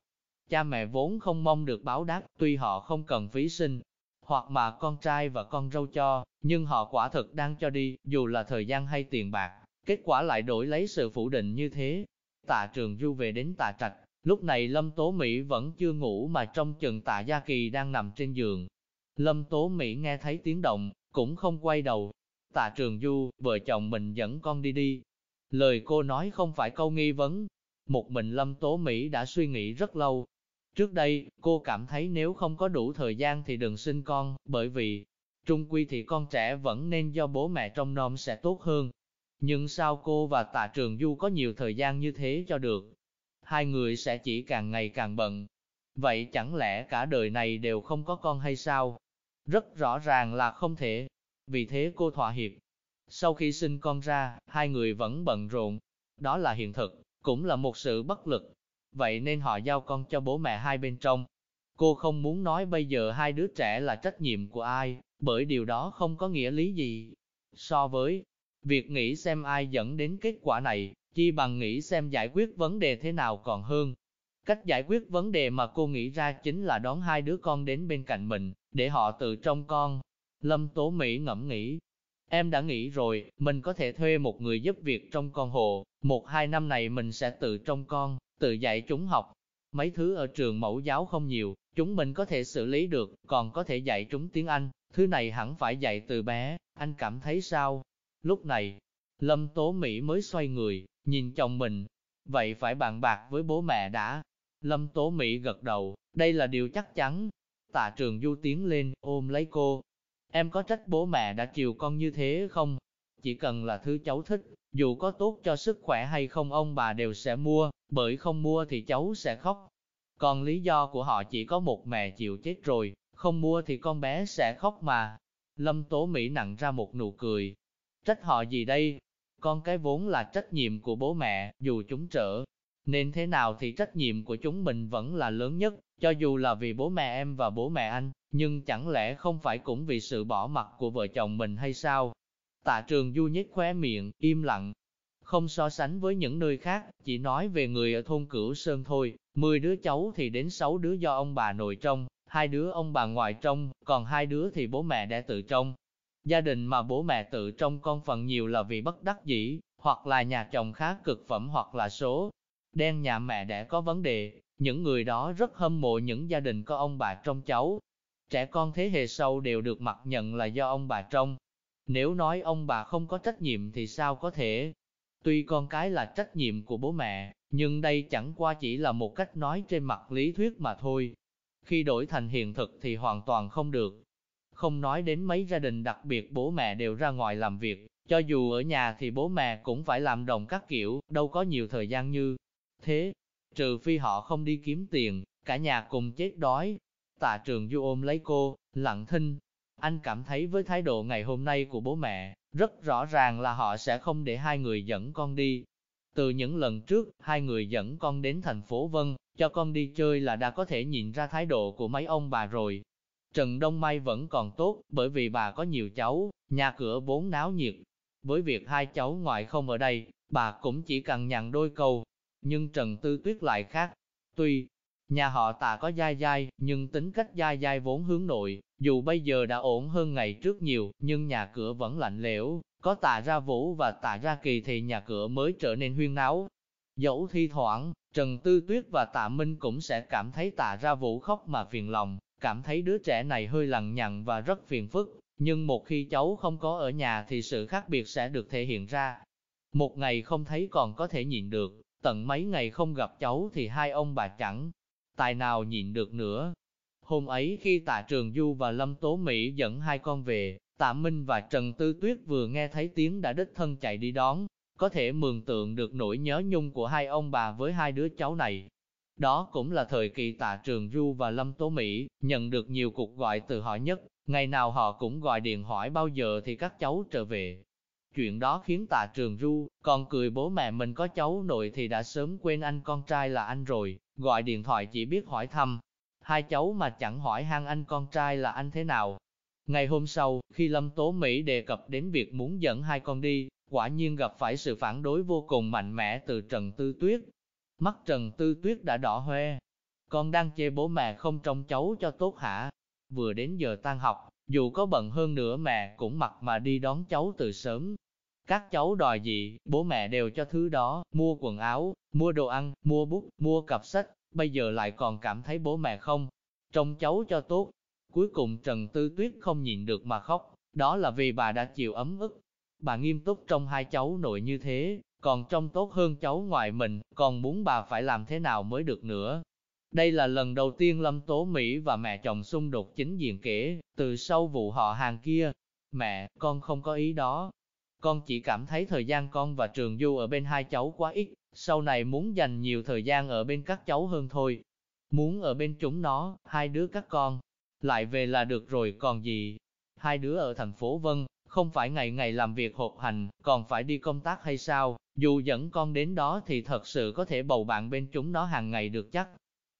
Cha mẹ vốn không mong được báo đáp, tuy họ không cần phí sinh, hoặc mà con trai và con râu cho, nhưng họ quả thực đang cho đi, dù là thời gian hay tiền bạc, kết quả lại đổi lấy sự phủ định như thế. Tạ Trường Du về đến Tạ Trạch, lúc này Lâm Tố Mỹ vẫn chưa ngủ mà trong chừng Tạ Gia Kỳ đang nằm trên giường. Lâm Tố Mỹ nghe thấy tiếng động, cũng không quay đầu. Tạ Trường Du, vợ chồng mình dẫn con đi đi. Lời cô nói không phải câu nghi vấn. Một mình Lâm Tố Mỹ đã suy nghĩ rất lâu. Trước đây, cô cảm thấy nếu không có đủ thời gian thì đừng sinh con, bởi vì, trung quy thì con trẻ vẫn nên do bố mẹ trông nom sẽ tốt hơn. Nhưng sao cô và tạ trường du có nhiều thời gian như thế cho được? Hai người sẽ chỉ càng ngày càng bận. Vậy chẳng lẽ cả đời này đều không có con hay sao? Rất rõ ràng là không thể. Vì thế cô thỏa hiệp. Sau khi sinh con ra, hai người vẫn bận rộn. Đó là hiện thực, cũng là một sự bất lực. Vậy nên họ giao con cho bố mẹ hai bên trong. Cô không muốn nói bây giờ hai đứa trẻ là trách nhiệm của ai, bởi điều đó không có nghĩa lý gì. So với Việc nghĩ xem ai dẫn đến kết quả này, chi bằng nghĩ xem giải quyết vấn đề thế nào còn hơn. Cách giải quyết vấn đề mà cô nghĩ ra chính là đón hai đứa con đến bên cạnh mình, để họ tự trông con. Lâm Tố Mỹ ngẫm nghĩ, em đã nghĩ rồi, mình có thể thuê một người giúp việc trong con hồ, một hai năm này mình sẽ tự trông con, tự dạy chúng học. Mấy thứ ở trường mẫu giáo không nhiều, chúng mình có thể xử lý được, còn có thể dạy chúng tiếng Anh, thứ này hẳn phải dạy từ bé, anh cảm thấy sao? Lúc này, Lâm Tố Mỹ mới xoay người, nhìn chồng mình. Vậy phải bàn bạc với bố mẹ đã. Lâm Tố Mỹ gật đầu, đây là điều chắc chắn. Tạ trường du tiến lên, ôm lấy cô. Em có trách bố mẹ đã chiều con như thế không? Chỉ cần là thứ cháu thích, dù có tốt cho sức khỏe hay không ông bà đều sẽ mua, bởi không mua thì cháu sẽ khóc. Còn lý do của họ chỉ có một mẹ chịu chết rồi, không mua thì con bé sẽ khóc mà. Lâm Tố Mỹ nặng ra một nụ cười, Trách họ gì đây? Con cái vốn là trách nhiệm của bố mẹ, dù chúng trở. Nên thế nào thì trách nhiệm của chúng mình vẫn là lớn nhất, cho dù là vì bố mẹ em và bố mẹ anh, nhưng chẳng lẽ không phải cũng vì sự bỏ mặt của vợ chồng mình hay sao? Tạ trường du nhếch khóe miệng, im lặng. Không so sánh với những nơi khác, chỉ nói về người ở thôn Cửu Sơn thôi, 10 đứa cháu thì đến 6 đứa do ông bà nội trông hai đứa ông bà ngoại trông còn hai đứa thì bố mẹ đã tự trông Gia đình mà bố mẹ tự trông con phần nhiều là vì bất đắc dĩ, hoặc là nhà chồng khá cực phẩm hoặc là số đen nhà mẹ đẻ có vấn đề, những người đó rất hâm mộ những gia đình có ông bà trong cháu. Trẻ con thế hệ sau đều được mặc nhận là do ông bà trông nếu nói ông bà không có trách nhiệm thì sao có thể? Tuy con cái là trách nhiệm của bố mẹ, nhưng đây chẳng qua chỉ là một cách nói trên mặt lý thuyết mà thôi. Khi đổi thành hiện thực thì hoàn toàn không được. Không nói đến mấy gia đình đặc biệt bố mẹ đều ra ngoài làm việc, cho dù ở nhà thì bố mẹ cũng phải làm đồng các kiểu, đâu có nhiều thời gian như thế. Trừ phi họ không đi kiếm tiền, cả nhà cùng chết đói. Tạ trường du ôm lấy cô, lặng thinh. Anh cảm thấy với thái độ ngày hôm nay của bố mẹ, rất rõ ràng là họ sẽ không để hai người dẫn con đi. Từ những lần trước, hai người dẫn con đến thành phố Vân, cho con đi chơi là đã có thể nhìn ra thái độ của mấy ông bà rồi. Trần Đông Mai vẫn còn tốt, bởi vì bà có nhiều cháu, nhà cửa vốn náo nhiệt. Với việc hai cháu ngoại không ở đây, bà cũng chỉ cần nhằn đôi câu. Nhưng Trần Tư Tuyết lại khác. Tuy nhà họ tạ có dai dai, nhưng tính cách dai dai vốn hướng nội, dù bây giờ đã ổn hơn ngày trước nhiều, nhưng nhà cửa vẫn lạnh lẽo. Có tạ ra vũ và tạ ra kỳ thì nhà cửa mới trở nên huyên náo. Dẫu thi thoảng, Trần Tư Tuyết và tạ Minh cũng sẽ cảm thấy tạ ra vũ khóc mà phiền lòng, cảm thấy đứa trẻ này hơi lằng nhằng và rất phiền phức, nhưng một khi cháu không có ở nhà thì sự khác biệt sẽ được thể hiện ra. Một ngày không thấy còn có thể nhịn được, tận mấy ngày không gặp cháu thì hai ông bà chẳng tài nào nhịn được nữa. Hôm ấy khi tạ Trường Du và Lâm Tố Mỹ dẫn hai con về, tạ Minh và Trần Tư Tuyết vừa nghe thấy tiếng đã đích thân chạy đi đón, có thể mường tượng được nỗi nhớ nhung của hai ông bà với hai đứa cháu này. Đó cũng là thời kỳ tạ Trường Du và Lâm Tố Mỹ, nhận được nhiều cuộc gọi từ họ nhất, ngày nào họ cũng gọi điện hỏi bao giờ thì các cháu trở về. Chuyện đó khiến tạ Trường Du, còn cười bố mẹ mình có cháu nội thì đã sớm quên anh con trai là anh rồi, gọi điện thoại chỉ biết hỏi thăm. Hai cháu mà chẳng hỏi han anh con trai là anh thế nào. Ngày hôm sau, khi Lâm Tố Mỹ đề cập đến việc muốn dẫn hai con đi, quả nhiên gặp phải sự phản đối vô cùng mạnh mẽ từ Trần Tư Tuyết, Mắt Trần Tư Tuyết đã đỏ hoe. Con đang chê bố mẹ không trông cháu cho tốt hả? Vừa đến giờ tan học, dù có bận hơn nữa mẹ cũng mặc mà đi đón cháu từ sớm. Các cháu đòi gì, bố mẹ đều cho thứ đó, mua quần áo, mua đồ ăn, mua bút, mua cặp sách, bây giờ lại còn cảm thấy bố mẹ không. Trông cháu cho tốt. Cuối cùng Trần Tư Tuyết không nhịn được mà khóc, đó là vì bà đã chịu ấm ức. Bà nghiêm túc trong hai cháu nội như thế, còn trông tốt hơn cháu ngoài mình, còn muốn bà phải làm thế nào mới được nữa. Đây là lần đầu tiên Lâm Tố Mỹ và mẹ chồng xung đột chính diện kể, từ sau vụ họ hàng kia. Mẹ, con không có ý đó. Con chỉ cảm thấy thời gian con và Trường Du ở bên hai cháu quá ít, sau này muốn dành nhiều thời gian ở bên các cháu hơn thôi. Muốn ở bên chúng nó, hai đứa các con, lại về là được rồi còn gì. Hai đứa ở thành phố Vân, không phải ngày ngày làm việc hộp hành, còn phải đi công tác hay sao, dù dẫn con đến đó thì thật sự có thể bầu bạn bên chúng nó hàng ngày được chắc.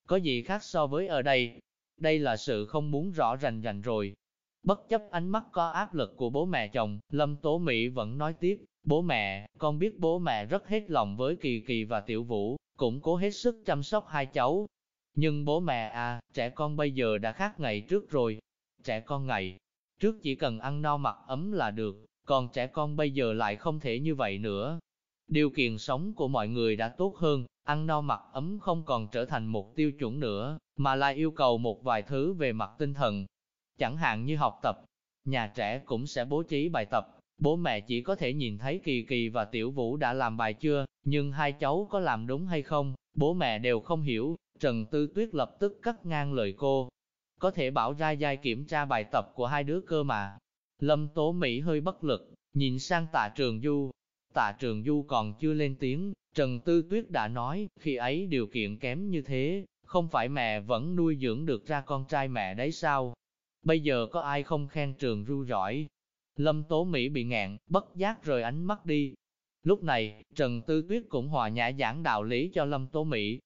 Có gì khác so với ở đây? Đây là sự không muốn rõ rành rành rồi. Bất chấp ánh mắt có áp lực của bố mẹ chồng, Lâm Tố Mỹ vẫn nói tiếp, bố mẹ, con biết bố mẹ rất hết lòng với Kỳ Kỳ và Tiểu Vũ, cũng cố hết sức chăm sóc hai cháu. Nhưng bố mẹ à, trẻ con bây giờ đã khác ngày trước rồi. Trẻ con ngày trước chỉ cần ăn no mặc ấm là được, còn trẻ con bây giờ lại không thể như vậy nữa. Điều kiện sống của mọi người đã tốt hơn, ăn no mặc ấm không còn trở thành một tiêu chuẩn nữa, mà là yêu cầu một vài thứ về mặt tinh thần. Chẳng hạn như học tập, nhà trẻ cũng sẽ bố trí bài tập, bố mẹ chỉ có thể nhìn thấy Kỳ Kỳ và Tiểu Vũ đã làm bài chưa, nhưng hai cháu có làm đúng hay không, bố mẹ đều không hiểu, Trần Tư Tuyết lập tức cắt ngang lời cô. Có thể bảo ra giai kiểm tra bài tập của hai đứa cơ mà. Lâm Tố Mỹ hơi bất lực, nhìn sang tạ trường Du. Tạ trường Du còn chưa lên tiếng, Trần Tư Tuyết đã nói, khi ấy điều kiện kém như thế, không phải mẹ vẫn nuôi dưỡng được ra con trai mẹ đấy sao? Bây giờ có ai không khen trường ru giỏi? Lâm Tố Mỹ bị ngẹn, bất giác rời ánh mắt đi. Lúc này, Trần Tư Tuyết cũng hòa nhã giảng đạo lý cho Lâm Tố Mỹ.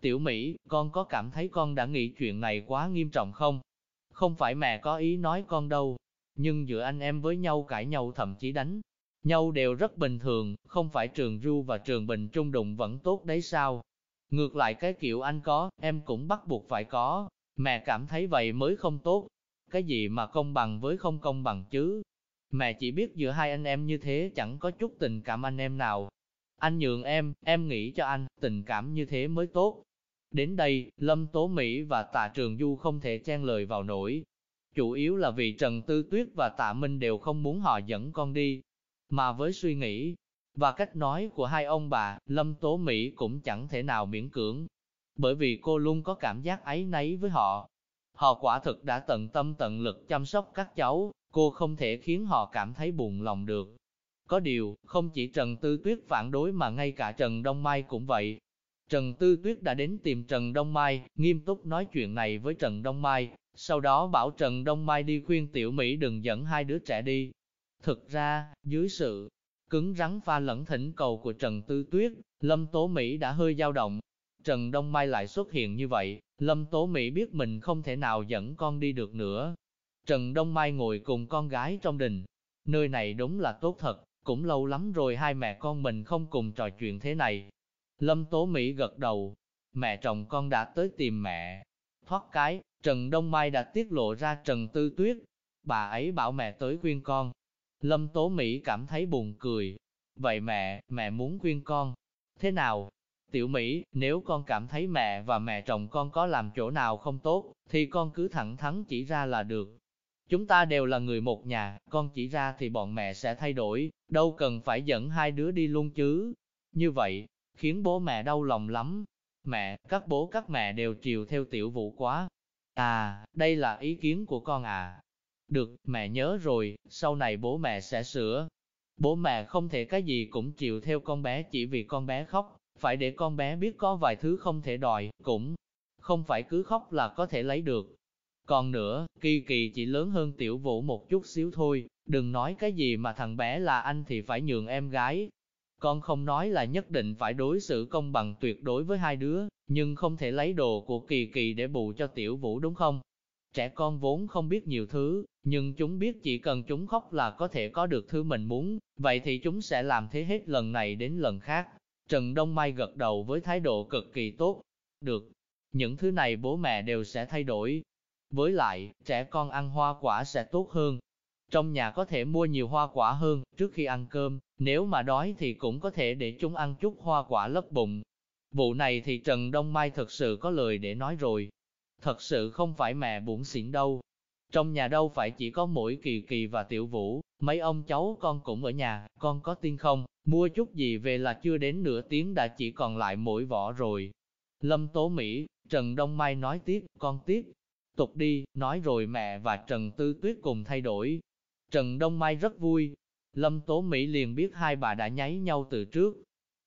Tiểu Mỹ, con có cảm thấy con đã nghĩ chuyện này quá nghiêm trọng không? Không phải mẹ có ý nói con đâu, nhưng giữa anh em với nhau cãi nhau thậm chí đánh nhau đều rất bình thường, không phải trường ru và trường bình trung đụng vẫn tốt đấy sao? Ngược lại cái kiểu anh có, em cũng bắt buộc phải có, mẹ cảm thấy vậy mới không tốt. Cái gì mà công bằng với không công bằng chứ? Mẹ chỉ biết giữa hai anh em như thế chẳng có chút tình cảm anh em nào. Anh nhường em, em nghĩ cho anh, tình cảm như thế mới tốt. Đến đây, Lâm Tố Mỹ và Tạ Trường Du không thể chen lời vào nổi. Chủ yếu là vì Trần Tư Tuyết và Tạ Minh đều không muốn họ dẫn con đi, mà với suy nghĩ và cách nói của hai ông bà, Lâm Tố Mỹ cũng chẳng thể nào miễn cưỡng. Bởi vì cô luôn có cảm giác ấy nấy với họ. Họ quả thực đã tận tâm tận lực chăm sóc các cháu, cô không thể khiến họ cảm thấy buồn lòng được. Có điều, không chỉ Trần Tư Tuyết phản đối mà ngay cả Trần Đông Mai cũng vậy. Trần Tư Tuyết đã đến tìm Trần Đông Mai, nghiêm túc nói chuyện này với Trần Đông Mai, sau đó bảo Trần Đông Mai đi khuyên Tiểu Mỹ đừng dẫn hai đứa trẻ đi, Thực ra, dưới sự cứng rắn pha lẫn thỉnh cầu của Trần Tư Tuyết, Lâm Tố Mỹ đã hơi dao động. Trần Đông Mai lại xuất hiện như vậy, Lâm Tố Mỹ biết mình không thể nào dẫn con đi được nữa. Trần Đông Mai ngồi cùng con gái trong đình. Nơi này đúng là tốt thật, cũng lâu lắm rồi hai mẹ con mình không cùng trò chuyện thế này. Lâm Tố Mỹ gật đầu, mẹ chồng con đã tới tìm mẹ. Thoát cái, Trần Đông Mai đã tiết lộ ra Trần Tư Tuyết. Bà ấy bảo mẹ tới khuyên con, Lâm Tố Mỹ cảm thấy buồn cười. Vậy mẹ, mẹ muốn khuyên con. Thế nào? Tiểu Mỹ, nếu con cảm thấy mẹ và mẹ chồng con có làm chỗ nào không tốt, thì con cứ thẳng thắn chỉ ra là được. Chúng ta đều là người một nhà, con chỉ ra thì bọn mẹ sẽ thay đổi, đâu cần phải dẫn hai đứa đi luôn chứ. Như vậy, khiến bố mẹ đau lòng lắm. Mẹ, các bố các mẹ đều chiều theo tiểu vũ quá. À, đây là ý kiến của con à. Được, mẹ nhớ rồi, sau này bố mẹ sẽ sửa. Bố mẹ không thể cái gì cũng chịu theo con bé chỉ vì con bé khóc, phải để con bé biết có vài thứ không thể đòi, cũng không phải cứ khóc là có thể lấy được. Còn nữa, kỳ kỳ chỉ lớn hơn tiểu vũ một chút xíu thôi, đừng nói cái gì mà thằng bé là anh thì phải nhường em gái. Con không nói là nhất định phải đối xử công bằng tuyệt đối với hai đứa, nhưng không thể lấy đồ của kỳ kỳ để bù cho tiểu vũ đúng không? Trẻ con vốn không biết nhiều thứ, nhưng chúng biết chỉ cần chúng khóc là có thể có được thứ mình muốn, vậy thì chúng sẽ làm thế hết lần này đến lần khác. Trần Đông Mai gật đầu với thái độ cực kỳ tốt. Được, những thứ này bố mẹ đều sẽ thay đổi. Với lại, trẻ con ăn hoa quả sẽ tốt hơn. Trong nhà có thể mua nhiều hoa quả hơn, trước khi ăn cơm, nếu mà đói thì cũng có thể để chúng ăn chút hoa quả lấp bụng. Vụ này thì Trần Đông Mai thật sự có lời để nói rồi. Thật sự không phải mẹ bụng xỉn đâu. Trong nhà đâu phải chỉ có mỗi kỳ kỳ và tiểu vũ, mấy ông cháu con cũng ở nhà, con có tin không, mua chút gì về là chưa đến nửa tiếng đã chỉ còn lại mỗi vỏ rồi. Lâm Tố Mỹ, Trần Đông Mai nói tiếp, con tiếp, tục đi, nói rồi mẹ và Trần Tư Tuyết cùng thay đổi. Trần Đông Mai rất vui, Lâm Tố Mỹ liền biết hai bà đã nháy nhau từ trước.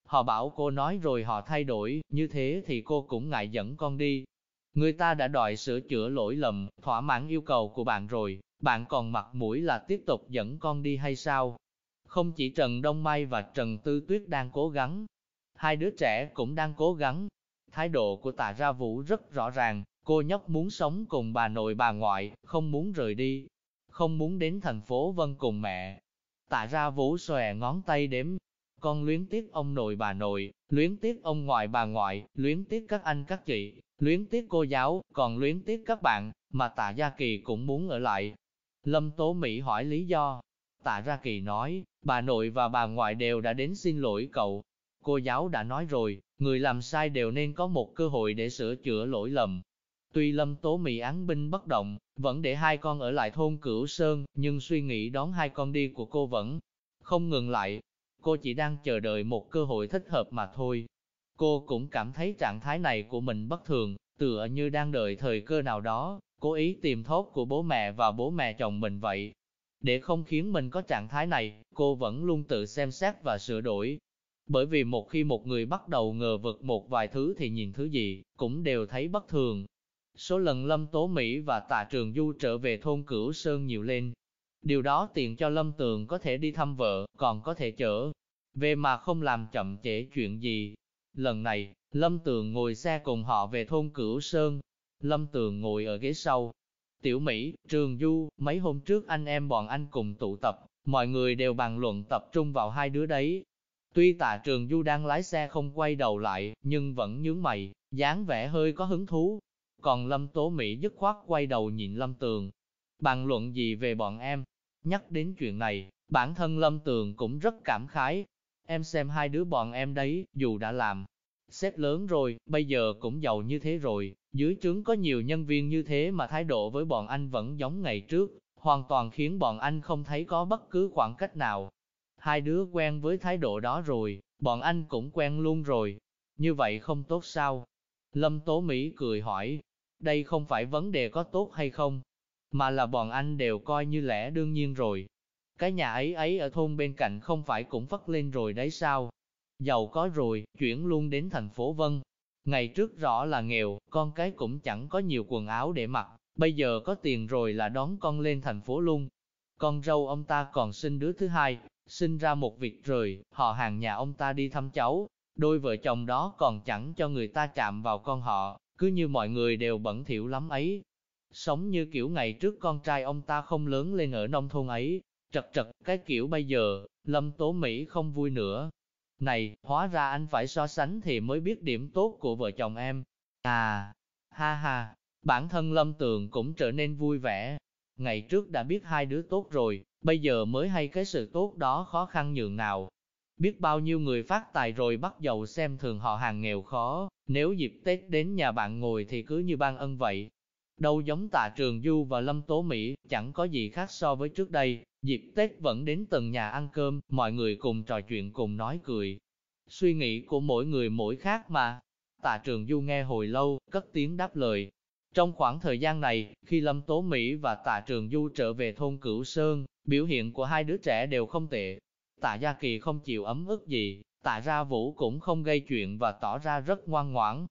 Họ bảo cô nói rồi họ thay đổi, như thế thì cô cũng ngại dẫn con đi. Người ta đã đòi sửa chữa lỗi lầm, thỏa mãn yêu cầu của bạn rồi, bạn còn mặt mũi là tiếp tục dẫn con đi hay sao? Không chỉ Trần Đông Mai và Trần Tư Tuyết đang cố gắng, hai đứa trẻ cũng đang cố gắng. Thái độ của tạ ra vũ rất rõ ràng, cô nhóc muốn sống cùng bà nội bà ngoại, không muốn rời đi, không muốn đến thành phố Vân cùng mẹ. Tạ ra vũ xòe ngón tay đếm, con luyến tiếc ông nội bà nội, luyến tiếc ông ngoại bà ngoại, luyến tiếc các anh các chị, luyến tiếc cô giáo, còn luyến tiếc các bạn, mà tạ Gia Kỳ cũng muốn ở lại. Lâm Tố Mỹ hỏi lý do. Tạ Ra Kỳ nói, bà nội và bà ngoại đều đã đến xin lỗi cậu. Cô giáo đã nói rồi, người làm sai đều nên có một cơ hội để sửa chữa lỗi lầm. Tuy Lâm Tố Mỹ án binh bất động, vẫn để hai con ở lại thôn Cửu Sơn, nhưng suy nghĩ đón hai con đi của cô vẫn không ngừng lại. Cô chỉ đang chờ đợi một cơ hội thích hợp mà thôi. Cô cũng cảm thấy trạng thái này của mình bất thường, tựa như đang đợi thời cơ nào đó, cố ý tìm thốt của bố mẹ và bố mẹ chồng mình vậy. Để không khiến mình có trạng thái này, cô vẫn luôn tự xem xét và sửa đổi. Bởi vì một khi một người bắt đầu ngờ vực một vài thứ thì nhìn thứ gì, cũng đều thấy bất thường. Số lần Lâm Tố Mỹ và Tạ Trường Du trở về thôn Cửu Sơn nhiều lên. Điều đó tiện cho Lâm Tường có thể đi thăm vợ, còn có thể chở về mà không làm chậm trễ chuyện gì. Lần này, Lâm Tường ngồi xe cùng họ về thôn Cửu Sơn. Lâm Tường ngồi ở ghế sau. Tiểu Mỹ, Trường Du, mấy hôm trước anh em bọn anh cùng tụ tập, mọi người đều bàn luận tập trung vào hai đứa đấy. Tuy tạ Trường Du đang lái xe không quay đầu lại, nhưng vẫn nhướng mày, dáng vẻ hơi có hứng thú. Còn Lâm Tố Mỹ dứt khoát quay đầu nhìn Lâm Tường. Bàn luận gì về bọn em? Nhắc đến chuyện này, bản thân Lâm Tường cũng rất cảm khái. Em xem hai đứa bọn em đấy, dù đã làm, Sếp lớn rồi, bây giờ cũng giàu như thế rồi, dưới trướng có nhiều nhân viên như thế mà thái độ với bọn anh vẫn giống ngày trước, hoàn toàn khiến bọn anh không thấy có bất cứ khoảng cách nào. Hai đứa quen với thái độ đó rồi, bọn anh cũng quen luôn rồi. Như vậy không tốt sao? Lâm Tố Mỹ cười hỏi, đây không phải vấn đề có tốt hay không, mà là bọn anh đều coi như lẽ đương nhiên rồi. Cái nhà ấy ấy ở thôn bên cạnh không phải cũng phất lên rồi đấy sao? Giàu có rồi, chuyển luôn đến thành phố Vân. Ngày trước rõ là nghèo, con cái cũng chẳng có nhiều quần áo để mặc, bây giờ có tiền rồi là đón con lên thành phố luôn. Con râu ông ta còn sinh đứa thứ hai, sinh ra một việc rồi, họ hàng nhà ông ta đi thăm cháu, đôi vợ chồng đó còn chẳng cho người ta chạm vào con họ, cứ như mọi người đều bẩn thỉu lắm ấy. Sống như kiểu ngày trước con trai ông ta không lớn lên ở nông thôn ấy, trật trật cái kiểu bây giờ, Lâm Tố Mỹ không vui nữa, này, hóa ra anh phải so sánh thì mới biết điểm tốt của vợ chồng em. À, ha ha, bản thân Lâm Tường cũng trở nên vui vẻ. Ngày trước đã biết hai đứa tốt rồi, bây giờ mới hay cái sự tốt đó khó khăn nhường nào. Biết bao nhiêu người phát tài rồi bắt đầu xem thường họ hàng nghèo khó, nếu dịp Tết đến nhà bạn ngồi thì cứ như ban ân vậy. Đâu giống tạ trường Du và Lâm Tố Mỹ, chẳng có gì khác so với trước đây, Dịp Tết vẫn đến từng nhà ăn cơm, mọi người cùng trò chuyện cùng nói cười. Suy nghĩ của mỗi người mỗi khác mà. Tạ Trường Du nghe hồi lâu, cất tiếng đáp lời. Trong khoảng thời gian này, khi Lâm Tố Mỹ và Tạ Trường Du trở về thôn Cửu Sơn, biểu hiện của hai đứa trẻ đều không tệ. Tạ Gia Kỳ không chịu ấm ức gì, Tạ Ra Vũ cũng không gây chuyện và tỏ ra rất ngoan ngoãn.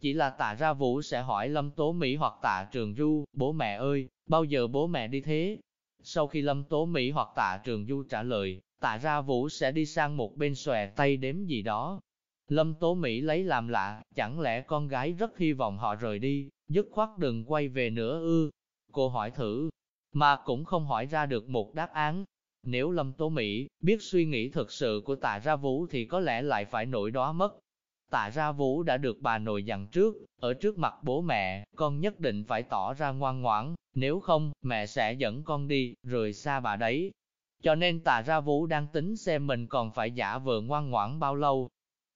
Chỉ là Tạ Ra Vũ sẽ hỏi Lâm Tố Mỹ hoặc Tạ Trường Du, bố mẹ ơi, bao giờ bố mẹ đi thế? Sau khi Lâm Tố Mỹ hoặc tạ Trường Du trả lời, tạ ra Vũ sẽ đi sang một bên xòe tay đếm gì đó. Lâm Tố Mỹ lấy làm lạ, chẳng lẽ con gái rất hy vọng họ rời đi, dứt khoát đừng quay về nữa ư. Cô hỏi thử, mà cũng không hỏi ra được một đáp án. Nếu Lâm Tố Mỹ biết suy nghĩ thực sự của tạ ra Vũ thì có lẽ lại phải nổi đó mất. Tạ ra Vũ đã được bà nội dặn trước, ở trước mặt bố mẹ, con nhất định phải tỏ ra ngoan ngoãn, nếu không, mẹ sẽ dẫn con đi, rời xa bà đấy. Cho nên Tạ ra vũ đang tính xem mình còn phải giả vờ ngoan ngoãn bao lâu.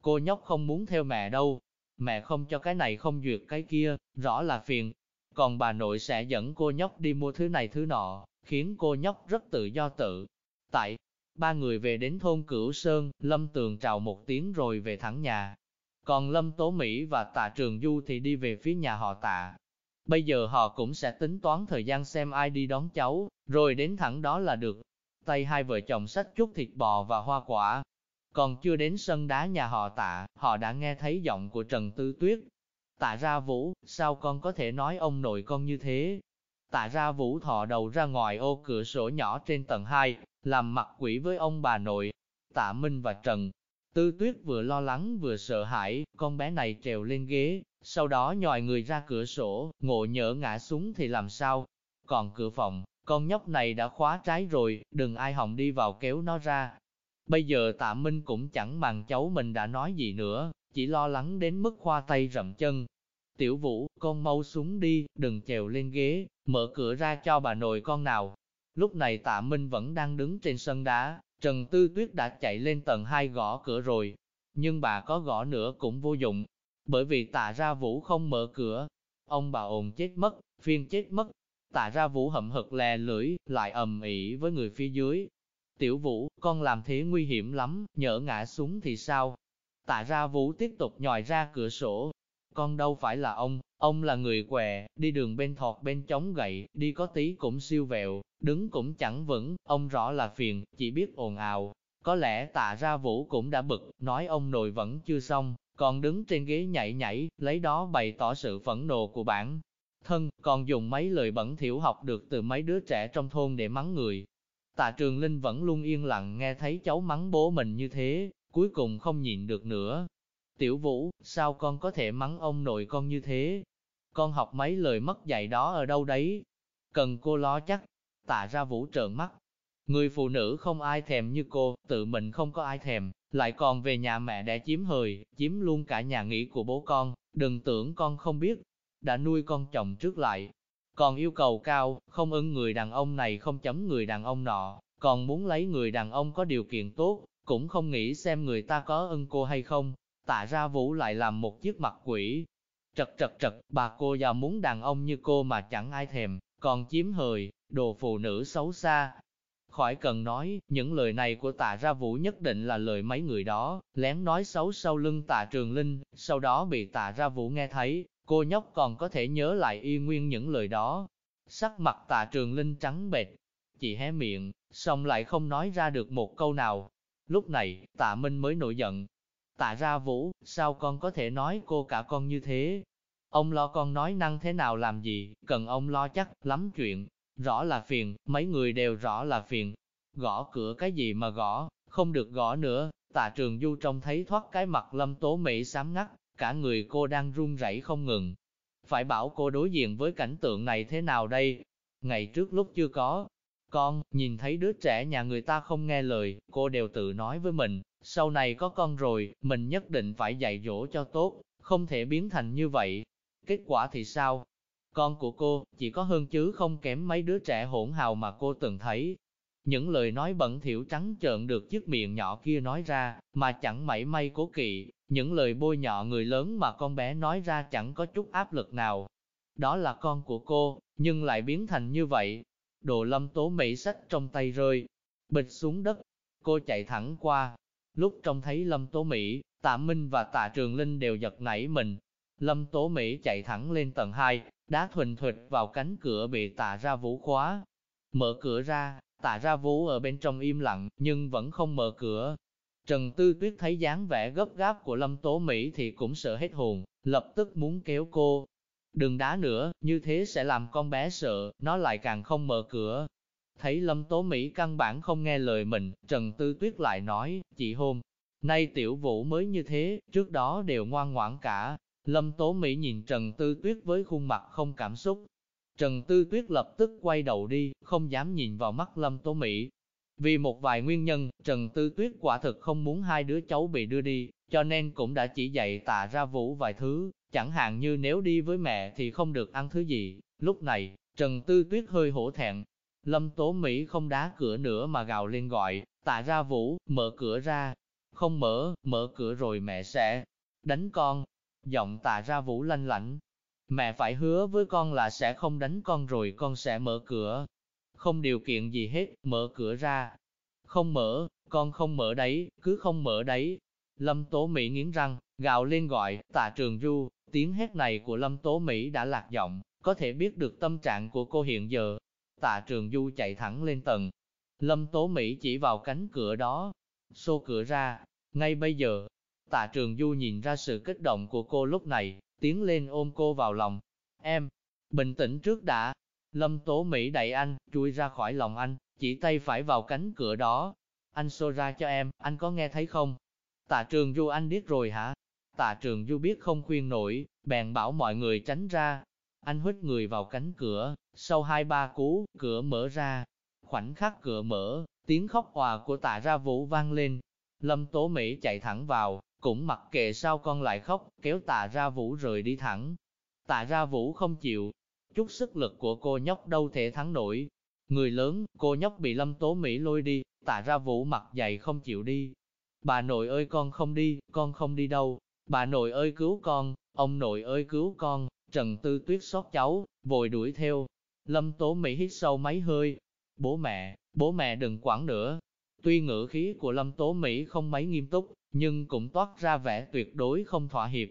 Cô nhóc không muốn theo mẹ đâu, mẹ không cho cái này không duyệt cái kia, rõ là phiền. Còn bà nội sẽ dẫn cô nhóc đi mua thứ này thứ nọ, khiến cô nhóc rất tự do tự. Tại, ba người về đến thôn Cửu Sơn, Lâm Tường chào một tiếng rồi về thẳng nhà. Còn Lâm Tố Mỹ và Tạ Trường Du thì đi về phía nhà họ Tạ. Bây giờ họ cũng sẽ tính toán thời gian xem ai đi đón cháu, rồi đến thẳng đó là được. Tay hai vợ chồng sách chút thịt bò và hoa quả. Còn chưa đến sân đá nhà họ Tạ, họ đã nghe thấy giọng của Trần Tư Tuyết. Tạ ra Vũ, sao con có thể nói ông nội con như thế? Tạ ra Vũ thò đầu ra ngoài ô cửa sổ nhỏ trên tầng 2, làm mặt quỷ với ông bà nội. Tạ Minh và Trần Tư Tuyết vừa lo lắng vừa sợ hãi, con bé này trèo lên ghế, sau đó nhòi người ra cửa sổ, ngộ nhỡ ngã xuống thì làm sao? Còn cửa phòng, con nhóc này đã khóa trái rồi, đừng ai hòng đi vào kéo nó ra. Bây giờ tạ Minh cũng chẳng màng cháu mình đã nói gì nữa, chỉ lo lắng đến mức khoa tay rậm chân. Tiểu Vũ, con mau xuống đi, đừng trèo lên ghế, mở cửa ra cho bà nội con nào. Lúc này tạ Minh vẫn đang đứng trên sân đá, Trần Tư Tuyết đã chạy lên tầng 2 gõ cửa rồi. Nhưng bà có gõ nữa cũng vô dụng, bởi vì tạ ra Vũ không mở cửa. Ông bà ồn chết mất, phiên chết mất. Tạ ra Vũ hậm hực lè lưỡi, lại ầm ĩ với người phía dưới. Tiểu Vũ, con làm thế nguy hiểm lắm, nhỡ ngã xuống thì sao? Tạ ra Vũ tiếp tục nhòi ra cửa sổ. Con đâu phải là ông, ông là người què, đi đường bên thọt bên chống gậy, đi có tí cũng siêu vẹo, đứng cũng chẳng vững, ông rõ là phiền, chỉ biết ồn ào. Có lẽ tạ ra Vũ cũng đã bực, nói ông nội vẫn chưa xong, còn đứng trên ghế nhảy nhảy, lấy đó bày tỏ sự phẫn nộ của bản thân, còn dùng mấy lời bẩn thiểu học được từ mấy đứa trẻ trong thôn để mắng người. Tạ Trường Linh vẫn luôn yên lặng nghe thấy cháu mắng bố mình như thế, cuối cùng không nhịn được nữa. Tiểu Vũ, sao con có thể mắng ông nội con như thế? Con học mấy lời mất dạy đó ở đâu đấy? Cần cô lo chắc. Tạ ra Vũ trợn mắt. Người phụ nữ không ai thèm như cô, tự mình không có ai thèm, lại còn về nhà mẹ để chiếm hời, chiếm luôn cả nhà nghỉ của bố con, đừng tưởng con không biết, đã nuôi con chồng trước lại. Còn yêu cầu cao, không ưng người đàn ông này không chấm người đàn ông nọ, còn muốn lấy người đàn ông có điều kiện tốt, cũng không nghĩ xem người ta có ưng cô hay không. Tạ ra vũ lại làm một chiếc mặt quỷ. Trật trật trật, bà cô già muốn đàn ông như cô mà chẳng ai thèm, còn chiếm hời, đồ phụ nữ xấu xa, Khỏi cần nói, những lời này của tạ ra vũ nhất định là lời mấy người đó, lén nói xấu sau lưng tạ trường linh, sau đó bị tạ ra vũ nghe thấy, cô nhóc còn có thể nhớ lại y nguyên những lời đó. Sắc mặt tạ trường linh trắng bệch, chị hé miệng, xong lại không nói ra được một câu nào. Lúc này, tạ minh mới nổi giận. Tạ ra vũ, sao con có thể nói cô cả con như thế? Ông lo con nói năng thế nào làm gì, cần ông lo chắc lắm chuyện, Rõ là phiền, mấy người đều rõ là phiền. Gõ cửa cái gì mà gõ, không được gõ nữa. Tạ trường du trông thấy thoát cái mặt lâm tố Mỹ sám ngắt, cả người cô đang run rẩy không ngừng. Phải bảo cô đối diện với cảnh tượng này thế nào đây? Ngày trước lúc chưa có, con, nhìn thấy đứa trẻ nhà người ta không nghe lời, cô đều tự nói với mình, sau này có con rồi, mình nhất định phải dạy dỗ cho tốt, không thể biến thành như vậy. Kết quả thì sao? Con của cô, chỉ có hơn chứ không kém mấy đứa trẻ hỗn hào mà cô từng thấy. Những lời nói bẩn thỉu trắng trợn được chiếc miệng nhỏ kia nói ra, mà chẳng mảy may cố kỵ, những lời bôi nhọ người lớn mà con bé nói ra chẳng có chút áp lực nào. Đó là con của cô, nhưng lại biến thành như vậy. Đồ lâm tố mỹ sách trong tay rơi, bịch xuống đất. Cô chạy thẳng qua. Lúc trông thấy lâm tố Mỹ, tạ Minh và tạ Trường Linh đều giật nảy mình. Lâm tố Mỹ chạy thẳng lên tầng 2, đá thuần thụt vào cánh cửa bị tạ ra vũ khóa. Mở cửa ra, tạ ra vũ ở bên trong im lặng, nhưng vẫn không mở cửa. Trần Tư Tuyết thấy dáng vẻ gấp gáp của Lâm Tố Mỹ thì cũng sợ hết hồn, lập tức muốn kéo cô. Đừng đá nữa, như thế sẽ làm con bé sợ, nó lại càng không mở cửa. Thấy Lâm Tố Mỹ căn bản không nghe lời mình, Trần Tư Tuyết lại nói, chị hôn, nay tiểu vũ mới như thế, trước đó đều ngoan ngoãn cả, Lâm Tố Mỹ nhìn Trần Tư Tuyết với khuôn mặt không cảm xúc. Trần Tư Tuyết lập tức quay đầu đi, không dám nhìn vào mắt Lâm Tố Mỹ. Vì một vài nguyên nhân, Trần Tư Tuyết quả thực không muốn hai đứa cháu bị đưa đi, cho nên cũng đã chỉ dạy tạ ra vũ vài thứ, chẳng hạn như nếu đi với mẹ thì không được ăn thứ gì. Lúc này, Trần Tư Tuyết hơi hổ thẹn. Lâm Tố Mỹ không đá cửa nữa mà gào lên gọi, tạ ra vũ, mở cửa ra. Không mở, mở cửa rồi mẹ sẽ đánh con. Giọng tạ ra vũ lanh lảnh. Mẹ phải hứa với con là sẽ không đánh con rồi con sẽ mở cửa. Không điều kiện gì hết, mở cửa ra. Không mở, con không mở đấy, cứ không mở đấy. Lâm Tố Mỹ nghiến răng, gào lên gọi, tạ trường du, tiếng hét này của Lâm Tố Mỹ đã lạc giọng, có thể biết được tâm trạng của cô hiện giờ. Tạ trường du chạy thẳng lên tầng. Lâm Tố Mỹ chỉ vào cánh cửa đó, xô cửa ra, ngay bây giờ. Tạ trường du nhìn ra sự kích động của cô lúc này, tiến lên ôm cô vào lòng. Em, bình tĩnh trước đã. Lâm Tố Mỹ đẩy anh, chui ra khỏi lòng anh, chỉ tay phải vào cánh cửa đó. Anh xô ra cho em, anh có nghe thấy không? Tạ trường du anh biết rồi hả? Tạ trường du biết không khuyên nổi, bèn bảo mọi người tránh ra. Anh hít người vào cánh cửa, sau hai ba cú, cửa mở ra. Khoảnh khắc cửa mở, tiếng khóc hòa của tạ ra vũ vang lên. Lâm Tố Mỹ chạy thẳng vào, cũng mặc kệ sao con lại khóc, kéo tạ ra vũ rời đi thẳng. Tạ ra vũ không chịu, chút sức lực của cô nhóc đâu thể thắng nổi. Người lớn, cô nhóc bị lâm tố Mỹ lôi đi, tạ ra vũ mặt dày không chịu đi. Bà nội ơi con không đi, con không đi đâu. Bà nội ơi cứu con, ông nội ơi cứu con, Trần Tư Tuyết xót cháu, vội đuổi theo. Lâm Tố Mỹ hít sâu mấy hơi. Bố mẹ, bố mẹ đừng quản nữa. Tuy ngữ khí của Lâm Tố Mỹ không mấy nghiêm túc, nhưng cũng toát ra vẻ tuyệt đối không thỏa hiệp.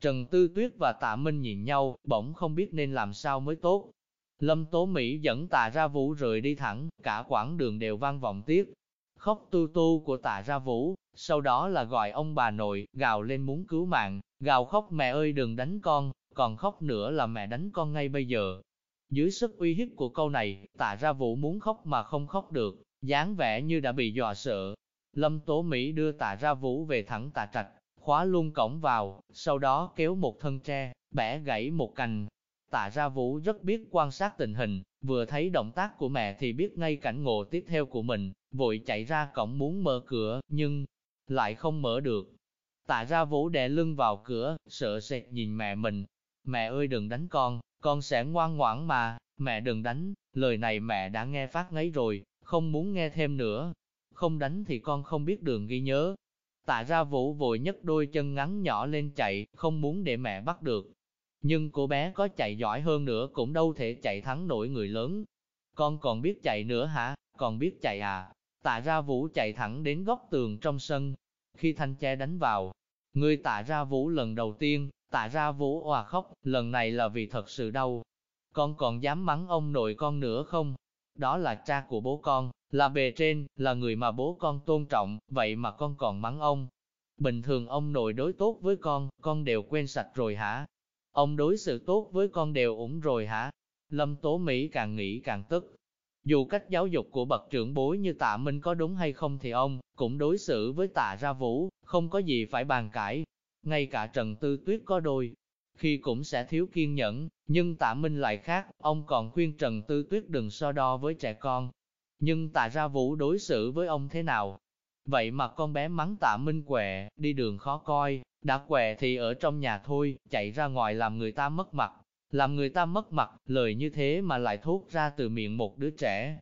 Trần Tư Tuyết và Tạ Minh nhìn nhau, bỗng không biết nên làm sao mới tốt. Lâm Tố Mỹ dẫn Tạ Ra Vũ rời đi thẳng, cả quãng đường đều vang vọng tiếc. Khóc tu tu của Tạ Ra Vũ, sau đó là gọi ông bà nội, gào lên muốn cứu mạng, gào khóc mẹ ơi đừng đánh con, còn khóc nữa là mẹ đánh con ngay bây giờ. Dưới sức uy hiếp của câu này, Tạ Ra Vũ muốn khóc mà không khóc được, dáng vẻ như đã bị dọa sợ, Lâm Tố Mỹ đưa tạ ra vũ về thẳng tạ trạch, khóa luôn cổng vào, sau đó kéo một thân tre, bẻ gãy một cành. Tạ ra vũ rất biết quan sát tình hình, vừa thấy động tác của mẹ thì biết ngay cảnh ngộ tiếp theo của mình, vội chạy ra cổng muốn mở cửa, nhưng lại không mở được. Tạ ra vũ đè lưng vào cửa, sợ sệt nhìn mẹ mình. Mẹ ơi đừng đánh con, con sẽ ngoan ngoãn mà, mẹ đừng đánh, lời này mẹ đã nghe phát ngấy rồi, không muốn nghe thêm nữa không đánh thì con không biết đường ghi nhớ. Tạ ra vũ vội nhấc đôi chân ngắn nhỏ lên chạy, không muốn để mẹ bắt được. Nhưng cô bé có chạy giỏi hơn nữa cũng đâu thể chạy thắng nổi người lớn. Con còn biết chạy nữa hả, còn biết chạy à? Tạ ra vũ chạy thẳng đến góc tường trong sân. Khi thanh tre đánh vào, người tạ ra vũ lần đầu tiên, tạ ra vũ hòa khóc, lần này là vì thật sự đau. Con còn dám mắng ông nội con nữa không? Đó là cha của bố con, là bề trên, là người mà bố con tôn trọng, vậy mà con còn mắng ông. Bình thường ông nội đối tốt với con, con đều quên sạch rồi hả? Ông đối xử tốt với con đều ủng rồi hả? Lâm Tố Mỹ càng nghĩ càng tức. Dù cách giáo dục của bậc trưởng bối như tạ Minh có đúng hay không thì ông cũng đối xử với tạ ra vũ, không có gì phải bàn cãi. Ngay cả Trần Tư Tuyết có đôi, khi cũng sẽ thiếu kiên nhẫn, nhưng tạ Minh lại khác, ông còn khuyên Trần Tư Tuyết đừng so đo với trẻ con, nhưng tạ ra vũ đối xử với ông thế nào? Vậy mà con bé mắng tạ minh quẹ, đi đường khó coi, đã quẹ thì ở trong nhà thôi, chạy ra ngoài làm người ta mất mặt. Làm người ta mất mặt, lời như thế mà lại thốt ra từ miệng một đứa trẻ.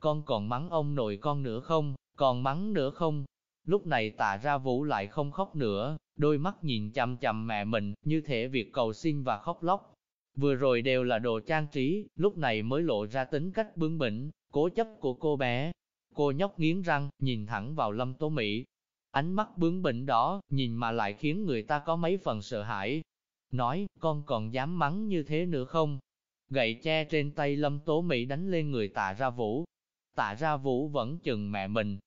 Con còn mắng ông nội con nữa không, còn mắng nữa không? Lúc này tạ ra vũ lại không khóc nữa, đôi mắt nhìn chằm chằm mẹ mình, như thể việc cầu xin và khóc lóc. Vừa rồi đều là đồ trang trí, lúc này mới lộ ra tính cách bướng bỉnh, cố chấp của cô bé. Cô nhóc nghiến răng, nhìn thẳng vào Lâm Tố Mỹ. Ánh mắt bướng bỉnh đó, nhìn mà lại khiến người ta có mấy phần sợ hãi. Nói, con còn dám mắng như thế nữa không? Gậy che trên tay Lâm Tố Mỹ đánh lên người tạ ra vũ. Tạ ra vũ vẫn chừng mẹ mình.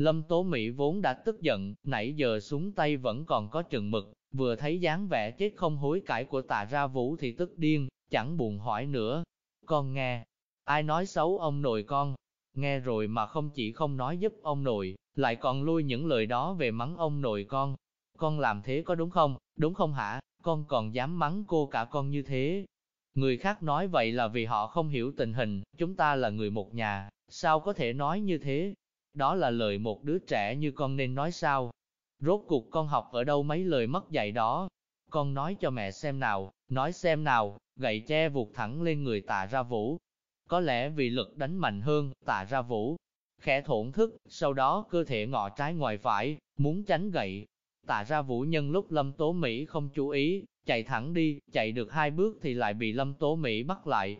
Lâm Tố Mỹ vốn đã tức giận, nãy giờ xuống tay vẫn còn có chừng mực, vừa thấy dáng vẻ chết không hối cải của tạ ra vũ thì tức điên, chẳng buồn hỏi nữa. Con nghe, Ai nói xấu ông nội con? Nghe rồi mà không chỉ không nói giúp ông nội, lại còn lui những lời đó về mắng ông nội con. Con làm thế có đúng không? Đúng không hả? Con còn dám mắng cô cả con như thế. Người khác nói vậy là vì họ không hiểu tình hình, chúng ta là người một nhà, sao có thể nói như thế? Đó là lời một đứa trẻ như con nên nói sao? Rốt cuộc con học ở đâu mấy lời mất dạy đó? con nói cho mẹ xem nào, nói xem nào, gậy che vụt thẳng lên người tạ ra vũ. Có lẽ vì lực đánh mạnh hơn, tạ ra vũ, khẽ thổn thức, sau đó cơ thể ngọ trái ngoài phải, muốn tránh gậy. Tạ ra vũ nhân lúc Lâm Tố Mỹ không chú ý, chạy thẳng đi, chạy được hai bước thì lại bị Lâm Tố Mỹ bắt lại.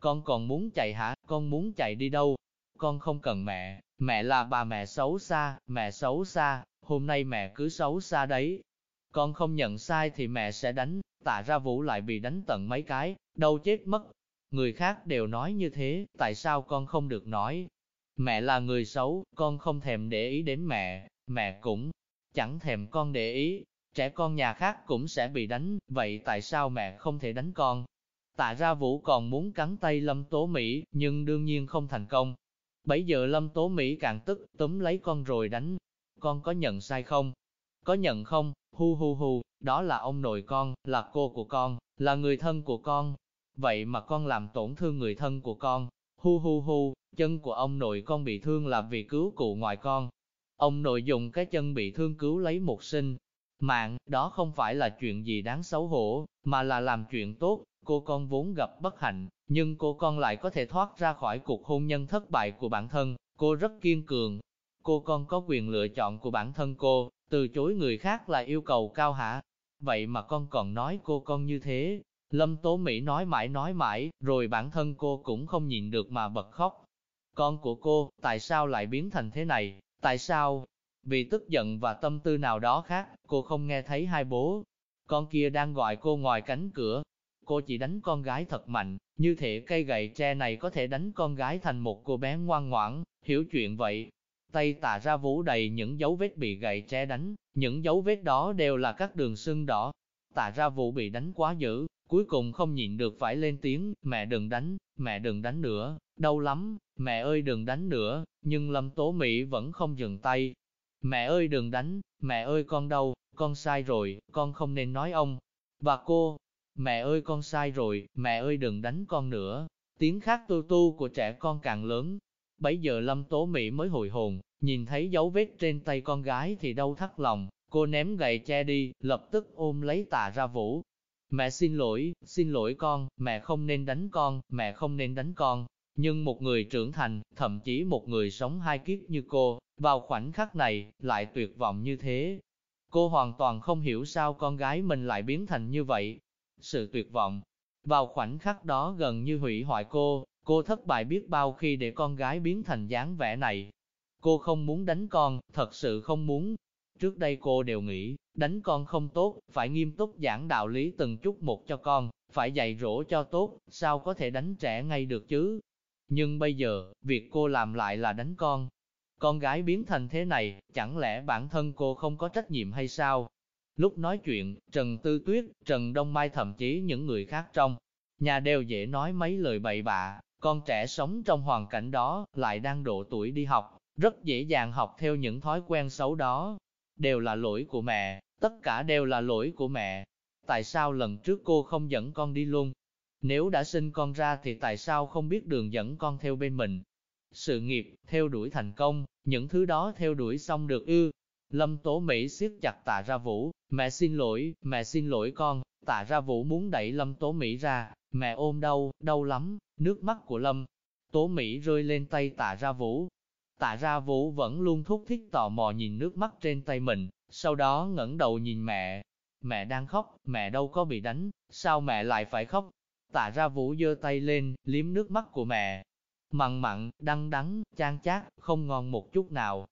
Con còn muốn chạy hả, con muốn chạy đi đâu? Con không cần mẹ, mẹ là bà mẹ xấu xa, mẹ xấu xa, hôm nay mẹ cứ xấu xa đấy. Con không nhận sai thì mẹ sẽ đánh, tạ ra vũ lại bị đánh tận mấy cái, đâu chết mất. Người khác đều nói như thế, tại sao con không được nói? Mẹ là người xấu, con không thèm để ý đến mẹ, mẹ cũng chẳng thèm con để ý. Trẻ con nhà khác cũng sẽ bị đánh, vậy tại sao mẹ không thể đánh con? Tạ ra vũ còn muốn cắn tay Lâm Tố Mỹ, nhưng đương nhiên không thành công. Bấy giờ Lâm Tố Mỹ càng tức, túm lấy con rồi đánh. Con có nhận sai không? Có nhận không? Hu hu hu, đó là ông nội con, là cô của con, là người thân của con. Vậy mà con làm tổn thương người thân của con. Hu hu hu, chân của ông nội con bị thương là vì cứu cụ ngoại con. Ông nội dùng cái chân bị thương cứu lấy một sinh. Mạng, đó không phải là chuyện gì đáng xấu hổ, mà là làm chuyện tốt. Cô con vốn gặp bất hạnh, nhưng cô con lại có thể thoát ra khỏi cuộc hôn nhân thất bại của bản thân. Cô rất kiên cường. Cô con có quyền lựa chọn của bản thân cô, từ chối người khác là yêu cầu cao hả? Vậy mà con còn nói cô con như thế. Lâm Tố Mỹ nói mãi nói mãi, rồi bản thân cô cũng không nhịn được mà bật khóc. Con của cô, tại sao lại biến thành thế này? Tại sao? Vì tức giận và tâm tư nào đó khác, cô không nghe thấy hai bố. Con kia đang gọi cô ngoài cánh cửa. Cô chỉ đánh con gái thật mạnh, như thể cây gậy tre này có thể đánh con gái thành một cô bé ngoan ngoãn, hiểu chuyện vậy. Tay tà ra vũ đầy những dấu vết bị gậy tre đánh, những dấu vết đó đều là các đường sưng đỏ. Tà ra vũ bị đánh quá dữ, cuối cùng không nhịn được phải lên tiếng, mẹ đừng đánh, mẹ đừng đánh nữa, đau lắm, mẹ ơi đừng đánh nữa, nhưng Lâm Tố Mỹ vẫn không dừng tay. Mẹ ơi đừng đánh, mẹ ơi con đau, con sai rồi, con không nên nói ông. Và cô, mẹ ơi con sai rồi, mẹ ơi đừng đánh con nữa. Tiếng khác tu tu của trẻ con càng lớn. Bấy giờ Lâm Tố Mỹ mới hồi hồn, nhìn thấy dấu vết trên tay con gái thì đau thắt lòng, cô ném gậy che đi, lập tức ôm lấy tà ra vũ. Mẹ xin lỗi, xin lỗi con, mẹ không nên đánh con, mẹ không nên đánh con, nhưng một người trưởng thành, thậm chí một người sống hai kiếp như cô, vào khoảnh khắc này, lại tuyệt vọng như thế. Cô hoàn toàn không hiểu sao con gái mình lại biến thành như vậy. Sự tuyệt vọng, vào khoảnh khắc đó gần như hủy hoại cô, cô thất bại biết bao khi để con gái biến thành dáng vẻ này. Cô không muốn đánh con, thật sự không muốn. Trước đây cô đều nghĩ, đánh con không tốt, phải nghiêm túc giảng đạo lý từng chút một cho con, phải dạy dỗ cho tốt, sao có thể đánh trẻ ngay được chứ? Nhưng bây giờ, việc cô làm lại là đánh con. Con gái biến thành thế này, chẳng lẽ bản thân cô không có trách nhiệm hay sao? Lúc nói chuyện, Trần Tư Tuyết, Trần Đông Mai thậm chí những người khác trong nhà đều dễ nói mấy lời bậy bạ, con trẻ sống trong hoàn cảnh đó, lại đang độ tuổi đi học, rất dễ dàng học theo những thói quen xấu đó. Đều là lỗi của mẹ, tất cả đều là lỗi của mẹ. Tại sao lần trước cô không dẫn con đi luôn? Nếu đã sinh con ra thì tại sao không biết đường dẫn con theo bên mình? Sự nghiệp, theo đuổi thành công, những thứ đó theo đuổi xong được ư. Lâm Tố Mỹ siết chặt tạ ra vũ, mẹ xin lỗi, mẹ xin lỗi con, tạ ra vũ muốn đẩy Lâm Tố Mỹ ra, mẹ ôm đau, đau lắm, nước mắt của Lâm. Tố Mỹ rơi lên tay tạ ra vũ. Tạ ra vũ vẫn luôn thúc thiết tò mò nhìn nước mắt trên tay mình, sau đó ngẩng đầu nhìn mẹ. Mẹ đang khóc, mẹ đâu có bị đánh, sao mẹ lại phải khóc? Tạ ra vũ giơ tay lên, liếm nước mắt của mẹ. Mặn mặn, đắng đắng, chan chát, không ngon một chút nào.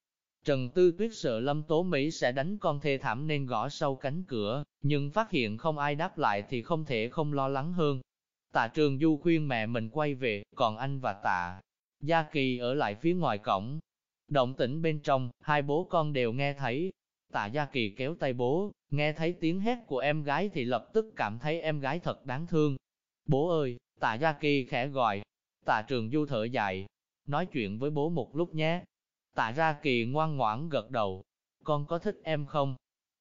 Trần Tư Tuyết sợ Lâm Tố Mỹ sẽ đánh con thê thảm nên gõ sâu cánh cửa, nhưng phát hiện không ai đáp lại thì không thể không lo lắng hơn. Tạ Trường Du khuyên mẹ mình quay về, còn anh và Tạ Gia Kỳ ở lại phía ngoài cổng. Động tĩnh bên trong, hai bố con đều nghe thấy. Tạ Gia Kỳ kéo tay bố, nghe thấy tiếng hét của em gái thì lập tức cảm thấy em gái thật đáng thương, Bố ơi, tạ Gia Kỳ khẽ gọi. Tạ Trường Du thở dài, nói chuyện với bố một lúc nhé. Tạ Gia Kỳ ngoan ngoãn gật đầu. Con có thích em không?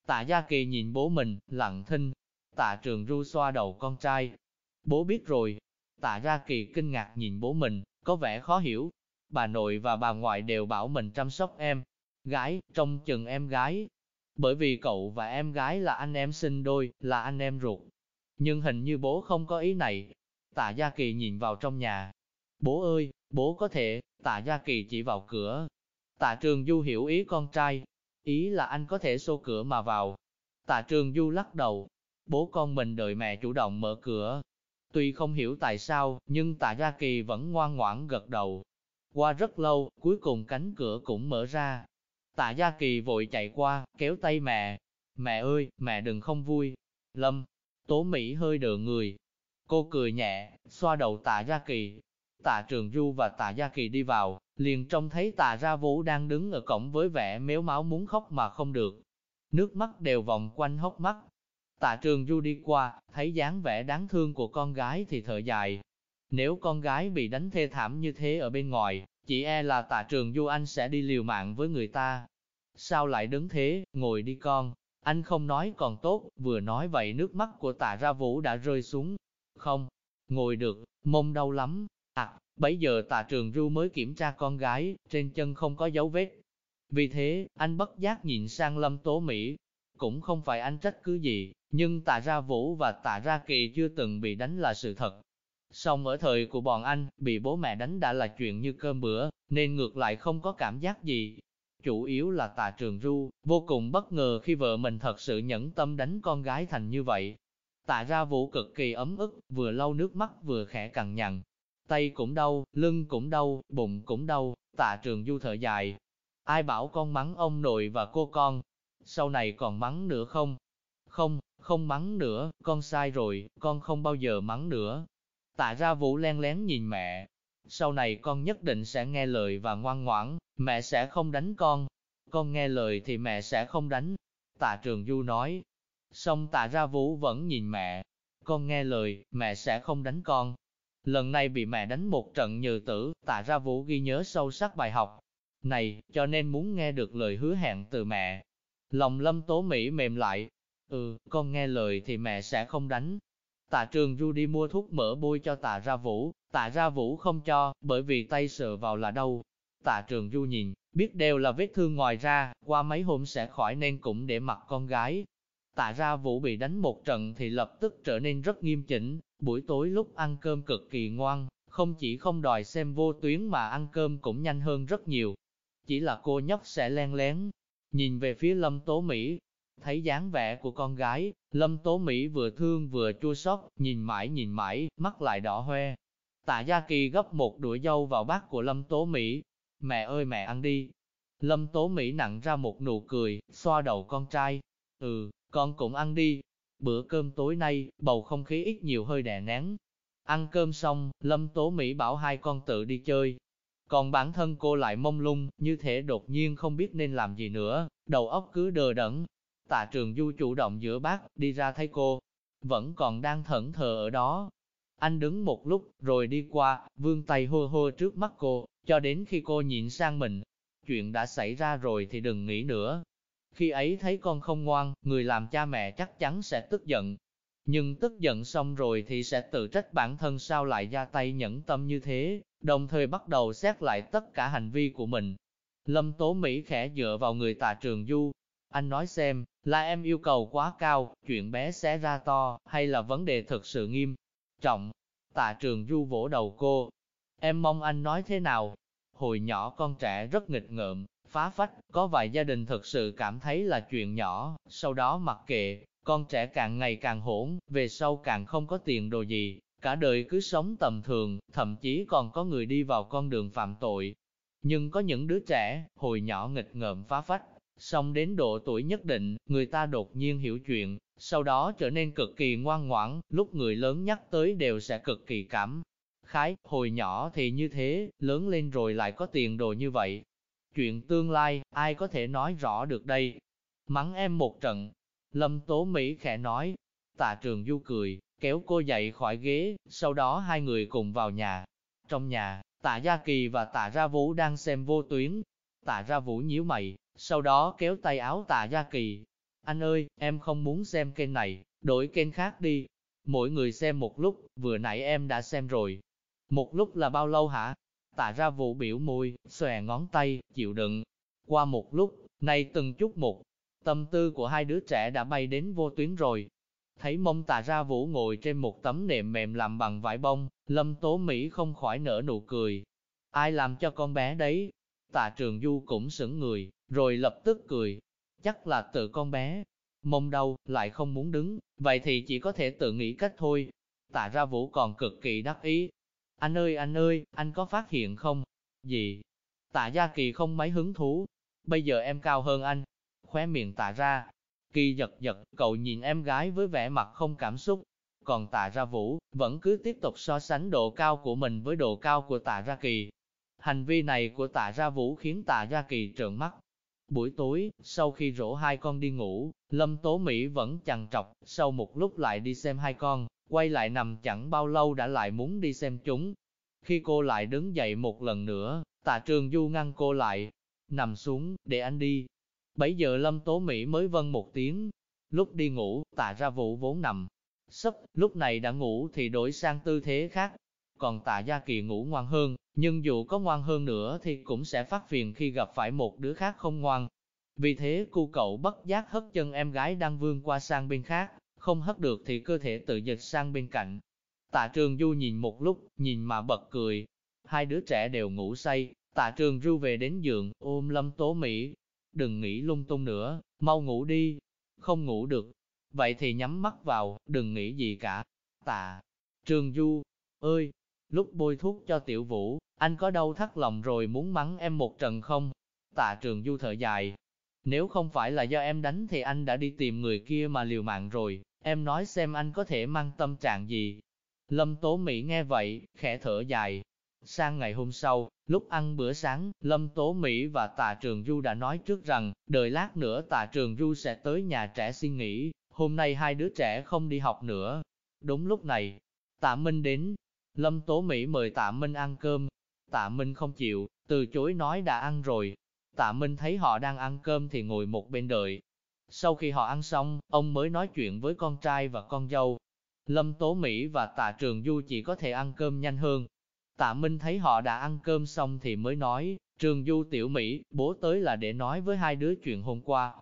Tạ Gia Kỳ nhìn bố mình, lặng thinh. Tạ Trường Du xoa đầu con trai. Bố biết rồi. Tạ Gia Kỳ kinh ngạc nhìn bố mình, có vẻ khó hiểu. Bà nội và bà ngoại đều bảo mình chăm sóc em. Gái, trông chừng em gái. bởi vì cậu và em gái là anh em sinh đôi, là anh em ruột. Nhưng hình như bố không có ý này. Tạ Gia Kỳ nhìn vào trong nhà. Bố ơi, bố có thể, tạ Gia Kỳ chỉ vào cửa. Tạ Trường Du hiểu ý con trai. Ý là anh có thể xô cửa mà vào. Tạ Trường Du lắc đầu. Bố con mình đợi mẹ chủ động mở cửa. Tuy không hiểu tại sao, nhưng tạ Gia Kỳ vẫn ngoan ngoãn gật đầu. Qua rất lâu, cuối cùng cánh cửa cũng mở ra. Tạ Gia Kỳ vội chạy qua, kéo tay mẹ. Mẹ ơi, mẹ đừng không vui. Lâm, Tố Mỹ hơi đỡ người. Cô cười nhẹ, xoa đầu tạ Gia Kỳ. Tạ Trường Du và tạ Gia Kỳ đi vào, liền trông thấy tạ Gia Vũ đang đứng ở cổng với vẻ méo máu muốn khóc mà không được. Nước mắt đều vòng quanh hốc mắt. Tạ Trường Du đi qua, thấy dáng vẻ đáng thương của con gái thì thở dài. Nếu con gái bị đánh thê thảm như thế ở bên ngoài, chỉ e là tạ Trường Du anh sẽ đi liều mạng với người ta. Sao lại đứng thế, ngồi đi con, anh không nói còn tốt, vừa nói vậy nước mắt của tạ ra vũ đã rơi xuống. Không, ngồi được, mông đau lắm. À, bấy giờ tạ trường ru mới kiểm tra con gái, trên chân không có dấu vết. Vì thế, anh bất giác nhìn sang lâm tố Mỹ. Cũng không phải anh trách cứ gì, nhưng tạ ra vũ và tạ ra kỳ chưa từng bị đánh là sự thật. Song ở thời của bọn anh, bị bố mẹ đánh đã là chuyện như cơm bữa, nên ngược lại không có cảm giác gì. Chủ yếu là tạ trường ru, vô cùng bất ngờ khi vợ mình thật sự nhẫn tâm đánh con gái thành như vậy. Tạ ra vũ cực kỳ ấm ức, vừa lau nước mắt vừa khẽ cằn nhằn. Tay cũng đau, lưng cũng đau, bụng cũng đau, tạ trường du thở dài. Ai bảo con mắng ông nội và cô con? Sau này còn mắng nữa không? Không, không mắng nữa, con sai rồi, con không bao giờ mắng nữa. Tạ ra vũ len lén nhìn mẹ. Sau này con nhất định sẽ nghe lời và ngoan ngoãn, Mẹ sẽ không đánh con. Con nghe lời thì mẹ sẽ không đánh. Tạ Trường Du nói. Xong tạ ra vũ vẫn nhìn mẹ. Con nghe lời, mẹ sẽ không đánh con. Lần này bị mẹ đánh một trận nhừ tử, tạ ra vũ ghi nhớ sâu sắc bài học. Này, cho nên muốn nghe được lời hứa hẹn từ mẹ. Lòng lâm tố Mỹ mềm lại. Ừ, con nghe lời thì mẹ sẽ không đánh. Tạ trường du đi mua thuốc mỡ bôi cho tạ ra vũ, tạ ra vũ không cho, bởi vì tay sờ vào là đau, Tạ trường du nhìn, biết đều là vết thương ngoài ra, qua mấy hôm sẽ khỏi nên cũng để mặc con gái. Tạ ra vũ bị đánh một trận thì lập tức trở nên rất nghiêm chỉnh, buổi tối lúc ăn cơm cực kỳ ngoan, không chỉ không đòi xem vô tuyến mà ăn cơm cũng nhanh hơn rất nhiều. Chỉ là cô nhóc sẽ len lén, nhìn về phía Lâm Tố Mỹ, thấy dáng vẻ của con gái, Lâm Tố Mỹ vừa thương vừa chua xót, nhìn mãi nhìn mãi, mắt lại đỏ hoe. Tạ Gia Kỳ gấp một đũa dâu vào bát của Lâm Tố Mỹ, Mẹ ơi mẹ ăn đi. Lâm Tố Mỹ nặng ra một nụ cười, xoa đầu con trai. Ừ, con cũng ăn đi. Bữa cơm tối nay, bầu không khí ít nhiều hơi đè nén. Ăn cơm xong, Lâm Tố Mỹ bảo hai con tự đi chơi. Còn bản thân cô lại mông lung, như thể đột nhiên không biết nên làm gì nữa, đầu óc cứ đờ đẫn. Tạ trường du chủ động giữa bác, đi ra thấy cô, vẫn còn đang thẫn thờ ở đó. Anh đứng một lúc, rồi đi qua, vươn tay hô hô trước mắt cô, cho đến khi cô nhìn sang mình, chuyện đã xảy ra rồi thì đừng nghĩ nữa. Khi ấy thấy con không ngoan, người làm cha mẹ chắc chắn sẽ tức giận. Nhưng tức giận xong rồi thì sẽ tự trách bản thân sao lại ra tay nhẫn tâm như thế, đồng thời bắt đầu xét lại tất cả hành vi của mình. Lâm Tố Mỹ khẽ dựa vào người tà trường du. Anh nói xem, là em yêu cầu quá cao, chuyện bé xé ra to, hay là vấn đề thực sự nghiêm trọng. Tạ trường du vỗ đầu cô, Em mong anh nói thế nào? Hồi nhỏ con trẻ rất nghịch ngợm, phá phách, có vài gia đình thực sự cảm thấy là chuyện nhỏ, sau đó mặc kệ, con trẻ càng ngày càng hỗn, về sau càng không có tiền đồ gì, cả đời cứ sống tầm thường, thậm chí còn có người đi vào con đường phạm tội. Nhưng có những đứa trẻ, hồi nhỏ nghịch ngợm phá phách, xong đến độ tuổi nhất định, người ta đột nhiên hiểu chuyện, sau đó trở nên cực kỳ ngoan ngoãn, lúc người lớn nhắc tới đều sẽ cực kỳ cảm khái, hồi nhỏ thì như thế, lớn lên rồi lại có tiền đồ như vậy. Chuyện tương lai, ai có thể nói rõ được đây? Mắng em một trận. Lâm Tố Mỹ khẽ nói. Tạ Trường Du cười, kéo cô dậy khỏi ghế, sau đó hai người cùng vào nhà. Trong nhà, Tạ Gia Kỳ và Tạ Ra Vũ đang xem vô tuyến. Tạ Ra Vũ nhíu mày, sau đó kéo tay áo Tạ Gia Kỳ. Anh ơi, em không muốn xem kênh này, đổi kênh khác đi. Mỗi người xem một lúc, vừa nãy em đã xem rồi, một lúc là bao lâu hả? Tạ ra vụ biểu môi, xòe ngón tay, chịu đựng. Qua một lúc, nay từng chút một. tâm tư của hai đứa trẻ đã bay đến vô tuyến rồi. Thấy mông tà ra vũ ngồi trên một tấm nệm mềm làm bằng vải bông, lâm tố Mỹ không khỏi nở nụ cười. Ai làm cho con bé đấy? Tạ trường du cũng sững người, rồi lập tức cười. Chắc là tự con bé. Mông đau, lại không muốn đứng, vậy thì chỉ có thể tự nghĩ cách thôi. Tạ ra vũ còn cực kỳ đắc ý. Anh ơi anh ơi, anh có phát hiện không? Gì? Tạ Gia Kỳ không mấy hứng thú. Bây giờ em cao hơn anh. Khóe miệng tạ ra. Kỳ giật giật, cậu nhìn em gái với vẻ mặt không cảm xúc. Còn tạ ra vũ, vẫn cứ tiếp tục so sánh độ cao của mình với độ cao của tạ ra kỳ. Hành vi này của tạ ra vũ khiến tạ ra kỳ trợn mắt. Buổi tối, sau khi rổ hai con đi ngủ, Lâm Tố Mỹ vẫn chằn trọc, sau một lúc lại đi xem hai con, quay lại nằm chẳng bao lâu đã lại muốn đi xem chúng. Khi cô lại đứng dậy một lần nữa, tạ trường du ngăn cô lại, nằm xuống, để anh đi. Bấy giờ Lâm Tố Mỹ mới vâng một tiếng. Lúc đi ngủ, tạ ra vụ vốn nằm. Sấp, lúc này đã ngủ thì đổi sang tư thế khác. Còn tạ gia kỳ ngủ ngoan hơn, nhưng dù có ngoan hơn nữa thì cũng sẽ phát phiền khi gặp phải một đứa khác không ngoan. Vì thế cu cậu bất giác hất chân em gái đang vươn qua sang bên khác, không hất được thì cơ thể tự giật sang bên cạnh. Tạ trường du nhìn một lúc, nhìn mà bật cười. Hai đứa trẻ đều ngủ say, tạ trường du về đến giường, ôm lâm tố Mỹ. Đừng nghĩ lung tung nữa, mau ngủ đi. Không ngủ được. Vậy thì nhắm mắt vào, đừng nghĩ gì cả. Tạ trường du, ơi, lúc bôi thuốc cho tiểu vũ, anh có đau thắt lòng rồi muốn mắng em một trận không? Tạ trường du thở dài. Nếu không phải là do em đánh thì anh đã đi tìm người kia mà liều mạng rồi, em nói xem anh có thể mang tâm trạng gì. Lâm Tố Mỹ nghe vậy, khẽ thở dài. Sang ngày hôm sau, lúc ăn bữa sáng, Lâm Tố Mỹ và Tà Trường Du đã nói trước rằng, đợi lát nữa Tà Trường Du sẽ tới nhà trẻ xin nghỉ, hôm nay hai đứa trẻ không đi học nữa. Đúng lúc này, Tạ Minh đến, Lâm Tố Mỹ mời Tạ Minh ăn cơm. Tạ Minh không chịu, từ chối nói đã ăn rồi. Tạ Minh thấy họ đang ăn cơm thì ngồi một bên đợi. Sau khi họ ăn xong, ông mới nói chuyện với con trai và con dâu. Lâm Tố Mỹ và Tạ Trường Du chỉ có thể ăn cơm nhanh hơn. Tạ Minh thấy họ đã ăn cơm xong thì mới nói, Trường Du tiểu Mỹ, bố tới là để nói với hai đứa chuyện hôm qua.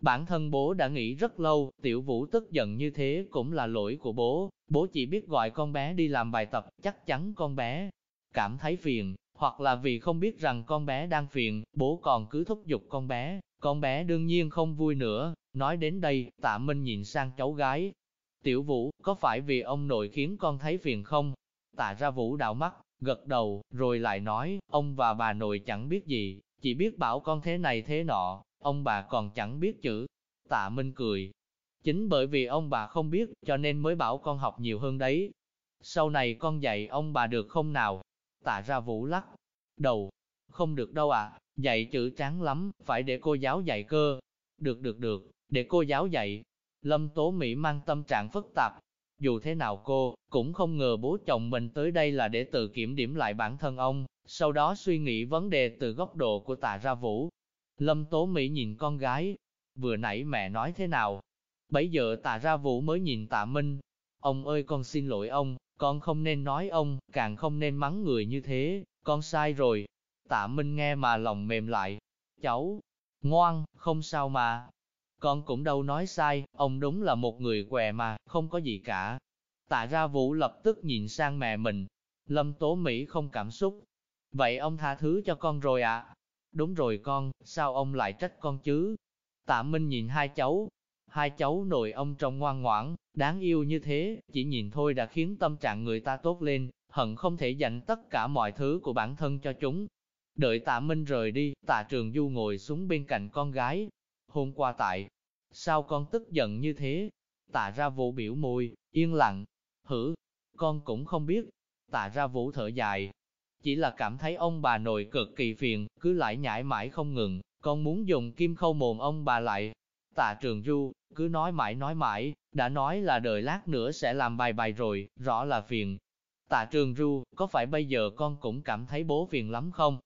Bản thân bố đã nghĩ rất lâu, tiểu vũ tức giận như thế cũng là lỗi của bố, bố chỉ biết gọi con bé đi làm bài tập, chắc chắn con bé cảm thấy phiền, hoặc là vì không biết rằng con bé đang phiền, bố còn cứ thúc giục con bé, con bé đương nhiên không vui nữa. Nói đến đây, tạ Minh nhìn sang cháu gái. Tiểu vũ, có phải vì ông nội khiến con thấy phiền không? Tạ ra vũ đảo mắt, gật đầu, rồi lại nói, ông và bà nội chẳng biết gì, chỉ biết bảo con thế này thế nọ, ông bà còn chẳng biết chữ. Tạ Minh cười. Chính bởi vì ông bà không biết, cho nên mới bảo con học nhiều hơn đấy. Sau này con dạy ông bà được không nào? Tạ ra vũ lắc. Đầu. Không được đâu ạ, à. dạy chữ chán lắm, phải để cô giáo dạy cơ. Được được được, để cô giáo dạy. Lâm Tố Mỹ mang tâm trạng phức tạp. Dù thế nào cô, cũng không ngờ bố chồng mình tới đây là để tự kiểm điểm lại bản thân ông, sau đó suy nghĩ vấn đề từ góc độ của tạ ra vũ. Lâm Tố Mỹ nhìn con gái, vừa nãy mẹ nói thế nào? Bấy giờ tạ ra vũ mới nhìn tạ Minh. Ông ơi con xin lỗi ông, con không nên nói ông, càng không nên mắng người như thế, con sai rồi. Tạ Minh nghe mà lòng mềm lại. Cháu, ngoan, không sao mà. Con cũng đâu nói sai, ông đúng là một người què mà, không có gì cả. Tạ ra vũ lập tức nhìn sang mẹ mình. Lâm Tố Mỹ không cảm xúc. Vậy ông tha thứ cho con rồi ạ? À? Đúng rồi con, sao ông lại trách con chứ? Tạ Minh nhìn hai cháu, hai cháu nội ông trông ngoan ngoãn, đáng yêu như thế, chỉ nhìn thôi đã khiến tâm trạng người ta tốt lên, hận không thể dành tất cả mọi thứ của bản thân cho chúng. Đợi tạ Minh rời đi, tạ Trường Du ngồi xuống bên cạnh con gái. Hôm qua tại, sao con tức giận như thế? Tạ ra vũ biểu môi, yên lặng. Hử, con cũng không biết. Tạ ra vũ thở dài. Chỉ là cảm thấy ông bà nội cực kỳ phiền, cứ lại nhảy mãi không ngừng, con muốn dùng kim khâu mồm ông bà lại. Tạ Trường Du, cứ nói mãi nói mãi, đã nói là đợi lát nữa sẽ làm bài bài rồi, rõ là phiền. Tạ Trường Du, có phải bây giờ con cũng cảm thấy bố phiền lắm không?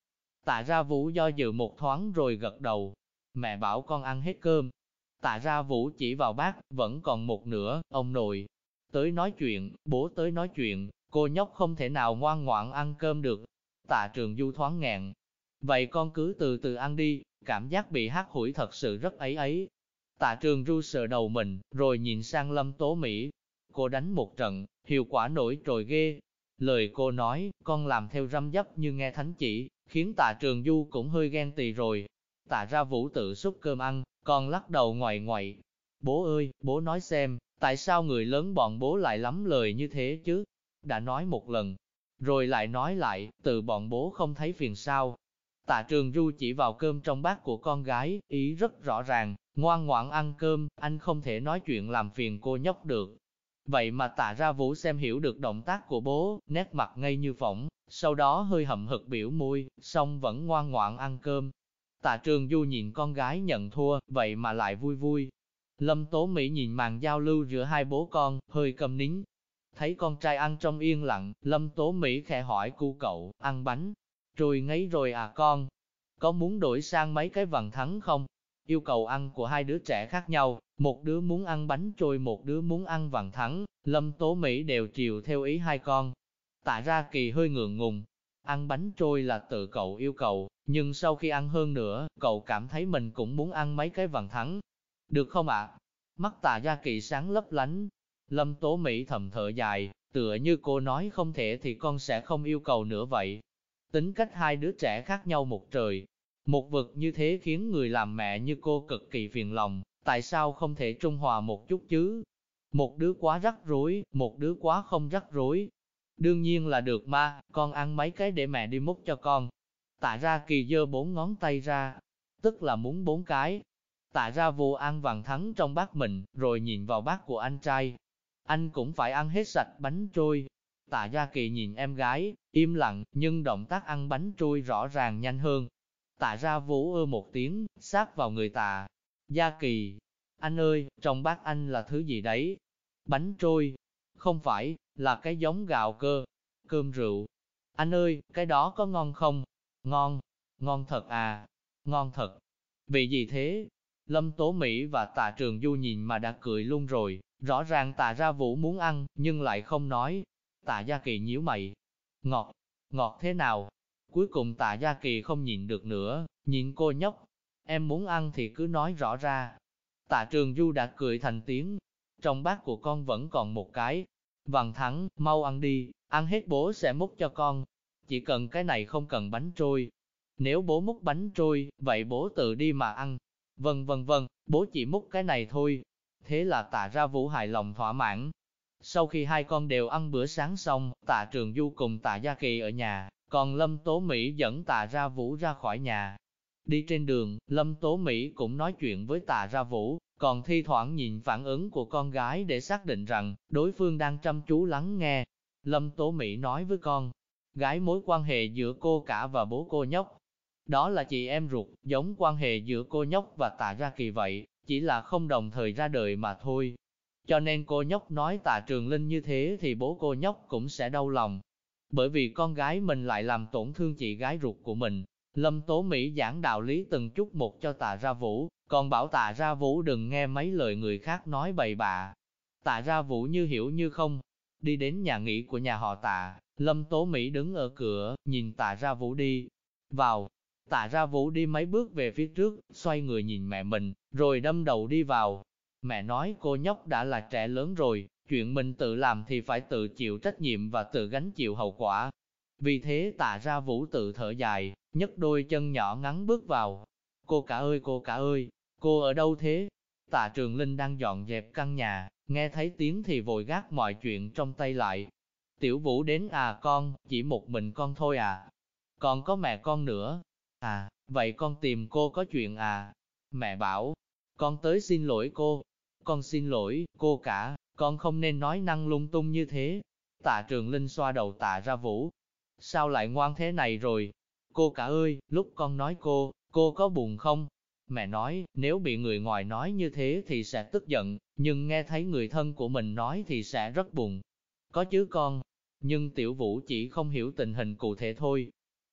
Tạ ra Vũ do dự một thoáng rồi gật đầu. Mẹ bảo con ăn hết cơm. Tạ ra Vũ chỉ vào bát, vẫn còn một nửa, ông nội. Tới nói chuyện, bố tới nói chuyện, cô nhóc không thể nào ngoan ngoãn ăn cơm được. Tạ Trường Du thoáng ngẹn. Vậy con cứ từ từ ăn đi, cảm giác bị hát hủi thật sự rất ấy ấy. Tạ trường du sờ đầu mình, rồi nhìn sang lâm tố Mỹ. Cô đánh một trận, hiệu quả nổi trội ghê. Lời cô nói, con làm theo răm dấp như nghe thánh chỉ, khiến tạ trường du cũng hơi ghen tì rồi. Tạ ra vũ tự xúc cơm ăn, con lắc đầu ngoài ngoại. Bố ơi, bố nói xem, tại sao người lớn bọn bố lại lắm lời như thế chứ? Đã nói một lần, rồi lại nói lại, từ bọn bố không thấy phiền sao. Tạ trường du chỉ vào cơm trong bát của con gái, ý rất rõ ràng, ngoan ngoãn ăn cơm, anh không thể nói chuyện làm phiền cô nhóc được. Vậy mà tạ ra vũ xem hiểu được động tác của bố, nét mặt ngay như phỏng, sau đó hơi hậm hực biểu môi, xong vẫn ngoan ngoãn ăn cơm. Tạ trường du nhìn con gái nhận thua, vậy mà lại vui vui. Lâm Tố Mỹ nhìn màn giao lưu giữa hai bố con, hơi cầm nín. Thấy con trai ăn trong yên lặng, Lâm Tố Mỹ khẽ hỏi cu cậu, ăn bánh, rồi ngấy rồi à con, có muốn đổi sang mấy cái vần thắng không? Yêu cầu ăn của hai đứa trẻ khác nhau, một đứa muốn ăn bánh trôi một đứa muốn ăn vằn thắng, Lâm Tố Mỹ đều chiều theo ý hai con. Tạ ra kỳ hơi ngượng ngùng, ăn bánh trôi là tự cậu yêu cầu, nhưng sau khi ăn hơn nữa, cậu cảm thấy mình cũng muốn ăn mấy cái vằn thắng. Được không ạ? Mắt tạ gia kỳ sáng lấp lánh. Lâm Tố Mỹ thầm thở dài, tựa như cô nói không thể thì con sẽ không yêu cầu nữa vậy. Tính cách hai đứa trẻ khác nhau một trời, một vực như thế khiến người làm mẹ như cô cực kỳ phiền lòng, tại sao không thể trung hòa một chút chứ? Một đứa quá rắc rối, một đứa quá không rắc rối. Đương nhiên là được mà, con ăn mấy cái để mẹ đi múc cho con. Tạ ra kỳ dơ bốn ngón tay ra, tức là muốn bốn cái. Tạ ra vô ăn vàng thắng trong bát mình, rồi nhìn vào bát của anh trai. Anh cũng phải ăn hết sạch bánh trôi. Tạ Gia Kỳ nhìn em gái, im lặng, nhưng động tác ăn bánh trôi rõ ràng nhanh hơn, Tạ ra vú ơ một tiếng, sát vào người tạ. Gia kỳ, anh ơi, trong bát anh là thứ gì đấy? Bánh trôi, không phải, là cái giống gạo cơ, cơm rượu. Anh ơi, cái đó có ngon không? Ngon, ngon thật à, ngon thật. Vì gì thế? Lâm Tố Mỹ và Tạ Trường Du nhìn mà đã cười luôn rồi, rõ ràng Tạ Ra Vũ muốn ăn, nhưng lại không nói. Tạ Gia Kỳ nhíu mày. Ngọt, ngọt thế nào? Cuối cùng tạ Gia Kỳ không nhìn được nữa, nhìn cô nhóc. Em muốn ăn thì cứ nói rõ ra. Tạ Trường Du đã cười thành tiếng. Trong bát của con vẫn còn một cái. Vàng thắng, mau ăn đi, ăn hết bố sẽ múc cho con. Chỉ cần cái này không cần bánh trôi. Nếu bố múc bánh trôi, vậy bố tự đi mà ăn. Vân vân vân, bố chỉ múc cái này thôi. Thế là tạ ra vũ hài lòng thỏa mãn. Sau khi hai con đều ăn bữa sáng xong, tạ trường du cùng tạ gia kỳ ở nhà, còn Lâm Tố Mỹ dẫn Tạ Ra Vũ ra khỏi nhà. Đi trên đường, Lâm Tố Mỹ cũng nói chuyện với Tạ Ra Vũ, còn thi thoảng nhìn phản ứng của con gái để xác định rằng đối phương đang chăm chú lắng nghe. Lâm Tố Mỹ nói với con, gái mối quan hệ giữa cô cả và bố cô nhóc. Đó là chị em ruột, giống quan hệ giữa cô nhóc và Tạ Ra Kỳ vậy, chỉ là không đồng thời ra đời mà thôi. Cho nên cô nhóc nói Tạ Trường Linh như thế thì bố cô nhóc cũng sẽ đau lòng, bởi vì con gái mình lại làm tổn thương chị gái ruột của mình. Lâm Tố Mỹ giảng đạo lý từng chút một cho tạ ra vũ, còn bảo tạ ra vũ đừng nghe mấy lời người khác nói bậy bạ. Tạ ra vũ như hiểu như không, đi đến nhà nghỉ của nhà họ tạ, Lâm Tố Mỹ đứng ở cửa, nhìn tạ ra vũ đi, vào. Tạ ra vũ đi mấy bước về phía trước, xoay người nhìn mẹ mình, rồi đâm đầu đi vào. Mẹ nói cô nhóc đã là trẻ lớn rồi, chuyện mình tự làm thì phải tự chịu trách nhiệm và tự gánh chịu hậu quả. Vì thế tạ ra vũ tự thở dài, nhấc đôi chân nhỏ ngắn bước vào. Cô cả ơi cô cả ơi, cô ở đâu thế? Tạ Trường Linh đang dọn dẹp căn nhà, nghe thấy tiếng thì vội gác mọi chuyện trong tay lại. Tiểu Vũ đến à con, chỉ một mình con thôi à. Còn có mẹ con nữa. À, vậy con tìm cô có chuyện à. Mẹ bảo, con tới xin lỗi cô. Con xin lỗi, cô cả, con không nên nói năng lung tung như thế. Tạ trường linh xoa đầu tạ ra vũ. Sao lại ngoan thế này rồi? Cô cả ơi, lúc con nói cô, cô có buồn không? Mẹ nói, nếu bị người ngoài nói như thế thì sẽ tức giận, nhưng nghe thấy người thân của mình nói thì sẽ rất buồn. Có chứ con, nhưng tiểu vũ chỉ không hiểu tình hình cụ thể thôi.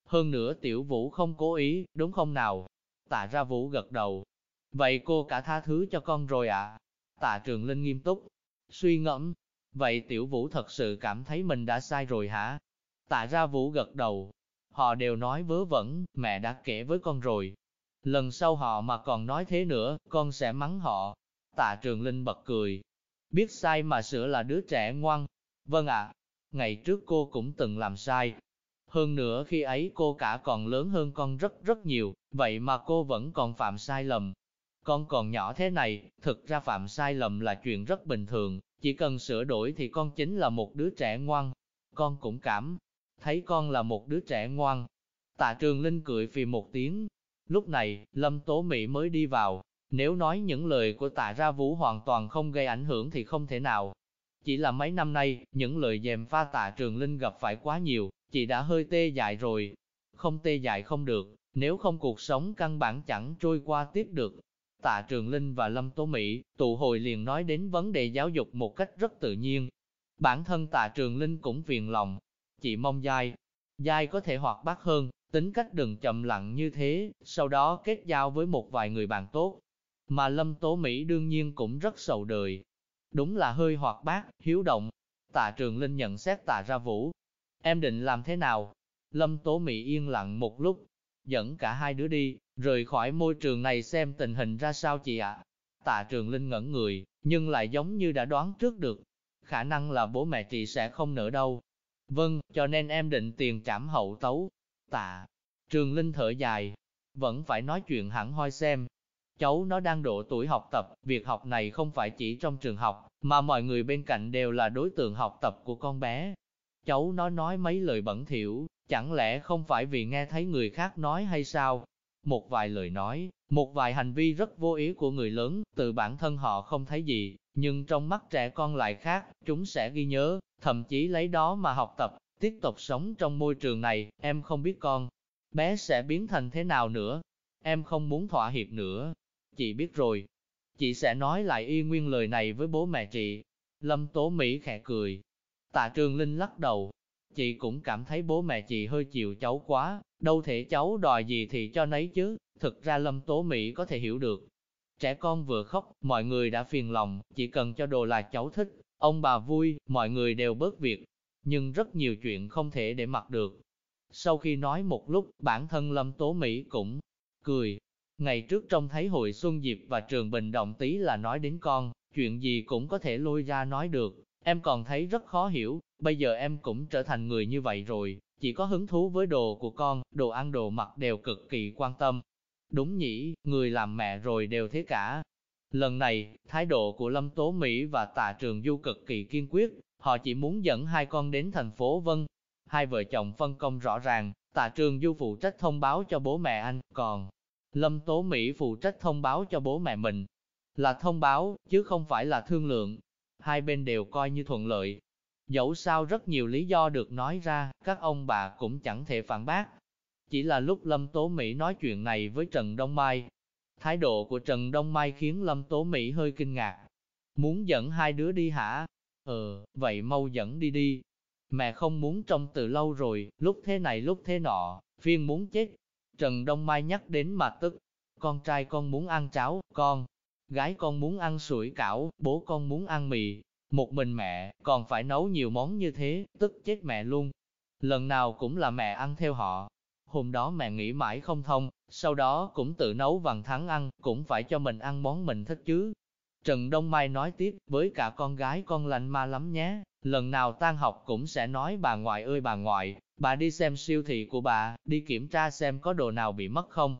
Hơn nữa tiểu vũ không cố ý, đúng không nào? Tạ ra vũ gật đầu. Vậy cô cả tha thứ cho con rồi ạ. À? Tạ trường linh nghiêm túc, Suy ngẫm, vậy tiểu vũ thật sự cảm thấy mình đã sai rồi hả? Tạ ra vũ gật đầu. Họ đều nói vớ vẩn, mẹ đã kể với con rồi. Lần sau họ mà còn nói thế nữa, con sẽ mắng họ. Tạ Trường Linh bật cười. Biết sai mà sửa là đứa trẻ ngoan. Vâng ạ, ngày trước cô cũng từng làm sai. Hơn nữa khi ấy cô cả còn lớn hơn con rất rất nhiều, vậy mà cô vẫn còn phạm sai lầm. Con còn nhỏ thế này, thực ra phạm sai lầm là chuyện rất bình thường, chỉ cần sửa đổi thì con chính là một đứa trẻ ngoan. Con cũng cảm thấy con là một đứa trẻ ngoan. Tạ Trường Linh cười phì một tiếng. Lúc này, Lâm Tố Mỹ mới đi vào. Nếu nói những lời của tạ ra vũ hoàn toàn không gây ảnh hưởng thì không thể nào. Chỉ là mấy năm nay, những lời dèm pha tạ Trường Linh gặp phải quá nhiều, chị đã hơi tê dại rồi. Không tê dại không được, nếu không cuộc sống căn bản chẳng trôi qua tiếp được. Tạ Trường Linh và Lâm Tố Mỹ, tụ hồi liền nói đến vấn đề giáo dục một cách rất tự nhiên. Bản thân Tạ Trường Linh cũng phiền lòng. Chị mong dai, dai có thể hoạt bát hơn, tính cách đừng chậm lặng như thế, sau đó kết giao với một vài người bạn tốt. Mà Lâm Tố Mỹ đương nhiên cũng rất sầu đời. Đúng là hơi hoạt bát, hiếu động. Tạ Trường Linh nhận xét Tạ Ra Vũ. Em định làm thế nào? Lâm Tố Mỹ yên lặng một lúc, dẫn cả hai đứa đi, rời khỏi môi trường này xem tình hình ra sao chị ạ. Tạ Trường Linh ngẩn người, nhưng lại giống như đã đoán trước được. Khả năng là bố mẹ chị sẽ không nỡ đâu. Vâng, cho nên em định tiền trảm hậu tấu. Tạ, Trường Linh thở dài, vẫn phải nói chuyện hẳn hoi xem. Cháu nó đang độ tuổi học tập, việc học này không phải chỉ trong trường học, mà mọi người bên cạnh đều là đối tượng học tập của con bé. Cháu nó nói mấy lời bẩn thỉu, chẳng lẽ không phải vì nghe thấy người khác nói hay sao? Một vài lời nói, một vài hành vi rất vô ý của người lớn, từ bản thân họ không thấy gì, nhưng trong mắt trẻ con lại khác, chúng sẽ ghi nhớ, thậm chí lấy đó mà học tập, tiếp tục sống trong môi trường này, em không biết con, bé sẽ biến thành thế nào nữa. Em không muốn thỏa hiệp nữa. Chị biết rồi. Chị sẽ nói lại y nguyên lời này với bố mẹ chị. Lâm Tố Mỹ khẽ cười. Tạ Trường Linh lắc đầu. Chị cũng cảm thấy bố mẹ chị hơi chiều cháu quá, đâu thể cháu đòi gì thì cho nấy chứ. Thực ra Lâm Tố Mỹ có thể hiểu được. Trẻ con vừa khóc, mọi người đã phiền lòng, chỉ cần cho đồ là cháu thích, ông bà vui, mọi người đều bớt việc. Nhưng rất nhiều chuyện không thể để mặc được, sau khi nói một lúc, bản thân Lâm Tố Mỹ cũng cười. Ngày trước trông thấy hội Xuân Diệp và Trường Bình Động tý là nói đến con, chuyện gì cũng có thể lôi ra nói được. Em còn thấy rất khó hiểu, bây giờ em cũng trở thành người như vậy rồi, chỉ có hứng thú với đồ của con, đồ ăn đồ mặc đều cực kỳ quan tâm. Đúng nhỉ, người làm mẹ rồi đều thế cả. Lần này, thái độ của Lâm Tố Mỹ và Tạ Trường Du cực kỳ kiên quyết, họ chỉ muốn dẫn hai con đến thành phố Vân, hai vợ chồng phân công rõ ràng, tạ trường du phụ trách thông báo cho bố mẹ anh, còn Lâm Tố Mỹ phụ trách thông báo cho bố mẹ mình. Là thông báo, chứ không phải là thương lượng. Hai bên đều coi như thuận lợi. Dẫu sao rất nhiều lý do được nói ra, các ông bà cũng chẳng thể phản bác. Chỉ là lúc Lâm Tố Mỹ nói chuyện này với Trần Đông Mai, thái độ của Trần Đông Mai khiến Lâm Tố Mỹ hơi kinh ngạc. Muốn dẫn hai đứa đi hả? Ờ, vậy mau dẫn đi đi, Mẹ không muốn trông từ lâu rồi, lúc thế này lúc thế nọ, phiên muốn chết. Trần Đông Mai nhắc đến mà tức. Con trai con muốn ăn cháo, con. Gái con muốn ăn sủi cảo, bố con muốn ăn mì. Một mình mẹ, còn phải nấu nhiều món như thế, tức chết mẹ luôn. Lần nào cũng là mẹ ăn theo họ. Hôm đó mẹ nghĩ mãi không thông, sau đó cũng tự nấu vằn thắng ăn, cũng phải cho mình ăn món mình thích chứ. Trần Đông Mai nói tiếp, với cả con gái con lành ma lắm nhé, lần nào tan học cũng sẽ nói bà ngoại ơi bà ngoại, bà đi xem siêu thị của bà, đi kiểm tra xem có đồ nào bị mất không.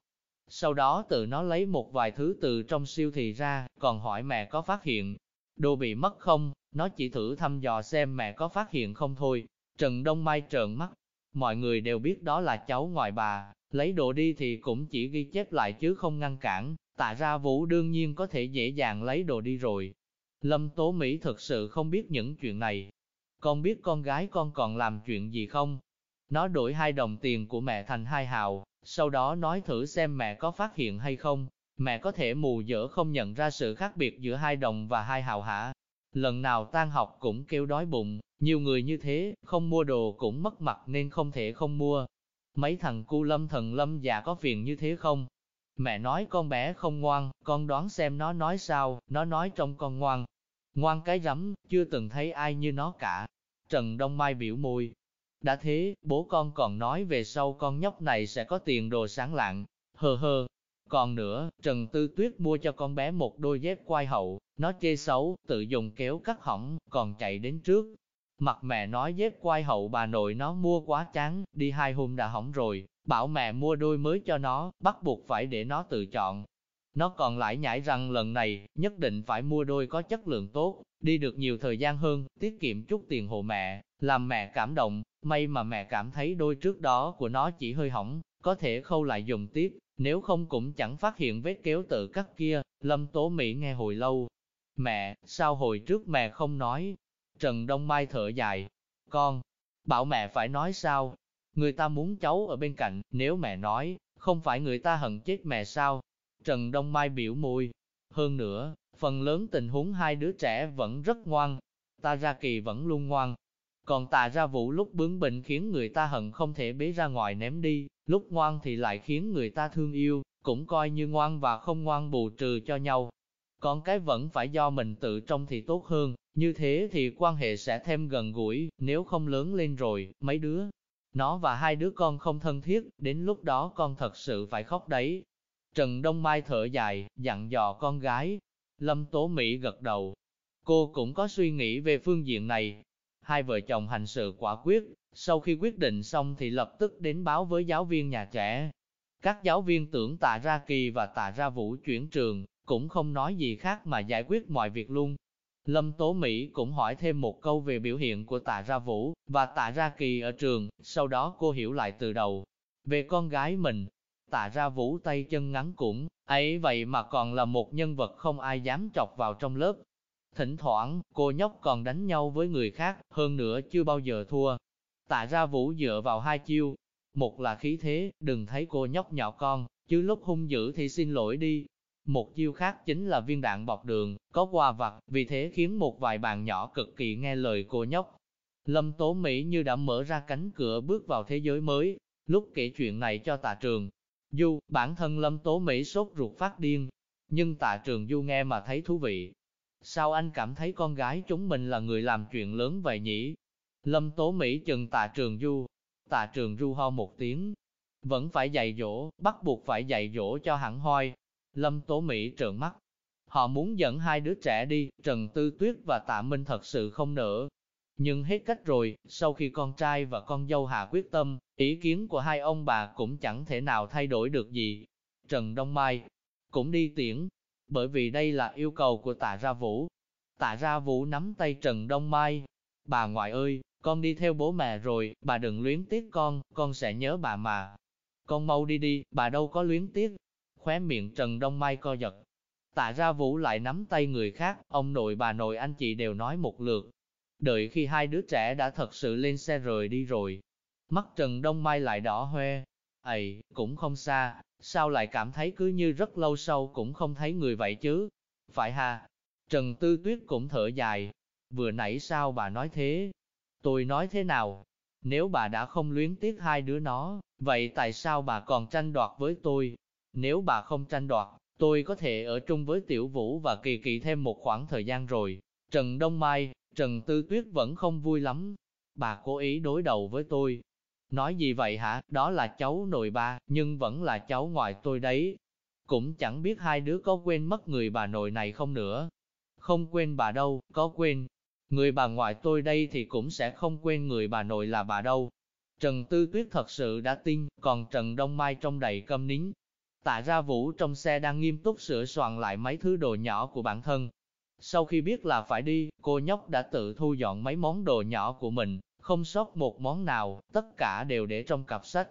Sau đó tự nó lấy một vài thứ từ trong siêu thị ra, còn hỏi mẹ có phát hiện đồ bị mất không, nó chỉ thử thăm dò xem mẹ có phát hiện không thôi. Trần Đông Mai trợn mắt, mọi người đều biết đó là cháu ngoại bà, lấy đồ đi thì cũng chỉ ghi chép lại chứ không ngăn cản, tạ ra vũ đương nhiên có thể dễ dàng lấy đồ đi rồi. Lâm Tố Mỹ thực sự không biết những chuyện này. Con biết con gái con còn làm chuyện gì không? Nó đổi hai đồng tiền của mẹ thành hai hào, sau đó nói thử xem mẹ có phát hiện hay không. Mẹ có thể mù dở không nhận ra sự khác biệt giữa hai đồng và hai hào hả? Lần nào tan học cũng kêu đói bụng, nhiều người như thế, không mua đồ cũng mất mặt nên không thể không mua. Mấy thằng cu lâm thần lâm già có phiền như thế không? Mẹ nói con bé không ngoan, con đoán xem nó nói sao, nó nói trong con ngoan. Ngoan cái rắm, chưa từng thấy ai như nó cả. Trần Đông Mai biểu môi. Đã thế, bố con còn nói về sau con nhóc này sẽ có tiền đồ sáng lạng. Hờ hờ, Còn nữa, Trần Tư Tuyết mua cho con bé một đôi dép quai hậu, nó chê xấu, tự dùng kéo cắt hỏng, còn chạy đến trước. Mặt mẹ nói dép quai hậu bà nội nó mua quá chán, đi hai hôm đã hỏng rồi, bảo mẹ mua đôi mới cho nó, bắt buộc phải để nó tự chọn. Nó còn lại nhảy rằng lần này, nhất định phải mua đôi có chất lượng tốt, đi được nhiều thời gian hơn, tiết kiệm chút tiền hộ mẹ, làm mẹ cảm động, may mà mẹ cảm thấy đôi trước đó của nó chỉ hơi hỏng, có thể khâu lại dùng tiếp, nếu không cũng chẳng phát hiện vết kéo tự cắt kia, Lâm Tố Mỹ nghe hồi lâu. Mẹ, sao hồi trước mẹ không nói? Trần Đông Mai thở dài. Con, bảo mẹ phải nói sao? Người ta muốn cháu ở bên cạnh, nếu mẹ nói, không phải người ta hận chết mẹ sao? Trần Đông Mai biểu môi. Hơn nữa, phần lớn tình huống hai đứa trẻ vẫn rất ngoan. Ta ra kỳ vẫn luôn ngoan, còn tà ra vũ lúc bướng bỉnh khiến người ta hận không thể bế ra ngoài ném đi, lúc ngoan thì lại khiến người ta thương yêu, cũng coi như ngoan và không ngoan bù trừ cho nhau. Còn cái vẫn phải do mình tự trong thì tốt hơn, như thế thì quan hệ sẽ thêm gần gũi, nếu không lớn lên rồi, mấy đứa. Nó và hai đứa con không thân thiết, đến lúc đó con thật sự phải khóc đấy. Trần Đông Mai thở dài, dặn dò con gái. Lâm Tố Mỹ gật đầu. Cô cũng có suy nghĩ về phương diện này, Hai vợ chồng hành sự quả quyết, sau khi quyết định xong thì lập tức đến báo với giáo viên nhà trẻ. Các giáo viên tưởng tạ ra kỳ và tạ ra vũ chuyển trường, cũng không nói gì khác mà giải quyết mọi việc luôn. Lâm Tố Mỹ cũng hỏi thêm một câu về biểu hiện của tạ ra vũ và tạ ra kỳ ở trường, sau đó cô hiểu lại từ đầu. Về con gái mình, tạ ra vũ tay chân ngắn cũng, ấy vậy mà còn là một nhân vật không ai dám chọc vào trong lớp, Thỉnh thoảng, cô nhóc còn đánh nhau với người khác, hơn nữa chưa bao giờ thua. Tạ ra vũ dựa vào hai chiêu. Một là khí thế, đừng thấy cô nhóc nhỏ con, chứ lúc hung dữ thì xin lỗi đi. Một chiêu khác chính là viên đạn bọc đường, có quà vặt, vì thế khiến một vài bạn nhỏ cực kỳ nghe lời cô nhóc. Lâm Tố Mỹ như đã mở ra cánh cửa bước vào thế giới mới, lúc kể chuyện này cho tạ trường. Du, bản thân Lâm Tố Mỹ sốt ruột phát điên, nhưng tạ trường Du nghe mà thấy thú vị, Sao anh cảm thấy con gái chúng mình là người làm chuyện lớn vậy nhỉ? Lâm Tố Mỹ chừng tạ trường du. Tạ trường du ho một tiếng. Vẫn phải dạy dỗ, bắt buộc phải dạy dỗ cho hẳn hoi. Lâm Tố Mỹ trợn mắt. Họ muốn dẫn hai đứa trẻ đi, Trần Tư Tuyết và Tạ Minh thật sự không nỡ. Nhưng hết cách rồi, sau khi con trai và con dâu hạ quyết tâm, ý kiến của hai ông bà cũng chẳng thể nào thay đổi được gì. Trần Đông Mai cũng đi tiễn, bởi vì đây là yêu cầu của tạ ra vũ. Tạ ra vũ nắm tay Trần Đông Mai. Bà ngoại ơi, con đi theo bố mẹ rồi, bà đừng luyến tiếc con, con sẽ nhớ bà mà. Con mau đi đi, bà đâu có luyến tiếc. Khóe miệng Trần Đông Mai co giật. Tạ ra vũ lại nắm tay người khác, ông nội bà nội anh chị đều nói một lượt. Đợi khi hai đứa trẻ đã thật sự lên xe rời đi rồi. Mắt Trần Đông Mai lại đỏ hoe. Ây, cũng không xa, sao lại cảm thấy cứ như rất lâu sau cũng không thấy người vậy chứ? Phải ha? Trần Tư Tuyết cũng thở dài. Vừa nãy sao bà nói thế? Tôi nói thế nào? Nếu bà đã không luyến tiếc hai đứa nó, vậy tại sao bà còn tranh đoạt với tôi? Nếu bà không tranh đoạt, tôi có thể ở chung với Tiểu Vũ và Kỳ Kỳ thêm một khoảng thời gian rồi. Trần Đông Mai, Trần Tư Tuyết vẫn không vui lắm. Bà cố ý đối đầu với tôi, Nói gì vậy hả, đó là cháu nội ba, nhưng vẫn là cháu ngoại tôi đấy. Cũng chẳng biết hai đứa có quên mất người bà nội này không nữa. Không quên bà đâu, có quên. Người bà ngoại tôi đây thì cũng sẽ không quên người bà nội là bà đâu. Trần Tư Tuyết thật sự đã tin, còn Trần Đông Mai trong đầy câm nín. Tạ ra Vũ trong xe đang nghiêm túc sửa soạn lại mấy thứ đồ nhỏ của bản thân. Sau khi biết là phải đi, cô nhóc đã tự thu dọn mấy món đồ nhỏ của mình, không sót một món nào, tất cả đều để trong cặp sách.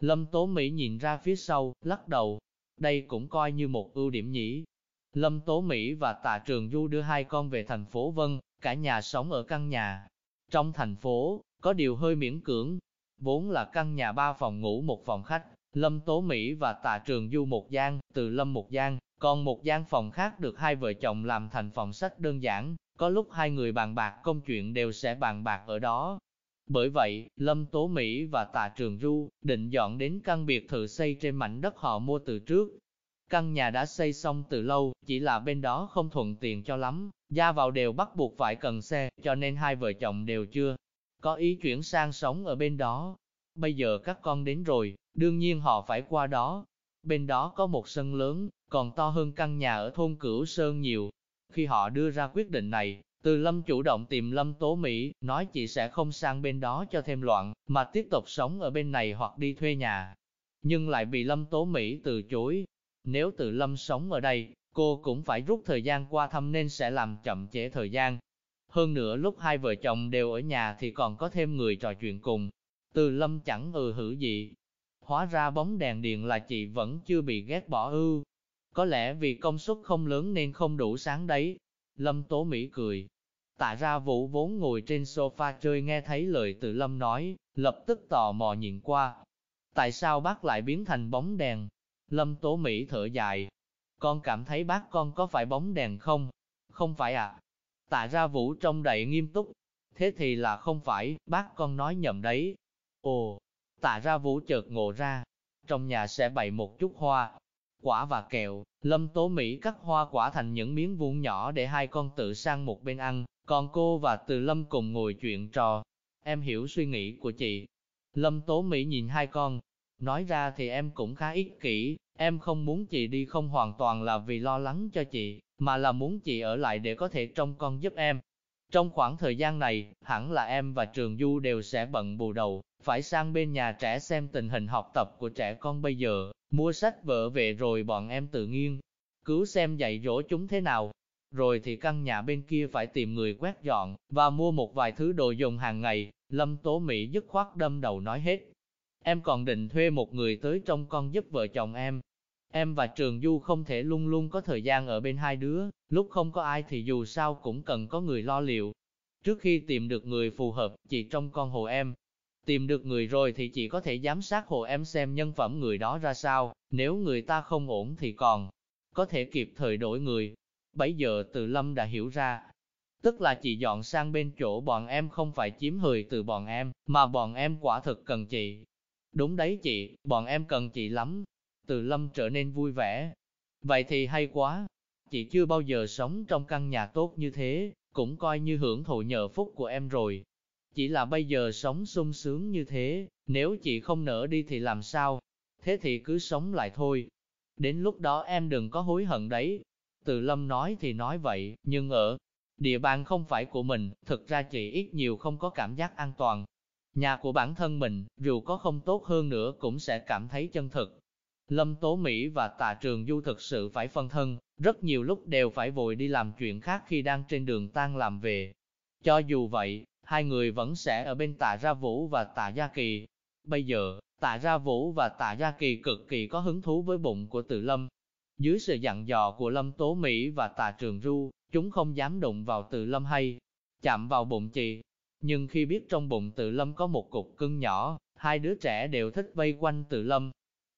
Lâm Tố Mỹ nhìn ra phía sau, lắc đầu. Đây cũng coi như một ưu điểm nhỉ. Lâm Tố Mỹ và Tạ Trường Du đưa hai con về thành phố Vân, cả nhà sống ở căn nhà. Trong thành phố, có điều hơi miễn cưỡng. Vốn là căn nhà ba phòng ngủ một phòng khách, Lâm Tố Mỹ và Tạ Trường Du một gian, từ Lâm một gian, còn một gian phòng khác được hai vợ chồng làm thành phòng sách đơn giản, có lúc hai người bàn bạc công chuyện đều sẽ bàn bạc ở đó. Bởi vậy, Lâm Tố Mỹ và Tạ Trường Du định dọn đến căn biệt thự xây trên mảnh đất họ mua từ trước. Căn nhà đã xây xong từ lâu, chỉ là bên đó không thuận tiện cho lắm, ra vào đều bắt buộc phải cần xe, cho nên hai vợ chồng đều chưa có ý chuyển sang sống ở bên đó. Bây giờ các con đến rồi, đương nhiên họ phải qua đó. Bên đó có một sân lớn, còn to hơn căn nhà ở thôn Cửu Sơn nhiều. Khi họ đưa ra quyết định này, Từ Lâm chủ động tìm Lâm Tố Mỹ, nói chị sẽ không sang bên đó cho thêm loạn, mà tiếp tục sống ở bên này hoặc đi thuê nhà. Nhưng lại bị Lâm Tố Mỹ từ chối. Nếu Từ Lâm sống ở đây, cô cũng phải rút thời gian qua thăm nên sẽ làm chậm trễ thời gian. Hơn nữa lúc hai vợ chồng đều ở nhà thì còn có thêm người trò chuyện cùng. Từ Lâm chẳng ừ hử gì. Hóa ra bóng đèn điện là chị vẫn chưa bị ghét bỏ ư. Có lẽ vì công suất không lớn nên không đủ sáng đấy. Lâm Tố Mỹ cười. Tạ ra vũ vốn ngồi trên sofa chơi nghe thấy lời từ Lâm nói, lập tức tò mò nhìn qua. Tại sao bác lại biến thành bóng đèn? Lâm Tố Mỹ thở dài. Con cảm thấy bác con có phải bóng đèn không? Không phải ạ. À? Tạ ra vũ trông đầy nghiêm túc. Thế thì là không phải, bác con nói nhầm đấy. Ồ, tạ ra vũ chợt ngộ ra. Trong nhà sẽ bày một chút hoa, quả và kẹo. Lâm Tố Mỹ cắt hoa quả thành những miếng vuông nhỏ để hai con tự sang một bên ăn, còn cô và Từ Lâm cùng ngồi chuyện trò. Em hiểu suy nghĩ của chị. Lâm Tố Mỹ nhìn hai con. Nói ra thì em cũng khá ích kỷ, em không muốn chị đi không hoàn toàn là vì lo lắng cho chị, mà là muốn chị ở lại để có thể trông con giúp em. Trong khoảng thời gian này, hẳn là em và Trường Du đều sẽ bận bù đầu, phải sang bên nhà trẻ xem tình hình học tập của trẻ con bây giờ, mua sách vở về rồi bọn em tự nghiêng, cứu xem dạy dỗ chúng thế nào. Rồi thì căn nhà bên kia phải tìm người quét dọn, và mua một vài thứ đồ dùng hàng ngày, Lâm Tố Mỹ dứt khoát đâm đầu nói hết. Em còn định thuê một người tới trông con giúp vợ chồng em, Em và Trường Du không thể luôn luôn có thời gian ở bên hai đứa, lúc không có ai thì dù sao cũng cần có người lo liệu. Trước khi tìm được người phù hợp, chị trong con hồ em. Tìm được người rồi thì chị có thể giám sát hồ em xem nhân phẩm người đó ra sao, nếu người ta không ổn thì còn có thể kịp thời đổi người. Bấy giờ từ Lâm đã hiểu ra, tức là chị dọn sang bên chỗ bọn em không phải chiếm hời từ bọn em, mà bọn em quả thực cần chị. Đúng đấy chị, bọn em cần chị lắm, từ lâm trở nên vui vẻ. Vậy thì hay quá, chị chưa bao giờ sống trong căn nhà tốt như thế, cũng coi như hưởng thụ nhờ phúc của em rồi. Chỉ là bây giờ sống sung sướng như thế, nếu chị không nỡ đi thì làm sao? Thế thì cứ sống lại thôi. Đến lúc đó em đừng có hối hận đấy. Từ lâm nói thì nói vậy, nhưng ở địa bàn không phải của mình, thực ra chị ít nhiều không có cảm giác an toàn. Nhà của bản thân mình, dù có không tốt hơn nữa cũng sẽ cảm thấy chân thực. Lâm Tố Mỹ và Tạ Trường Du thực sự phải phân thân, rất nhiều lúc đều phải vội đi làm chuyện khác khi đang trên đường tan làm về. Cho dù vậy, hai người vẫn sẽ ở bên Tạ Gia Vũ và Tạ Gia Kỳ. Bây giờ, Tạ Gia Vũ và Tạ Gia Kỳ cực kỳ có hứng thú với bụng của Tử Lâm. Dưới sự dặn dò của Lâm Tố Mỹ và Tạ Trường Du, chúng không dám đụng vào Tử Lâm hay chạm vào bụng chị. Nhưng khi biết trong bụng Tử Lâm có một cục cưng nhỏ, hai đứa trẻ đều thích vây quanh Tử Lâm,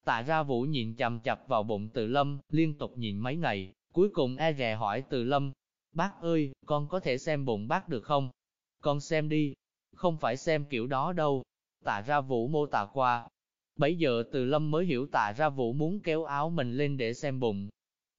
Tạ ra vũ nhìn chầm chập vào bụng từ lâm, liên tục nhìn mấy ngày, cuối cùng e rè hỏi từ lâm, bác ơi, con có thể xem bụng bác được không? Con xem đi, không phải xem kiểu đó đâu. Tạ ra vũ mô tả qua. Bấy giờ từ lâm mới hiểu tạ ra vũ muốn kéo áo mình lên để xem bụng.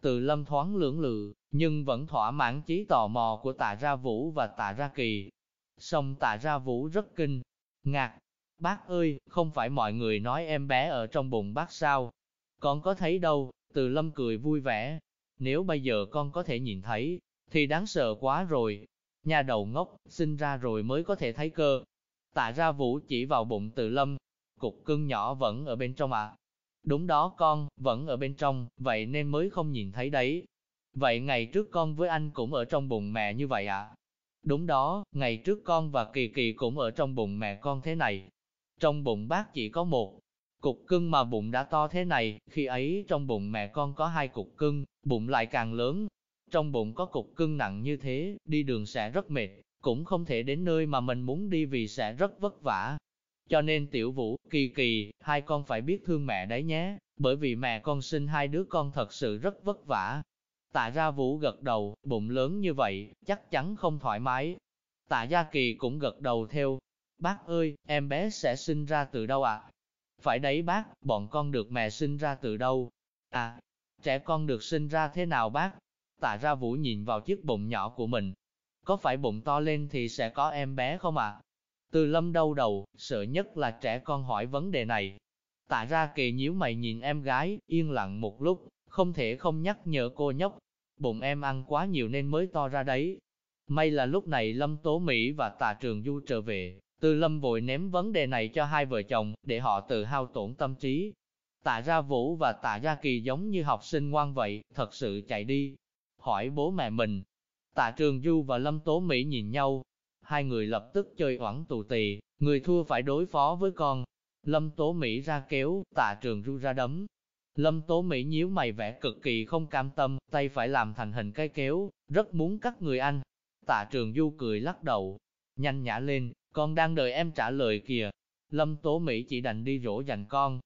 Từ lâm thoáng lưỡng lự, nhưng vẫn thỏa mãn trí tò mò của tạ ra vũ và tạ ra kỳ. Xong tạ ra vũ rất kinh, ngạc, Bác ơi, không phải mọi người nói em bé ở trong bụng bác sao? Con có thấy đâu, từ lâm cười vui vẻ. Nếu bây giờ con có thể nhìn thấy, thì đáng sợ quá rồi. Nhà đầu ngốc, sinh ra rồi mới có thể thấy cơ. Tạ ra vũ chỉ vào bụng từ lâm. Cục cưng nhỏ vẫn ở bên trong à? Đúng đó con, vẫn ở bên trong, vậy nên mới không nhìn thấy đấy. Vậy ngày trước con với anh cũng ở trong bụng mẹ như vậy à? Đúng đó, ngày trước con và Kỳ Kỳ cũng ở trong bụng mẹ con thế này. Trong bụng bác chỉ có một cục cưng mà bụng đã to thế này, khi ấy trong bụng mẹ con có hai cục cưng, bụng lại càng lớn. Trong bụng có cục cưng nặng như thế, đi đường sẽ rất mệt, cũng không thể đến nơi mà mình muốn đi vì sẽ rất vất vả. Cho nên tiểu vũ, kỳ kỳ, hai con phải biết thương mẹ đấy nhé, bởi vì mẹ con sinh hai đứa con thật sự rất vất vả. Tạ ra vũ gật đầu, bụng lớn như vậy, chắc chắn không thoải mái. Tạ gia kỳ cũng gật đầu theo, Bác ơi, em bé sẽ sinh ra từ đâu ạ? À? Phải đấy bác, bọn con được mẹ sinh ra từ đâu? À, trẻ con được sinh ra thế nào bác? Tạ ra vũ nhìn vào chiếc bụng nhỏ của mình. Có phải bụng to lên thì sẽ có em bé không ạ? À? Từ lâm đau đầu, sợ nhất là trẻ con hỏi vấn đề này. Tạ ra kỳ nhíu mày nhìn em gái, yên lặng một lúc, không thể không nhắc nhở cô nhóc. Bụng em ăn quá nhiều nên mới to ra đấy. May là lúc này Lâm Tố Mỹ và Tạ Trường Du trở về, Tư Lâm vội ném vấn đề này cho hai vợ chồng, để họ tự hao tổn tâm trí. Tạ Ra Vũ và Tạ Ra Kỳ giống như học sinh ngoan vậy, thật sự chạy đi. Hỏi bố mẹ mình. Tạ Trường Du và Lâm Tố Mỹ nhìn nhau. Hai người lập tức chơi oẳn tù tì, người thua phải đối phó với con. Lâm Tố Mỹ ra kéo, Tạ Trường Du ra đấm. Lâm Tố Mỹ nhíu mày vẻ cực kỳ không cam tâm, tay phải làm thành hình cái kéo, rất muốn cắt người anh. Tạ Trường Du cười lắc đầu, nhanh nhã lên, con đang đợi em trả lời kìa. Lâm Tố Mỹ chỉ đành đi rỗ dành con.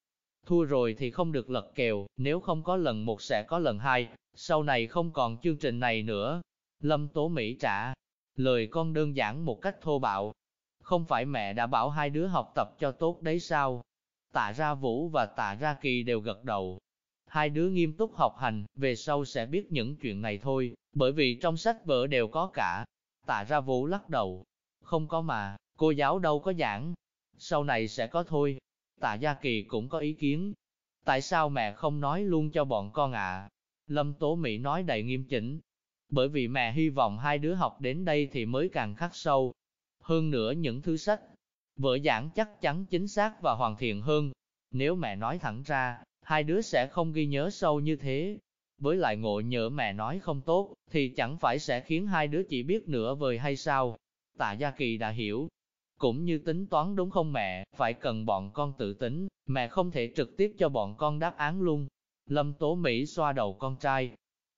Thua rồi thì không được lật kèo, nếu không có lần một sẽ có lần hai, sau này không còn chương trình này nữa. Lâm Tố Mỹ trả lời con đơn giản một cách thô bạo. Không phải mẹ đã bảo hai đứa học tập cho tốt đấy sao? Tạ ra Vũ và tạ ra Kỳ đều gật đầu. Hai đứa nghiêm túc học hành, về sau sẽ biết những chuyện này thôi, bởi vì trong sách vở đều có cả. Tạ ra Vũ lắc đầu. Không có mà, cô giáo đâu có giảng. Sau này sẽ có thôi. Tạ Gia Kỳ cũng có ý kiến. Tại sao mẹ không nói luôn cho bọn con ạ? Lâm Tố Mỹ nói đầy nghiêm chỉnh. Bởi vì mẹ hy vọng hai đứa học đến đây thì mới càng khắc sâu. Hơn nữa những thứ sách, vở giảng chắc chắn chính xác và hoàn thiện hơn. Nếu mẹ nói thẳng ra, hai đứa sẽ không ghi nhớ sâu như thế. Với lại ngộ nhỡ mẹ nói không tốt, thì chẳng phải sẽ khiến hai đứa chỉ biết nửa vời hay sao? Tạ Gia Kỳ đã hiểu. Cũng như tính toán đúng không mẹ, phải cần bọn con tự tính, mẹ không thể trực tiếp cho bọn con đáp án luôn. Lâm Tố Mỹ xoa đầu con trai.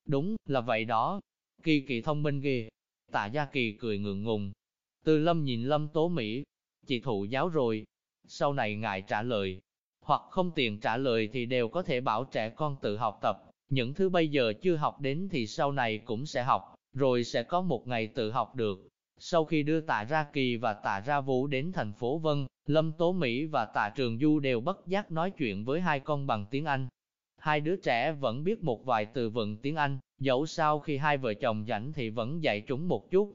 Đúng, là vậy đó. Kỳ kỳ thông minh ghê. Tạ Gia Kỳ cười ngượng ngùng. Từ Lâm nhìn Lâm Tố Mỹ. Chị thụ giáo rồi. Sau này ngài trả lời. Hoặc không tiền trả lời thì đều có thể bảo trẻ con tự học tập. Những thứ bây giờ chưa học đến thì sau này cũng sẽ học, rồi sẽ có một ngày tự học được. Sau khi đưa tạ ra kỳ và tạ ra vũ đến thành phố Vân, Lâm Tố Mỹ và tạ Trường Du đều bất giác nói chuyện với hai con bằng tiếng Anh. Hai đứa trẻ vẫn biết một vài từ vựng tiếng Anh, dẫu sao khi hai vợ chồng rảnh thì vẫn dạy chúng một chút.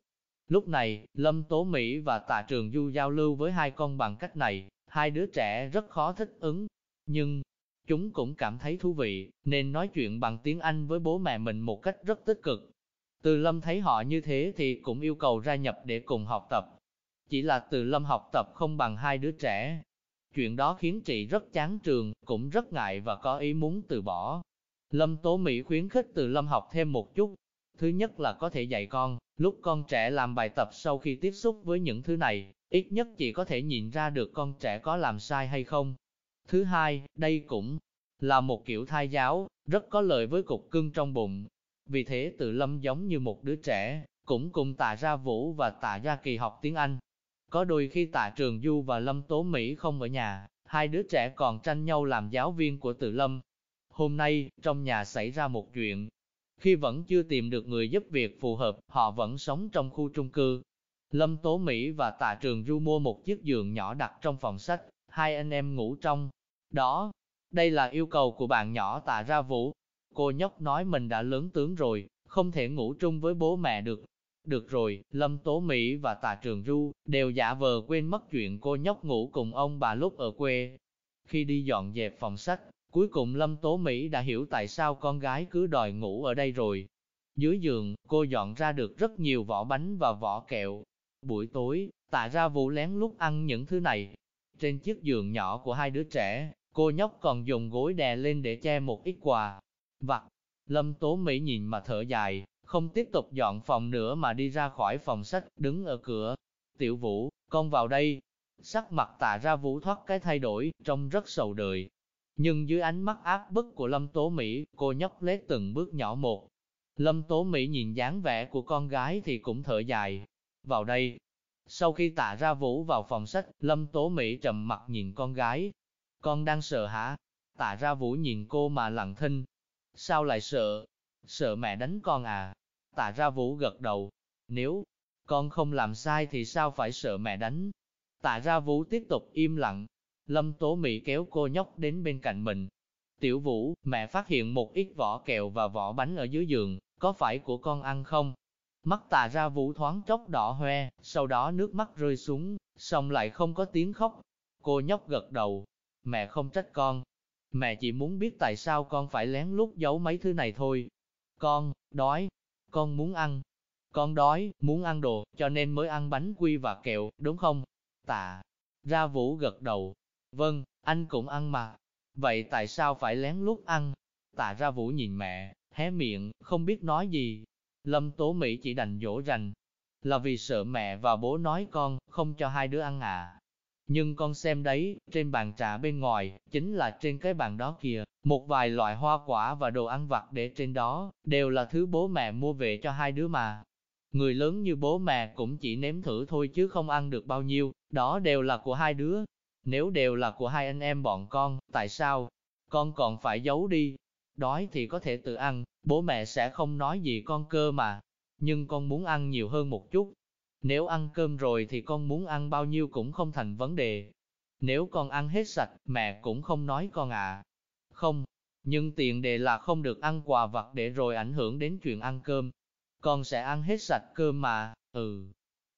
Lúc này, Lâm Tố Mỹ và tạ Trường Du giao lưu với hai con bằng cách này, hai đứa trẻ rất khó thích ứng. Nhưng, chúng cũng cảm thấy thú vị, nên nói chuyện bằng tiếng Anh với bố mẹ mình một cách rất tích cực. Từ Lâm thấy họ như thế thì cũng yêu cầu ra nhập để cùng học tập. Chỉ là Từ Lâm học tập không bằng hai đứa trẻ. Chuyện đó khiến chị rất chán trường, cũng rất ngại và có ý muốn từ bỏ. Lâm Tố Mỹ khuyến khích Từ Lâm học thêm một chút. Thứ nhất là có thể dạy con, lúc con trẻ làm bài tập sau khi tiếp xúc với những thứ này, ít nhất chị có thể nhìn ra được con trẻ có làm sai hay không. Thứ hai, đây cũng là một kiểu thai giáo, rất có lợi với cục cưng trong bụng, vì thế tự lâm giống như một đứa trẻ, cũng cùng tạ ra vũ và tạ gia kỳ học tiếng Anh. Có đôi khi tạ trường du và lâm tố Mỹ không ở nhà, hai đứa trẻ còn tranh nhau làm giáo viên của tự lâm. Hôm nay, trong nhà xảy ra một chuyện. Khi vẫn chưa tìm được người giúp việc phù hợp, họ vẫn sống trong khu trung cư. Lâm Tố Mỹ và Tạ Trường Du mua một chiếc giường nhỏ đặt trong phòng sách, hai anh em ngủ trong. Đó, đây là yêu cầu của bạn nhỏ Tạ Ra Vũ, Cô nhóc nói mình đã lớn tướng rồi, không thể ngủ chung với bố mẹ được. Được rồi, Lâm Tố Mỹ và Tạ Trường Du đều giả vờ quên mất chuyện cô nhóc ngủ cùng ông bà lúc ở quê. Khi đi dọn dẹp phòng sách, cuối cùng Lâm Tố Mỹ đã hiểu tại sao con gái cứ đòi ngủ ở đây rồi. Dưới giường, cô dọn ra được rất nhiều vỏ bánh và vỏ kẹo. Buổi tối, tạ ra vụ lén lúc ăn những thứ này. Trên chiếc giường nhỏ của hai đứa trẻ, cô nhóc còn dùng gối đè lên để che một ít quà vặt. Lâm Tố Mỹ nhìn mà thở dài, không tiếp tục dọn phòng nữa mà đi ra khỏi phòng sách, đứng ở cửa. Tiểu Vũ, con vào đây. Sắc mặt tạ ra Vũ thoát cái thay đổi, trông rất sầu đời. Nhưng dưới ánh mắt áp bức của Lâm Tố Mỹ, cô nhóc lết từng bước nhỏ một. Lâm Tố Mỹ nhìn dáng vẻ của con gái thì cũng thở dài. Vào đây. Sau khi tạ ra Vũ vào phòng sách, Lâm Tố Mỹ trầm mặt nhìn con gái. Con đang sợ hả? Tạ ra Vũ nhìn cô mà lặng thinh, Sao lại sợ? Sợ mẹ đánh con à? Tạ ra vũ gật đầu. Nếu con không làm sai thì sao phải sợ mẹ đánh? Tạ ra vũ tiếp tục im lặng. Lâm Tố Mỹ kéo cô nhóc đến bên cạnh mình. Tiểu Vũ, mẹ phát hiện một ít vỏ kẹo và vỏ bánh ở dưới giường, có phải của con ăn không? Mắt tà ra vũ thoáng chốc đỏ hoe, sau đó nước mắt rơi xuống, xong lại không có tiếng khóc. Cô nhóc gật đầu. mẹ không trách con. Mẹ chỉ muốn biết tại sao con phải lén lút giấu mấy thứ này thôi. Con, đói, con muốn ăn. Con đói, muốn ăn đồ, cho nên mới ăn bánh quy và kẹo, đúng không? Tạ, ra vũ gật đầu. Vâng, anh cũng ăn mà. Vậy tại sao phải lén lút ăn? Tạ ra vũ nhìn mẹ, hé miệng, không biết nói gì. Lâm Tố Mỹ chỉ đành dỗ rành. Là vì sợ mẹ và bố nói con, không cho hai đứa ăn à. Nhưng con xem đấy, trên bàn trà bên ngoài, chính là trên cái bàn đó kìa, một vài loại hoa quả và đồ ăn vặt để trên đó, đều là thứ bố mẹ mua về cho hai đứa mà. Người lớn như bố mẹ cũng chỉ nếm thử thôi chứ không ăn được bao nhiêu, đó đều là của hai đứa. Nếu đều là của hai anh em bọn con, tại sao con còn phải giấu đi? Đói thì có thể tự ăn, bố mẹ sẽ không nói gì con cơ mà. Nhưng con muốn ăn nhiều hơn một chút, nếu ăn cơm rồi thì con muốn ăn bao nhiêu cũng không thành vấn đề. Nếu con ăn hết sạch, mẹ cũng không nói con à. Không, nhưng tiền đề là không được ăn quà vặt để rồi ảnh hưởng đến chuyện ăn cơm. Con sẽ ăn hết sạch cơm mà, ừ.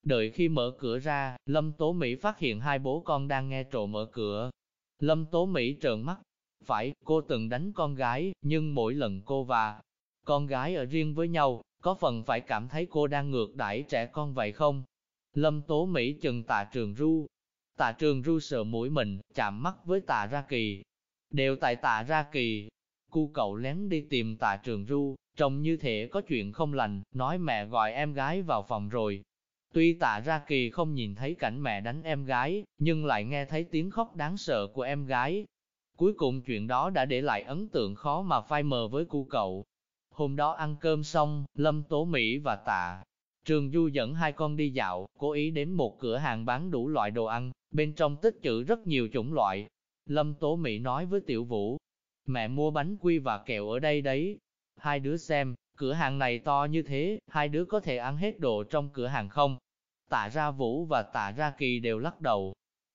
Đợi khi mở cửa ra, Lâm Tố Mỹ phát hiện hai bố con đang nghe trộm mở cửa. Lâm Tố Mỹ trợn mắt. Phải, cô từng đánh con gái, nhưng mỗi lần cô và con gái ở riêng với nhau, có phần phải cảm thấy cô đang ngược đãi trẻ con vậy không? Lâm Tố Mỹ chừng tạ trường ru. Tạ trường ru sợ mũi mình, chạm mắt với tạ ra kỳ. Đều tại tạ ra kỳ. Cu cậu lén đi tìm tạ trường ru, trông như thể có chuyện không lành, nói mẹ gọi em gái vào phòng rồi. Tuy tạ ra kỳ không nhìn thấy cảnh mẹ đánh em gái, nhưng lại nghe thấy tiếng khóc đáng sợ của em gái. Cuối cùng chuyện đó đã để lại ấn tượng khó mà phai mờ với cu cậu. Hôm đó ăn cơm xong, Lâm Tố Mỹ và Tạ Trường Du dẫn hai con đi dạo, cố ý đến một cửa hàng bán đủ loại đồ ăn, bên trong tích trữ rất nhiều chủng loại. Lâm Tố Mỹ nói với Tiểu Vũ, mẹ mua bánh quy và kẹo ở đây đấy. Hai đứa xem, cửa hàng này to như thế, hai đứa có thể ăn hết đồ trong cửa hàng không? Tạ ra Vũ và tạ ra Kỳ đều lắc đầu.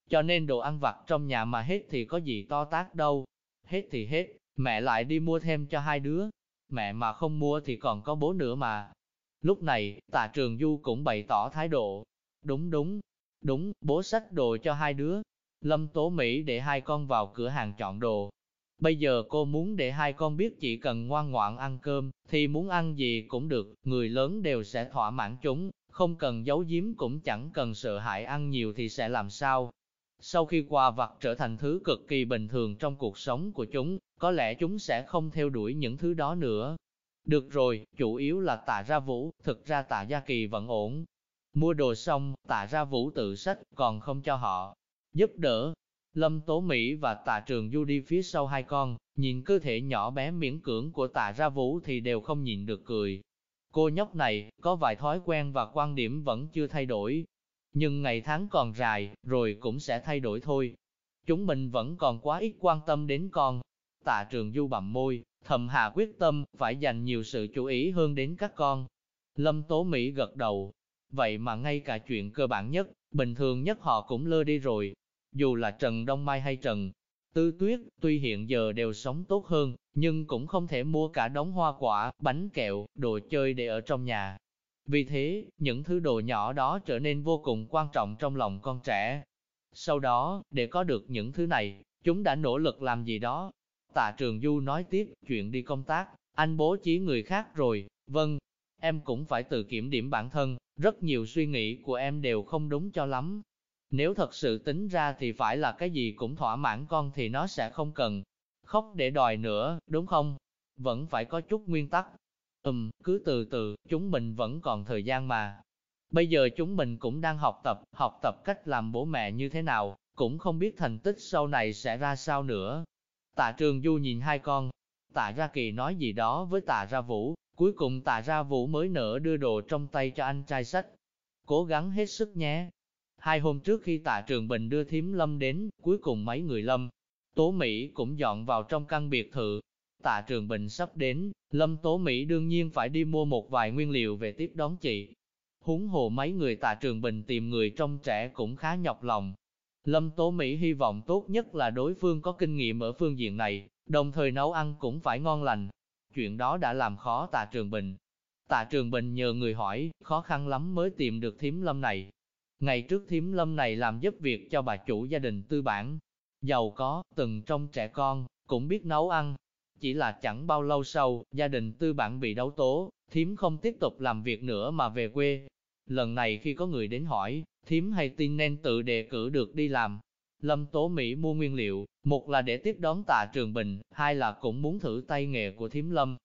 Cho nên đồ ăn vặt trong nhà mà hết thì có gì to tác đâu. Hết thì hết, mẹ lại đi mua thêm cho hai đứa mẹ mà không mua thì còn có bố nữa mà. Lúc này, tạ trường du cũng bày tỏ thái độ. Đúng đúng, đúng, bố sách đồ cho hai đứa. Lâm Tố Mỹ để hai con vào cửa hàng chọn đồ. Bây giờ cô muốn để hai con biết chỉ cần ngoan ngoãn ăn cơm, thì muốn ăn gì cũng được, người lớn đều sẽ thỏa mãn chúng, không cần giấu giếm cũng chẳng cần sợ hãi ăn nhiều thì sẽ làm sao. Sau khi quà vặt trở thành thứ cực kỳ bình thường trong cuộc sống của chúng, có lẽ chúng sẽ không theo đuổi những thứ đó nữa. Được rồi, chủ yếu là tạ ra vũ, thực ra tạ gia kỳ vẫn ổn. Mua đồ xong, tạ ra vũ tự sách, còn không cho họ giúp đỡ. Lâm Tố Mỹ và tạ trường du đi phía sau hai con, nhìn cơ thể nhỏ bé miễn cưỡng của tạ ra vũ thì đều không nhìn được cười. Cô nhóc này, có vài thói quen và quan điểm vẫn chưa thay đổi. Nhưng ngày tháng còn dài, rồi cũng sẽ thay đổi thôi. Chúng mình vẫn còn quá ít quan tâm đến con, Tạ trường du bậm môi, thầm hạ quyết tâm, phải dành nhiều sự chú ý hơn đến các con. Lâm Tố Mỹ gật đầu. Vậy mà ngay cả chuyện cơ bản nhất, bình thường nhất họ cũng lơ đi rồi. Dù là Trần Đông Mai hay Trần Tư Tuyết, tuy hiện giờ đều sống tốt hơn, nhưng cũng không thể mua cả đống hoa quả, bánh kẹo, đồ chơi để ở trong nhà. Vì thế, những thứ đồ nhỏ đó trở nên vô cùng quan trọng trong lòng con trẻ. Sau đó, để có được những thứ này, chúng đã nỗ lực làm gì đó, Tạ Trường Du nói tiếp, chuyện đi công tác, anh bố trí người khác rồi, vâng, em cũng phải tự kiểm điểm bản thân, rất nhiều suy nghĩ của em đều không đúng cho lắm. Nếu thật sự tính ra thì phải là cái gì cũng thỏa mãn con thì nó sẽ không cần khóc để đòi nữa, đúng không? Vẫn phải có chút nguyên tắc. Ừm, cứ từ từ, chúng mình vẫn còn thời gian mà. Bây giờ chúng mình cũng đang học tập, học tập cách làm bố mẹ như thế nào, cũng không biết thành tích sau này sẽ ra sao nữa. Tạ Trường Du nhìn hai con, Tạ Ra Kỳ nói gì đó với Tạ Ra Vũ, cuối cùng Tạ Ra Vũ mới nở đưa đồ trong tay cho anh trai sách. Cố gắng hết sức nhé. Hai hôm trước khi Tạ Trường Bình đưa thím Lâm đến, cuối cùng mấy người Lâm, Tố Mỹ cũng dọn vào trong căn biệt thự. Tạ Trường Bình sắp đến, Lâm Tố Mỹ đương nhiên phải đi mua một vài nguyên liệu về tiếp đón chị. Húng hồ mấy người Tạ Trường Bình tìm người trong trẻ cũng khá nhọc lòng, Lâm Tố Mỹ hy vọng tốt nhất là đối phương có kinh nghiệm ở phương diện này, đồng thời nấu ăn cũng phải ngon lành. Chuyện đó đã làm khó Tạ Trường Bình. Tạ Trường Bình nhờ người hỏi, khó khăn lắm mới tìm được thím lâm này. Ngày trước thím lâm này làm giúp việc cho bà chủ gia đình tư bản. giàu có, từng trong trẻ con, cũng biết nấu ăn. Chỉ là chẳng bao lâu sau, gia đình tư bản bị đấu tố, thím không tiếp tục làm việc nữa mà về quê. Lần này khi có người đến hỏi, thím hay tin nên tự đề cử được đi làm. Lâm Tố Mỹ mua nguyên liệu, một là để tiếp đón tạ Trường Bình, hai là cũng muốn thử tay nghề của thím Lâm.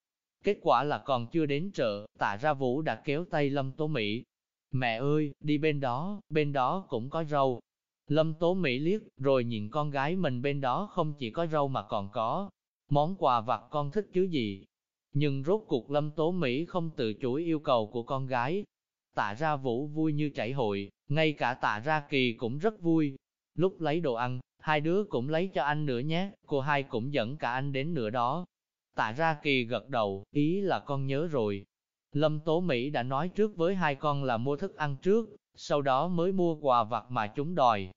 Kết quả là còn chưa đến chợ, tạ ra vũ đã kéo tay Lâm Tố Mỹ. Mẹ ơi, đi bên đó, bên đó cũng có rau. Lâm Tố Mỹ liếc, rồi nhìn con gái mình bên đó không chỉ có rau mà còn có món quà vặt con thích chứ gì. Nhưng rốt cuộc Lâm Tố Mỹ không tự chối yêu cầu của con gái. Tạ ra vũ vui như chảy hội, ngay cả tạ ra kỳ cũng rất vui. Lúc lấy đồ ăn, hai đứa cũng lấy cho anh nữa nhé, cô hai cũng dẫn cả anh đến nửa đó. Tạ ra kỳ gật đầu, ý là con nhớ rồi. Lâm Tố Mỹ đã nói trước với hai con là mua thức ăn trước, sau đó mới mua quà vặt mà chúng đòi.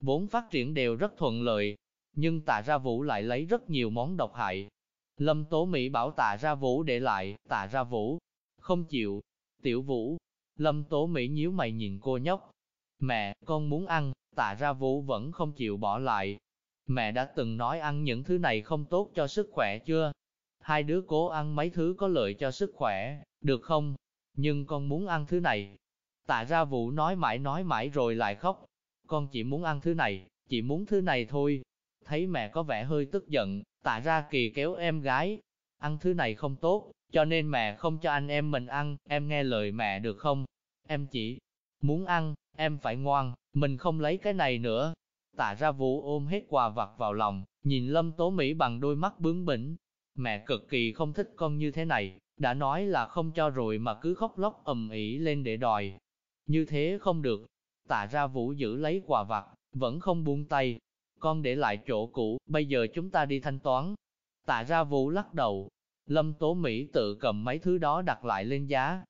Vốn phát triển đều rất thuận lợi, nhưng tạ ra vũ lại lấy rất nhiều món độc hại. Lâm Tố Mỹ bảo tạ ra vũ để lại, tạ ra vũ, không chịu. Tiểu vũ, Lâm Tố Mỹ nhíu mày nhìn cô nhóc. Mẹ, con muốn ăn, tạ ra vũ vẫn không chịu bỏ lại. Mẹ đã từng nói ăn những thứ này không tốt cho sức khỏe chưa? Hai đứa cố ăn mấy thứ có lợi cho sức khỏe, được không? Nhưng con muốn ăn thứ này. Tạ ra vũ nói mãi nói mãi rồi lại khóc. Con chỉ muốn ăn thứ này, chỉ muốn thứ này thôi. Thấy mẹ có vẻ hơi tức giận, tạ ra kỳ kéo em gái. Ăn thứ này không tốt, cho nên mẹ không cho anh em mình ăn, em nghe lời mẹ được không? Em chỉ muốn ăn, em phải ngoan, mình không lấy cái này nữa. Tạ ra vũ ôm hết quà vặt vào lòng, nhìn Lâm Tố Mỹ bằng đôi mắt bướng bỉnh. Mẹ cực kỳ không thích con như thế này, đã nói là không cho rồi mà cứ khóc lóc ầm ĩ lên để đòi. Như thế không được. Tạ ra vũ giữ lấy quà vặt, vẫn không buông tay. Con để lại chỗ cũ, bây giờ chúng ta đi thanh toán. Tạ ra vũ lắc đầu. Lâm Tố Mỹ tự cầm mấy thứ đó đặt lại lên giá.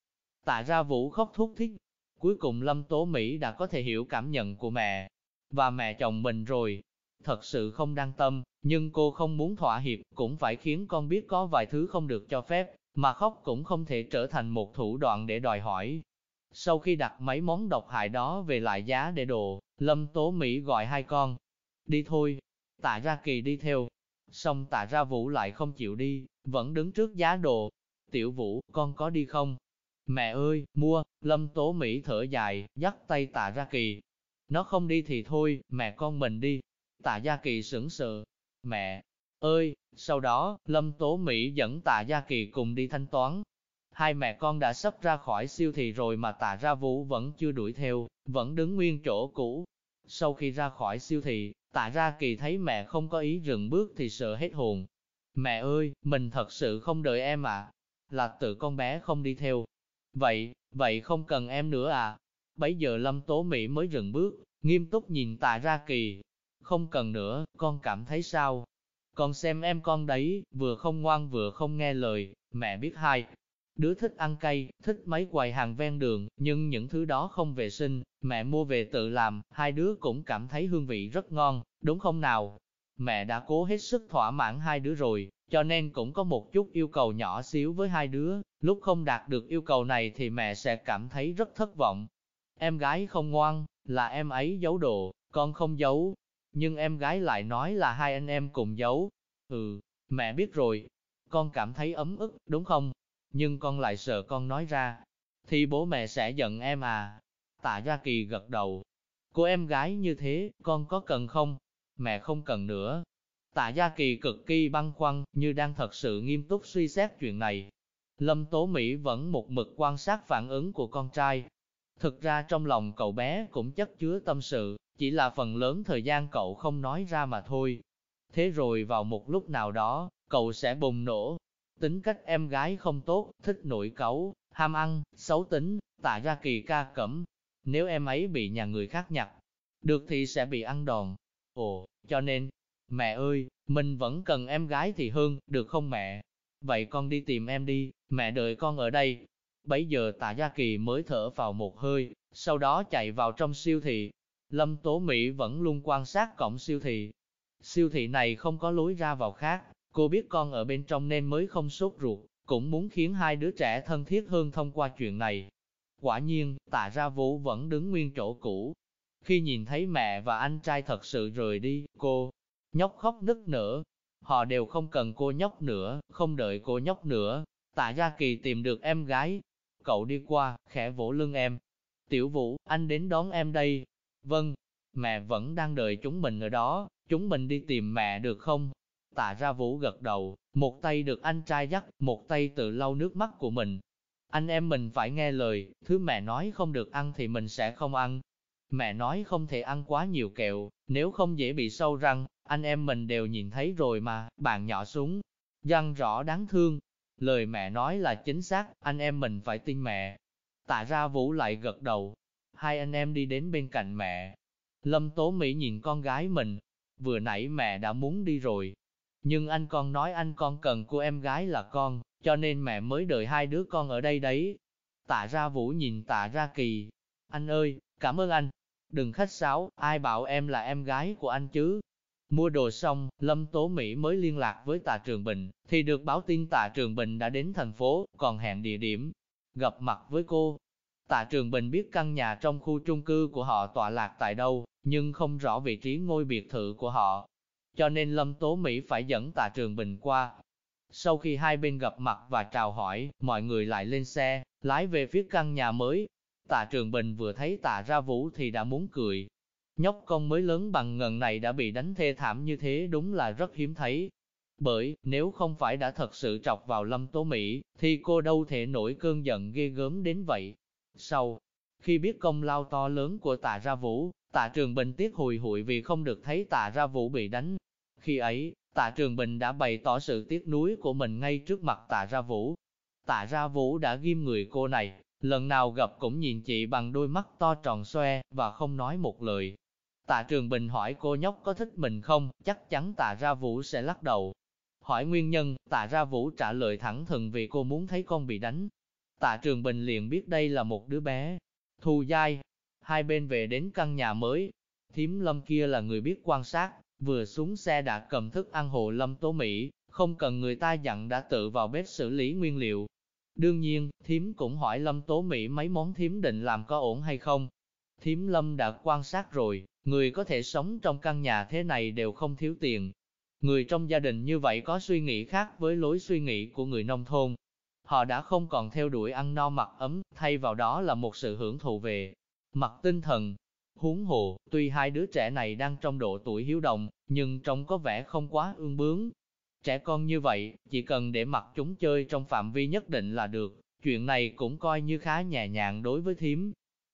Tạ ra vũ khóc thúc thích. Cuối cùng Lâm Tố Mỹ đã có thể hiểu cảm nhận của mẹ và mẹ chồng mình rồi. Thật sự không đăng tâm, nhưng cô không muốn thỏa hiệp, cũng phải khiến con biết có vài thứ không được cho phép, mà khóc cũng không thể trở thành một thủ đoạn để đòi hỏi. Sau khi đặt mấy món độc hại đó về lại giá để đồ, Lâm Tố Mỹ gọi hai con. Đi thôi. Tạ ra kỳ đi theo. Xong tạ ra vũ lại không chịu đi, vẫn đứng trước giá đồ. Tiểu vũ, con có đi không? Mẹ ơi, mua, Lâm Tố Mỹ thở dài, dắt tay tạ ra kỳ. Nó không đi thì thôi, mẹ con mình đi. Tạ Gia Kỳ sững sờ. Mẹ ơi, sau đó, Lâm Tố Mỹ dẫn Tạ Gia Kỳ cùng đi thanh toán. Hai mẹ con đã sắp ra khỏi siêu thị rồi mà Tạ Ra Vũ vẫn chưa đuổi theo, vẫn đứng nguyên chỗ cũ. Sau khi ra khỏi siêu thị, Tạ Ra Kỳ thấy mẹ không có ý dừng bước thì sợ hết hồn. Mẹ ơi, mình thật sự không đợi em à? Là tự con bé không đi theo. Vậy, vậy không cần em nữa à? Bấy giờ Lâm Tố Mỹ mới dừng bước, nghiêm túc nhìn Tạ Ra Kỳ, không cần nữa, con cảm thấy sao? Con xem em con đấy, vừa không ngoan vừa không nghe lời, mẹ biết hai. Đứa thích ăn cay, thích mấy quầy hàng ven đường, nhưng những thứ đó không vệ sinh, mẹ mua về tự làm, hai đứa cũng cảm thấy hương vị rất ngon, đúng không nào? Mẹ đã cố hết sức thỏa mãn hai đứa rồi, cho nên cũng có một chút yêu cầu nhỏ xíu với hai đứa, lúc không đạt được yêu cầu này thì mẹ sẽ cảm thấy rất thất vọng. Em gái không ngoan, là em ấy giấu đồ, con không giấu, nhưng em gái lại nói là hai anh em cùng giấu. Ừ, mẹ biết rồi, con cảm thấy ấm ức, đúng không? Nhưng con lại sợ con nói ra, thì bố mẹ sẽ giận em à. Tạ Gia Kỳ gật đầu. Cô em gái như thế, con có cần không? Mẹ không cần nữa. Tạ Gia Kỳ cực kỳ băn khoăn, như đang thật sự nghiêm túc suy xét chuyện này. Lâm Tố Mỹ vẫn một mực quan sát phản ứng của con trai. Thực ra trong lòng cậu bé cũng chất chứa tâm sự, chỉ là phần lớn thời gian cậu không nói ra mà thôi. Thế rồi vào một lúc nào đó, cậu sẽ bùng nổ. Tính cách em gái không tốt, thích nổi cấu, ham ăn, xấu tính, tạ ra kỳ ca cẩm. Nếu em ấy bị nhà người khác nhặt, được thì sẽ bị ăn đòn. Ồ, cho nên, mẹ ơi, mình vẫn cần em gái thì hơn, được không mẹ? Vậy con đi tìm em đi, mẹ đợi con ở đây. Bấy giờ tạ Gia Kỳ mới thở vào một hơi, sau đó chạy vào trong siêu thị, Lâm Tố Mỹ vẫn luôn quan sát cổng siêu thị. Siêu thị này không có lối ra vào khác, cô biết con ở bên trong nên mới không sốt ruột, cũng muốn khiến hai đứa trẻ thân thiết hơn thông qua chuyện này. Quả nhiên, tạ ra vũ vẫn đứng nguyên chỗ cũ. Khi nhìn thấy mẹ và anh trai thật sự rời đi, cô nhóc khóc nức nở. Họ đều không cần cô nhóc nữa, không đợi cô nhóc nữa. Tạ Gia Kỳ tìm được em gái. Cậu đi qua, khẽ vỗ lưng em. Tiểu Vũ, anh đến đón em đây. Vâng, mẹ vẫn đang đợi chúng mình ở đó, chúng mình đi tìm mẹ được không? Tạ ra Vũ gật đầu, một tay được anh trai dắt, một tay tự lau nước mắt của mình. Anh em mình phải nghe lời, thứ mẹ nói không được ăn thì mình sẽ không ăn. Mẹ nói không thể ăn quá nhiều kẹo, nếu không dễ bị sâu răng, anh em mình đều nhìn thấy rồi mà, bạn nhỏ súng. Răng rõ đáng thương. Lời mẹ nói là chính xác, anh em mình phải tin mẹ. Tạ ra Vũ lại gật đầu. Hai anh em đi đến bên cạnh mẹ. Lâm Tố Mỹ nhìn con gái mình. Vừa nãy mẹ đã muốn đi rồi. Nhưng anh con nói anh con cần cô em gái là con, cho nên mẹ mới đợi hai đứa con ở đây đấy. Tạ ra Vũ nhìn tạ ra kỳ. Anh ơi, cảm ơn anh. Đừng khách sáo, ai bảo em là em gái của anh chứ. Mua đồ xong, Lâm Tố Mỹ mới liên lạc với Tạ Trường Bình, thì được báo tin Tạ Trường Bình đã đến thành phố, còn hẹn địa điểm, gặp mặt với cô. Tạ Trường Bình biết căn nhà trong khu chung cư của họ tọa lạc tại đâu, nhưng không rõ vị trí ngôi biệt thự của họ. Cho nên Lâm Tố Mỹ phải dẫn Tạ Trường Bình qua. Sau khi hai bên gặp mặt và chào hỏi, mọi người lại lên xe, lái về phía căn nhà mới. Tạ Trường Bình vừa thấy Tạ Ra Vũ thì đã muốn cười, Nhóc con mới lớn bằng ngần này đã bị đánh thê thảm như thế đúng là rất hiếm thấy. Bởi, nếu không phải đã thật sự trọc vào lâm tố Mỹ, thì cô đâu thể nổi cơn giận ghê gớm đến vậy. Sau, khi biết công lao to lớn của tạ ra vũ, tạ trường bình tiếc hùi hụi vì không được thấy tạ ra vũ bị đánh. Khi ấy, tạ trường bình đã bày tỏ sự tiếc nuối của mình ngay trước mặt tạ ra vũ. Tạ ra vũ đã ghim người cô này, lần nào gặp cũng nhìn chị bằng đôi mắt to tròn xoe, và không nói một lời, Tạ Trường Bình hỏi cô nhóc có thích mình không, chắc chắn tạ ra vũ sẽ lắc đầu. Hỏi nguyên nhân, tạ ra vũ trả lời thẳng thừng vì cô muốn thấy con bị đánh. Tạ Trường Bình liền biết đây là một đứa bé. Thù dai, hai bên về đến căn nhà mới. Thiếm lâm kia là người biết quan sát, vừa xuống xe đã cầm thức ăn hồ lâm tố Mỹ, không cần người ta dặn đã tự vào bếp xử lý nguyên liệu. Đương nhiên, thím cũng hỏi lâm tố Mỹ mấy món thím định làm có ổn hay không. thím lâm đã quan sát rồi, Người có thể sống trong căn nhà thế này đều không thiếu tiền. Người trong gia đình như vậy có suy nghĩ khác với lối suy nghĩ của người nông thôn. Họ đã không còn theo đuổi ăn no mặc ấm, thay vào đó là một sự hưởng thụ về mặt tinh thần. Huống hồ, tuy hai đứa trẻ này đang trong độ tuổi hiếu động, nhưng trông có vẻ không quá ương bướng. Trẻ con như vậy, chỉ cần để mặc chúng chơi trong phạm vi nhất định là được, chuyện này cũng coi như khá nhẹ nhàng đối với thím.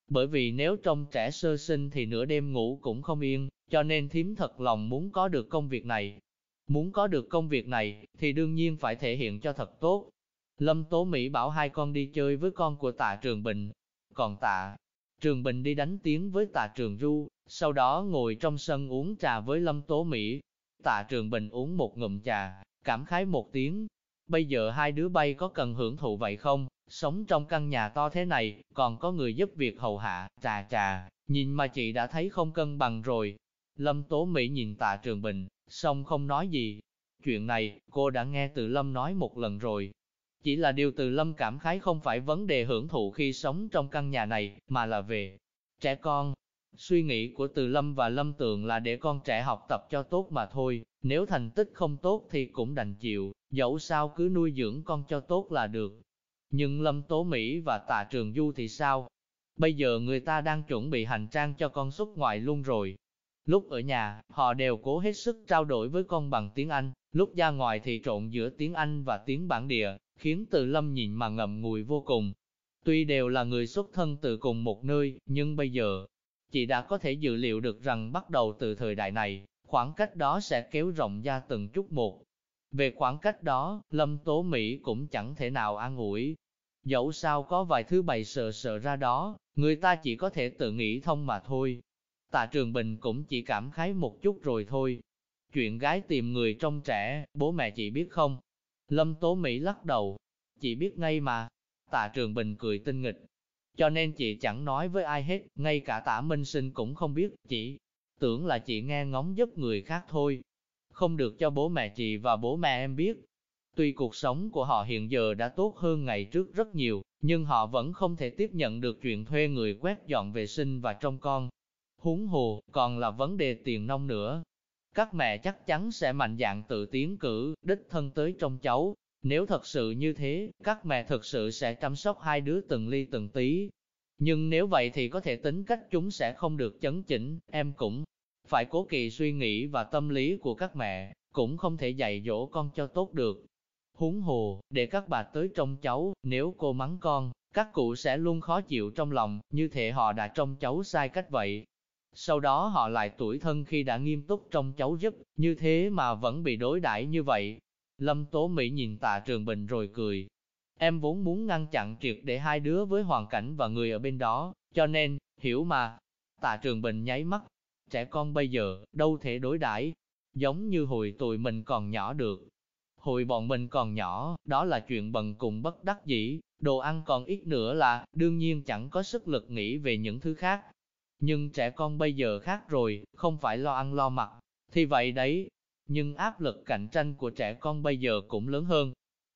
Bởi vì nếu trong trẻ sơ sinh thì nửa đêm ngủ cũng không yên, cho nên thím thật lòng muốn có được công việc này. Muốn có được công việc này, thì đương nhiên phải thể hiện cho thật tốt. Lâm Tố Mỹ bảo hai con đi chơi với con của tạ Trường Bình. Còn tạ Trường Bình đi đánh tiếng với tạ Trường Du, sau đó ngồi trong sân uống trà với Lâm Tố Mỹ. Tạ Trường Bình uống một ngụm trà, cảm khái một tiếng. Bây giờ hai đứa bay có cần hưởng thụ vậy không? Sống trong căn nhà to thế này, còn có người giúp việc hầu hạ, trà trà, nhìn mà chị đã thấy không cân bằng rồi. Lâm Tố Mỹ nhìn tạ Trường Bình, xong không nói gì. Chuyện này, cô đã nghe từ Lâm nói một lần rồi. Chỉ là điều từ Lâm cảm khái không phải vấn đề hưởng thụ khi sống trong căn nhà này, mà là về trẻ con. Suy nghĩ của Từ Lâm và Lâm Tường là để con trẻ học tập cho tốt mà thôi, nếu thành tích không tốt thì cũng đành chịu, dẫu sao cứ nuôi dưỡng con cho tốt là được. Nhưng Lâm Tố Mỹ và Tạ Trường Du thì sao? Bây giờ người ta đang chuẩn bị hành trang cho con xuất ngoại luôn rồi. Lúc ở nhà, họ đều cố hết sức trao đổi với con bằng tiếng Anh, lúc ra ngoài thì trộn giữa tiếng Anh và tiếng bản địa, khiến Từ Lâm nhìn mà ngậm ngùi vô cùng. Tuy đều là người xuất thân từ cùng một nơi, nhưng bây giờ, chị đã có thể dự liệu được rằng bắt đầu từ thời đại này, khoảng cách đó sẽ kéo rộng ra từng chút một. Về khoảng cách đó, Lâm Tố Mỹ cũng chẳng thể nào an ủi, Dẫu sao có vài thứ bày sợ sợ ra đó, người ta chỉ có thể tự nghĩ thông mà thôi. Tạ Trường Bình cũng chỉ cảm khái một chút rồi thôi. Chuyện gái tìm người trong trẻ, bố mẹ chị biết không? Lâm Tố Mỹ lắc đầu. Chị biết ngay mà. Tạ Trường Bình cười tinh nghịch. Cho nên chị chẳng nói với ai hết, ngay cả tạ Minh Sinh cũng không biết, chị tưởng là chị nghe ngóng giúp người khác thôi. Không được cho bố mẹ chị và bố mẹ em biết, Tuy cuộc sống của họ hiện giờ đã tốt hơn ngày trước rất nhiều, nhưng họ vẫn không thể tiếp nhận được chuyện thuê người quét dọn vệ sinh và trông con. Húng hồ, còn là vấn đề tiền nông nữa các mẹ chắc chắn sẽ mạnh dạn tự tiến cử, đích thân tới trong cháu. Nếu thật sự như thế, các mẹ thật sự sẽ chăm sóc hai đứa từng ly từng tí. Nhưng nếu vậy thì có thể tính cách chúng sẽ không được chấn chỉnh, em cũng phải cố kỳ suy nghĩ và tâm lý của các mẹ, cũng không thể dạy dỗ con cho tốt được. Huống hồ, để các bà tới trong cháu, nếu cô mắng con, các cụ sẽ luôn khó chịu trong lòng, như thể họ đã trông cháu sai cách vậy. Sau đó họ lại tuổi thân khi đã nghiêm túc trong cháu giúp, như thế mà vẫn bị đối đãi như vậy. Lâm Tố Mỹ nhìn tạ Trường Bình rồi cười. Em vốn muốn ngăn chặn triệt để hai đứa với hoàn cảnh và người ở bên đó, cho nên, hiểu mà. Tạ Trường Bình nháy mắt, trẻ con bây giờ, đâu thể đối đãi giống như hồi tụi mình còn nhỏ được. Hồi bọn mình còn nhỏ, đó là chuyện bần cùng bất đắc dĩ, đồ ăn còn ít nữa là, đương nhiên chẳng có sức lực nghĩ về những thứ khác. Nhưng trẻ con bây giờ khác rồi, không phải lo ăn lo mặc, thì vậy đấy. Nhưng áp lực cạnh tranh của trẻ con bây giờ cũng lớn hơn.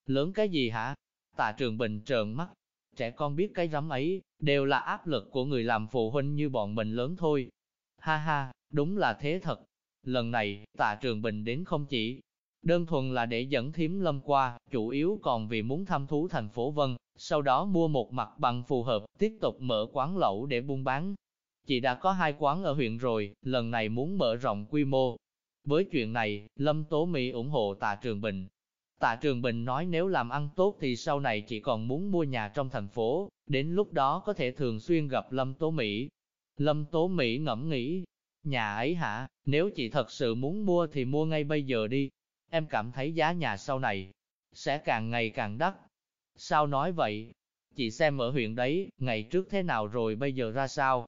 Lớn cái gì hả? Tạ Trường Bình trợn mắt. Trẻ con biết cái rắm ấy, đều là áp lực của người làm phụ huynh như bọn mình lớn thôi. Ha ha, đúng là thế thật. Lần này, tạ Trường Bình đến không chỉ đơn thuần là để dẫn thiếm lâm qua, chủ yếu còn vì muốn thăm thú thành phố Vân, sau đó mua một mặt bằng phù hợp, tiếp tục mở quán lẩu để buôn bán. Chị đã có hai quán ở huyện rồi, lần này muốn mở rộng quy mô. Với chuyện này, Lâm Tố Mỹ ủng hộ Tạ Trường Bình. Tạ Trường Bình nói nếu làm ăn tốt thì sau này chỉ còn muốn mua nhà trong thành phố, đến lúc đó có thể thường xuyên gặp Lâm Tố Mỹ. Lâm Tố Mỹ ngẫm nghĩ, nhà ấy hả, nếu chị thật sự muốn mua thì mua ngay bây giờ đi. Em cảm thấy giá nhà sau này sẽ càng ngày càng đắt. Sao nói vậy? Chị xem ở huyện đấy, ngày trước thế nào rồi bây giờ ra sao?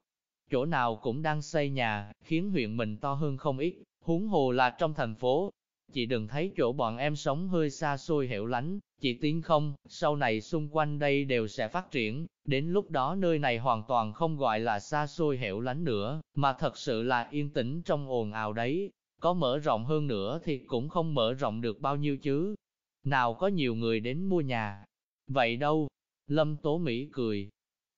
Chỗ nào cũng đang xây nhà, khiến huyện mình to hơn không ít, huống hồ là trong thành phố. Chị đừng thấy chỗ bọn em sống hơi xa xôi hẻo lánh, chị tin không, sau này xung quanh đây đều sẽ phát triển, đến lúc đó nơi này hoàn toàn không gọi là xa xôi hẻo lánh nữa, mà thật sự là yên tĩnh trong ồn ào đấy, có mở rộng hơn nữa thì cũng không mở rộng được bao nhiêu chứ. Nào có nhiều người đến mua nhà. Vậy đâu? Lâm Tố Mỹ cười.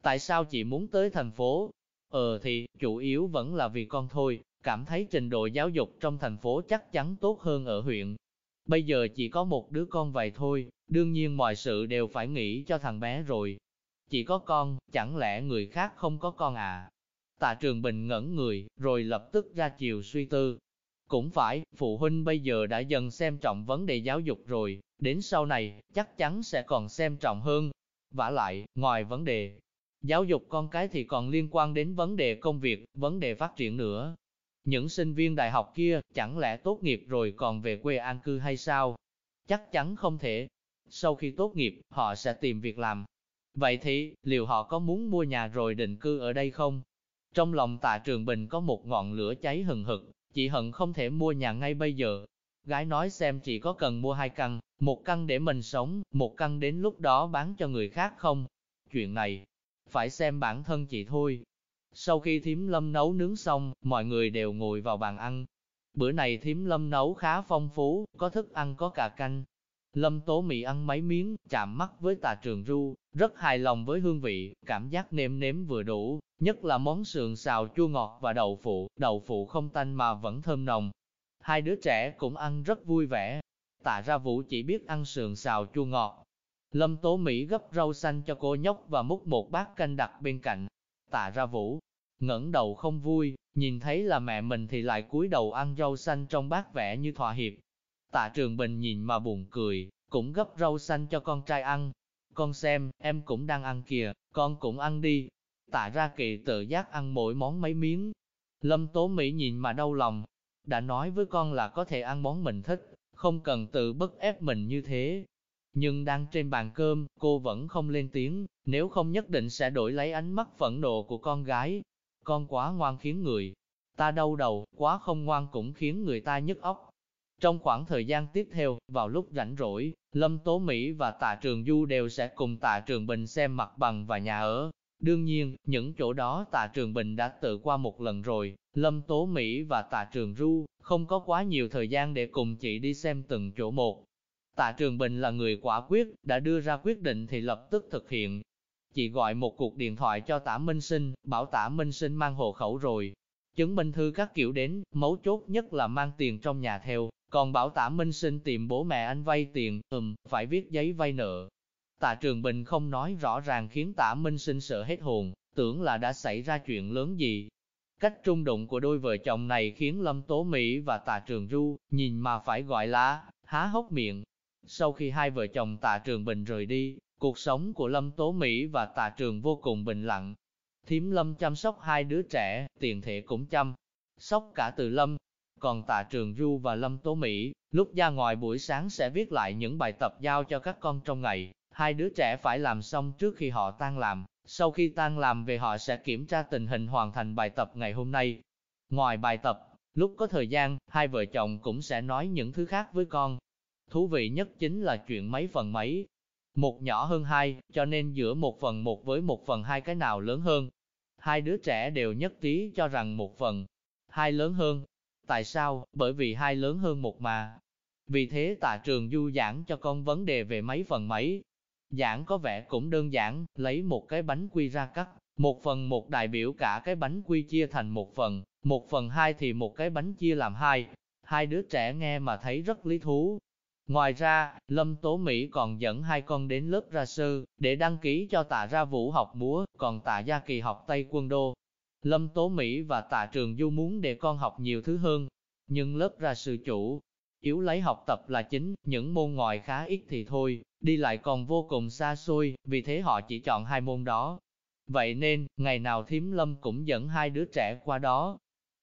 Tại sao chị muốn tới thành phố? Ờ thì, chủ yếu vẫn là vì con thôi, cảm thấy trình độ giáo dục trong thành phố chắc chắn tốt hơn ở huyện. Bây giờ chỉ có một đứa con vậy thôi, đương nhiên mọi sự đều phải nghĩ cho thằng bé rồi. Chỉ có con, chẳng lẽ người khác không có con à? Tạ Trường Bình ngẩn người, rồi lập tức ra chiều suy tư, cũng phải, phụ huynh bây giờ đã dần xem trọng vấn đề giáo dục rồi, đến sau này, chắc chắn sẽ còn xem trọng hơn. vả lại, ngoài vấn đề giáo dục con cái thì còn liên quan đến vấn đề công việc, vấn đề phát triển nữa. Những sinh viên đại học kia, chẳng lẽ tốt nghiệp rồi còn về quê an cư hay sao? Chắc chắn không thể. Sau khi tốt nghiệp, họ sẽ tìm việc làm. Vậy thì, liệu họ có muốn mua nhà rồi định cư ở đây không? Trong lòng tạ Trường Bình có một ngọn lửa cháy hừng hực, Chị hận không thể mua nhà ngay bây giờ. Gái nói xem chị có cần mua hai căn, một căn để mình sống, một căn đến lúc đó bán cho người khác không? Chuyện này, phải xem bản thân chị thôi. Sau khi thím lâm nấu nướng xong, mọi người đều ngồi vào bàn ăn. Bữa này thím lâm nấu khá phong phú, có thức ăn có cả canh. Lâm tố mì ăn mấy miếng, chạm mắt với tà trường ru, rất hài lòng với hương vị, cảm giác nêm nếm vừa đủ, nhất là món sườn xào chua ngọt và đậu phụ, đậu phụ không tanh mà vẫn thơm nồng. Hai đứa trẻ cũng ăn rất vui vẻ. Tạ ra Vũ chỉ biết ăn sườn xào chua ngọt. Lâm Tố Mỹ gấp rau xanh cho cô nhóc và múc một bát canh đặt bên cạnh. Tạ ra Vũ, ngẩng đầu không vui, nhìn thấy là mẹ mình thì lại cúi đầu ăn rau xanh trong bát vẻ như thỏa hiệp. Tạ Trường Bình nhìn mà buồn cười, cũng gấp rau xanh cho con trai ăn. Con xem, em cũng đang ăn kìa, con cũng ăn đi, tạ ra kỳ tự giác ăn mỗi món mấy miếng. Lâm Tố Mỹ nhìn mà đau lòng, đã nói với con là có thể ăn món mình thích, không cần tự bức ép mình như thế. Nhưng đang trên bàn cơm, cô vẫn không lên tiếng, nếu không nhất định sẽ đổi lấy ánh mắt phẫn nộ của con gái. Con quá ngoan khiến người ta đau đầu, quá không ngoan cũng khiến người ta nhức óc. Trong khoảng thời gian tiếp theo, vào lúc rảnh rỗi, Lâm Tố Mỹ và Tạ Trường Du đều sẽ cùng Tạ Trường Bình xem mặt bằng và nhà ở, Đương nhiên, những chỗ đó tạ trường Bình đã tự qua một lần rồi, Lâm Tố Mỹ và tạ trường Du không có quá nhiều thời gian để cùng chị đi xem từng chỗ một. Tạ Trường Bình là người quả quyết, đã đưa ra quyết định thì lập tức thực hiện. Chị gọi một cuộc điện thoại cho Tạ Minh Sinh, bảo Tạ Minh Sinh mang hộ khẩu rồi. chứng minh thư các kiểu đến, mấu chốt nhất là mang tiền trong nhà theo, còn bảo tạ Minh Sinh tìm bố mẹ anh vay tiền, ừm, phải viết giấy vay nợ. Tạ Trường Bình không nói rõ ràng khiến tạ Minh Sinh sợ hết hồn, tưởng là đã xảy ra chuyện lớn gì. Cách trung đụng của đôi vợ chồng này khiến Lâm Tố Mỹ và Tạ Trường Du, nhìn mà phải gọi là, há hốc miệng. Sau khi hai vợ chồng Tạ Trường Bình rời đi, cuộc sống của Lâm Tố Mỹ và Tạ Trường vô cùng bình lặng. Thiếm Lâm chăm sóc hai đứa trẻ, tiền thể cũng chăm sóc cả từ Lâm. Còn Tạ Trường Du và Lâm Tố Mỹ, lúc ra ngoài buổi sáng sẽ viết lại những bài tập giao cho các con trong ngày, hai đứa trẻ phải làm xong trước khi họ tan làm. Sau khi tan làm về họ sẽ kiểm tra tình hình hoàn thành bài tập ngày hôm nay. Ngoài bài tập, lúc có thời gian, hai vợ chồng cũng sẽ nói những thứ khác với con. Thú vị nhất chính là chuyện mấy phần mấy. Một nhỏ hơn hai, cho nên giữa một phần một với một phần hai cái nào lớn hơn. Hai đứa trẻ đều nhất trí cho rằng một phần hai lớn hơn. Tại sao? Bởi vì hai lớn hơn một mà. Vì thế tạ trường du giảng cho con vấn đề về mấy phần mấy, Giảng có vẻ cũng đơn giản, lấy một cái bánh quy ra cắt, một phần một đại biểu cả cái bánh quy chia thành một phần, một phần hai thì một cái bánh chia làm hai. Hai đứa trẻ nghe mà thấy rất lý thú. Ngoài ra, Lâm Tố Mỹ còn dẫn hai con đến lớp ra sư, để đăng ký cho tạ ra vũ học múa, còn tạ gia kỳ học Tây quân đô. Lâm Tố Mỹ và tạ trường du muốn để con học nhiều thứ hơn, nhưng lớp ra sư chủ, yếu lấy học tập là chính, những môn ngoài khá ít thì thôi, đi lại còn vô cùng xa xôi, vì thế họ chỉ chọn hai môn đó. Vậy nên, ngày nào Thiếm Lâm cũng dẫn hai đứa trẻ qua đó.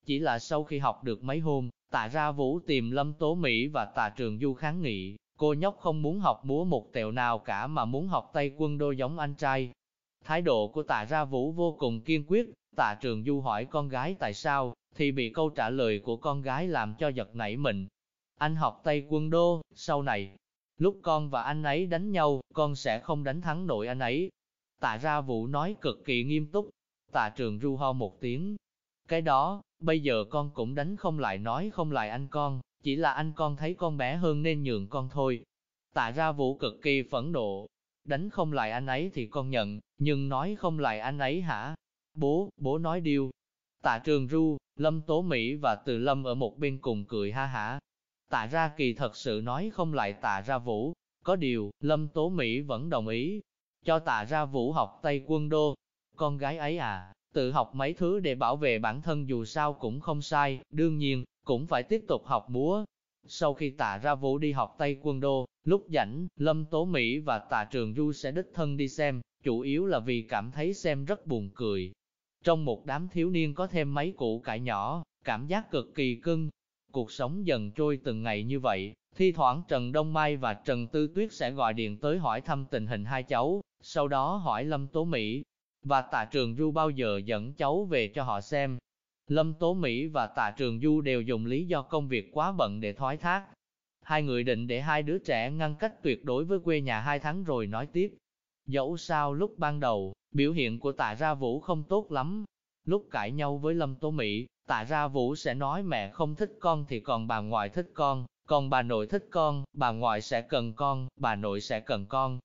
Chỉ là sau khi học được mấy hôm, tạ ra Vũ tìm Lâm Tố Mỹ và tạ Trường Du kháng nghị, cô nhóc không muốn học múa một tẹo nào cả mà muốn học Tây quân đô giống anh trai. Thái độ của tạ ra Vũ vô cùng kiên quyết, tạ Trường Du hỏi con gái tại sao, thì bị câu trả lời của con gái làm cho giật nảy mình, anh học Tây quân đô, sau này, lúc con và anh ấy đánh nhau, con sẽ không đánh thắng nổi anh ấy. Tạ ra Vũ nói cực kỳ nghiêm túc, tạ trường Du ho một tiếng. Cái đó, bây giờ con cũng đánh không lại nói không lại anh con, chỉ là anh con thấy con bé hơn nên nhường con thôi. Tạ ra vũ cực kỳ phẫn nộ, đánh không lại anh ấy thì con nhận, nhưng nói không lại anh ấy hả? Bố, bố nói điều. Tạ trường ru, Lâm Tố Mỹ và Từ Lâm ở một bên cùng cười ha hả, Tạ ra kỳ thật sự nói không lại tạ ra vũ, có điều, Lâm Tố Mỹ vẫn đồng ý, cho tạ ra vũ học Tây quân đô. Con gái ấy à, tự học mấy thứ để bảo vệ bản thân dù sao cũng không sai, đương nhiên, cũng phải tiếp tục học múa. Sau khi tạ ra vũ đi học Tây quân đô, lúc rảnh, Lâm Tố Mỹ và tạ Trường Du sẽ đích thân đi xem, chủ yếu là vì cảm thấy xem rất buồn cười. Trong một đám thiếu niên có thêm mấy cụ cải nhỏ, cảm giác cực kỳ cưng, Cuộc sống dần trôi từng ngày như vậy, thi thoảng Trần Đông Mai và Trần Tư Tuyết sẽ gọi điện tới hỏi thăm tình hình hai cháu, sau đó hỏi Lâm Tố Mỹ và Tạ Trường Du bao giờ dẫn cháu về cho họ xem. Lâm Tố Mỹ và Tạ Trường Du đều dùng lý do công việc quá bận để thoái thác. Hai người định để hai đứa trẻ ngăn cách tuyệt đối với quê nhà hai tháng rồi nói tiếp. Dẫu sao lúc ban đầu, biểu hiện của Tạ Ra Vũ không tốt lắm. Lúc cãi nhau với Lâm Tố Mỹ, Tạ ra Vũ sẽ nói mẹ không thích con thì còn bà ngoại thích con, còn bà nội thích con, bà ngoại sẽ cần con, bà nội sẽ cần con.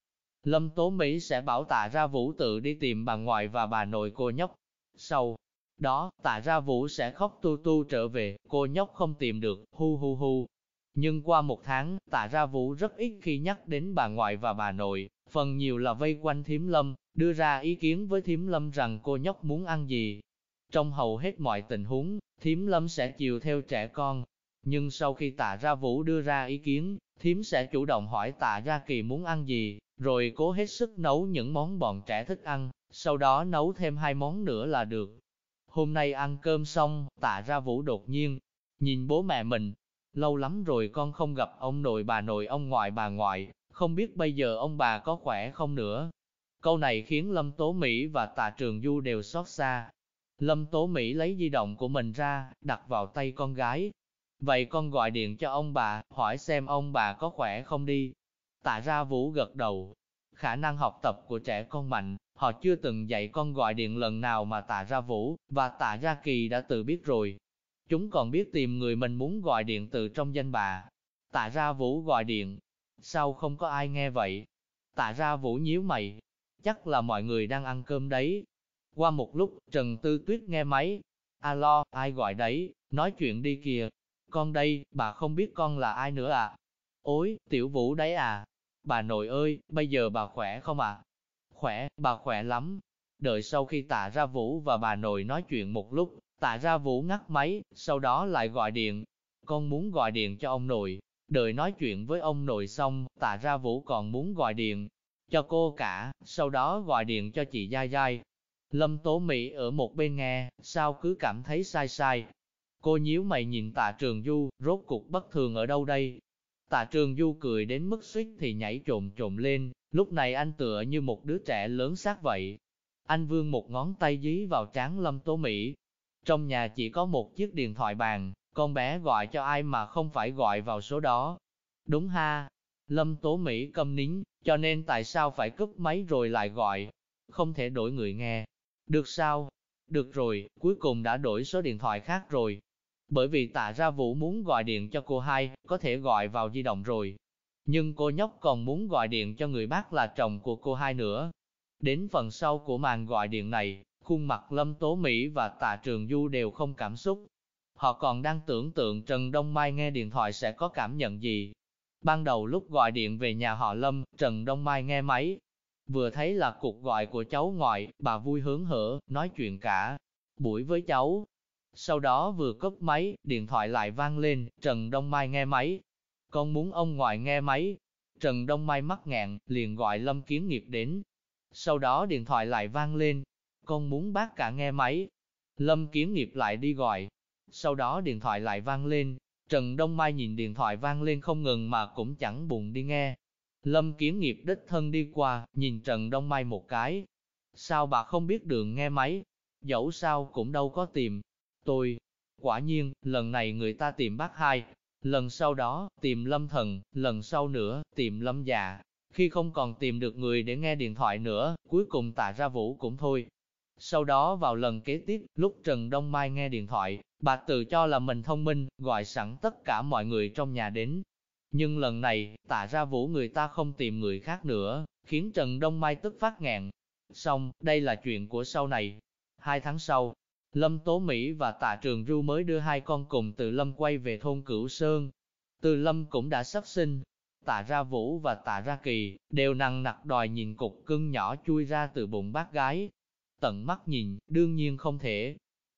Lâm Tố Mỹ sẽ bảo tạ ra Vũ tự đi tìm bà ngoại và bà nội cô nhóc. Sau đó, tạ ra Vũ sẽ khóc tu tu trở về, cô nhóc không tìm được, hu hu hu. Nhưng qua một tháng, tạ ra Vũ rất ít khi nhắc đến bà ngoại và bà nội, phần nhiều là vây quanh Thiếm Lâm, đưa ra ý kiến với Thiếm Lâm rằng cô nhóc muốn ăn gì, trong hầu hết mọi tình huống, thiếm lâm sẽ chiều theo trẻ con. Nhưng sau khi tạ ra vũ đưa ra ý kiến, thiếm sẽ chủ động hỏi tạ ra kỳ muốn ăn gì, rồi cố hết sức nấu những món bọn trẻ thích ăn, sau đó nấu thêm hai món nữa là được. Hôm nay ăn cơm xong, tạ ra vũ đột nhiên, nhìn bố mẹ mình, lâu lắm rồi con không gặp ông nội bà nội ông ngoại bà ngoại, không biết bây giờ ông bà có khỏe không nữa. Câu này khiến Lâm Tố Mỹ và Tạ Trường Du đều xót xa, Lâm Tố Mỹ lấy di động của mình ra, đặt vào tay con gái. Vậy con gọi điện cho ông bà, hỏi xem ông bà có khỏe không đi. Tạ ra Vũ gật đầu. Khả năng học tập của trẻ con mạnh, họ chưa từng dạy con gọi điện lần nào mà tạ ra Vũ, và tạ ra Kỳ đã tự biết rồi. Chúng còn biết tìm người mình muốn gọi điện từ trong danh bà. Tạ ra Vũ gọi điện. Sao không có ai nghe vậy? Tạ ra Vũ nhíu mày. Chắc là mọi người đang ăn cơm đấy, qua một lúc, Trần Tư Tuyết nghe máy. Alo, ai gọi đấy, nói chuyện đi kìa. Con đây, bà không biết con là ai nữa à? Ôi, tiểu vũ đấy à? Bà nội ơi, bây giờ bà khỏe không ạ? À? Khỏe, bà khỏe lắm. Đợi sau khi tạ ra vũ và bà nội nói chuyện một lúc, tạ ra vũ ngắt máy, sau đó lại gọi điện. Con muốn gọi điện cho ông nội. Đợi nói chuyện với ông nội xong, tạ ra vũ còn muốn gọi điện cho cô cả, sau đó gọi điện cho chị Giai Giai. Lâm Tố Mỹ ở một bên nghe, sao cứ cảm thấy sai sai. Cô nhíu mày nhìn tạ trường du, rốt cục bất thường ở đâu đây? Tạ trường du cười đến mức suýt thì nhảy trộm trộm lên, lúc này anh tựa như một đứa trẻ lớn xác vậy. Anh vương một ngón tay dí vào trán Lâm Tố Mỹ. Trong nhà chỉ có một chiếc điện thoại bàn, con bé gọi cho ai mà không phải gọi vào số đó. Đúng ha, Lâm Tố Mỹ câm nín, cho nên tại sao phải cúp máy rồi lại gọi? Không thể đổi người nghe. Được sao? Được rồi, cuối cùng đã đổi số điện thoại khác rồi. Bởi vì tạ ra vũ muốn gọi điện cho cô hai, có thể gọi vào di động rồi. Nhưng cô nhóc còn muốn gọi điện cho người bác là chồng của cô hai nữa. Đến phần sau của màn gọi điện này, khuôn mặt Lâm Tố Mỹ và Tạ Trường Du đều không cảm xúc. Họ còn đang tưởng tượng Trần Đông Mai nghe điện thoại sẽ có cảm nhận gì, Ban đầu lúc gọi điện về nhà họ Lâm, Trần Đông Mai nghe máy. Vừa thấy là cuộc gọi của cháu ngoại, bà vui hướng hở, nói chuyện cả buổi với cháu. Sau đó vừa cất máy, điện thoại lại vang lên, Trần Đông Mai nghe máy. Con muốn ông ngoại nghe máy. Trần Đông Mai mắc ngạn, liền gọi Lâm Kiến Nghiệp đến. Sau đó điện thoại lại vang lên, con muốn bác cả nghe máy. Lâm Kiến Nghiệp lại đi gọi. Sau đó điện thoại lại vang lên, Trần Đông Mai nhìn điện thoại vang lên không ngừng mà cũng chẳng buồn đi nghe. Lâm Kiến Nghiệp đích thân đi qua, nhìn Trần Đông Mai một cái. Sao bà không biết đường nghe máy? Dẫu sao cũng đâu có tìm. Tôi, quả nhiên, lần này người ta tìm bác hai. Lần sau đó, tìm Lâm Thần, lần sau nữa, tìm Lâm Già. Khi không còn tìm được người để nghe điện thoại nữa, cuối cùng tạ ra vũ cũng thôi. Sau đó vào lần kế tiếp, lúc Trần Đông Mai nghe điện thoại, bà tự cho là mình thông minh, gọi sẵn tất cả mọi người trong nhà đến. Nhưng lần này, tạ ra vũ người ta không tìm người khác nữa, khiến Trần Đông Mai tức phát ngẹn. Xong, đây là chuyện của sau này. Hai tháng sau, Lâm Tố Mỹ và tạ Trường Du mới đưa hai con cùng từ Lâm quay về thôn Cửu Sơn. Từ Lâm cũng đã sắp sinh. Tạ ra Vũ và tạ ra Kỳ, đều nặng nặc đòi nhìn cục cưng nhỏ chui ra từ bụng bác gái, tận mắt nhìn, đương nhiên không thể.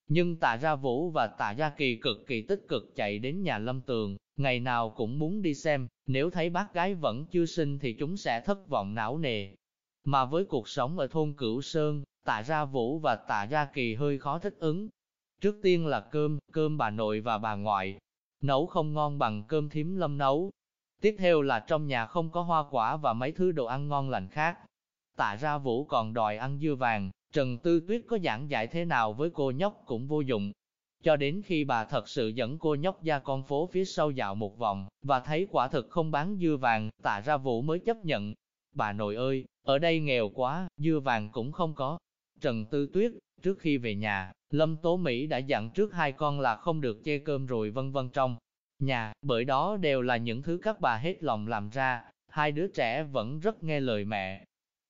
Nhưng tạ ra vũ và tạ gia kỳ cực kỳ tích cực chạy đến nhà lâm tường, ngày nào cũng muốn đi xem, nếu thấy bác gái vẫn chưa sinh thì chúng sẽ thất vọng não nề. Mà với cuộc sống ở thôn Cửu Sơn, tạ ra vũ và tạ ra kỳ hơi khó thích ứng. Trước tiên là cơm, cơm bà nội và bà ngoại, nấu không ngon bằng cơm thím lâm nấu. Tiếp theo là trong nhà không có hoa quả và mấy thứ đồ ăn ngon lành khác. Tạ ra vũ còn đòi ăn dưa vàng, Trần Tư Tuyết có giảng giải thế nào với cô nhóc cũng vô dụng. Cho đến khi bà thật sự dẫn cô nhóc ra con phố phía sau dạo một vòng, và thấy quả thực không bán dưa vàng, tạ ra vũ mới chấp nhận. Bà nội ơi, ở đây nghèo quá, dưa vàng cũng không có. Trần Tư Tuyết, trước khi về nhà, Lâm Tố Mỹ đã dặn trước hai con là không được chê cơm rồi vân vân trong nhà, bởi đó đều là những thứ các bà hết lòng làm ra, hai đứa trẻ vẫn rất nghe lời mẹ,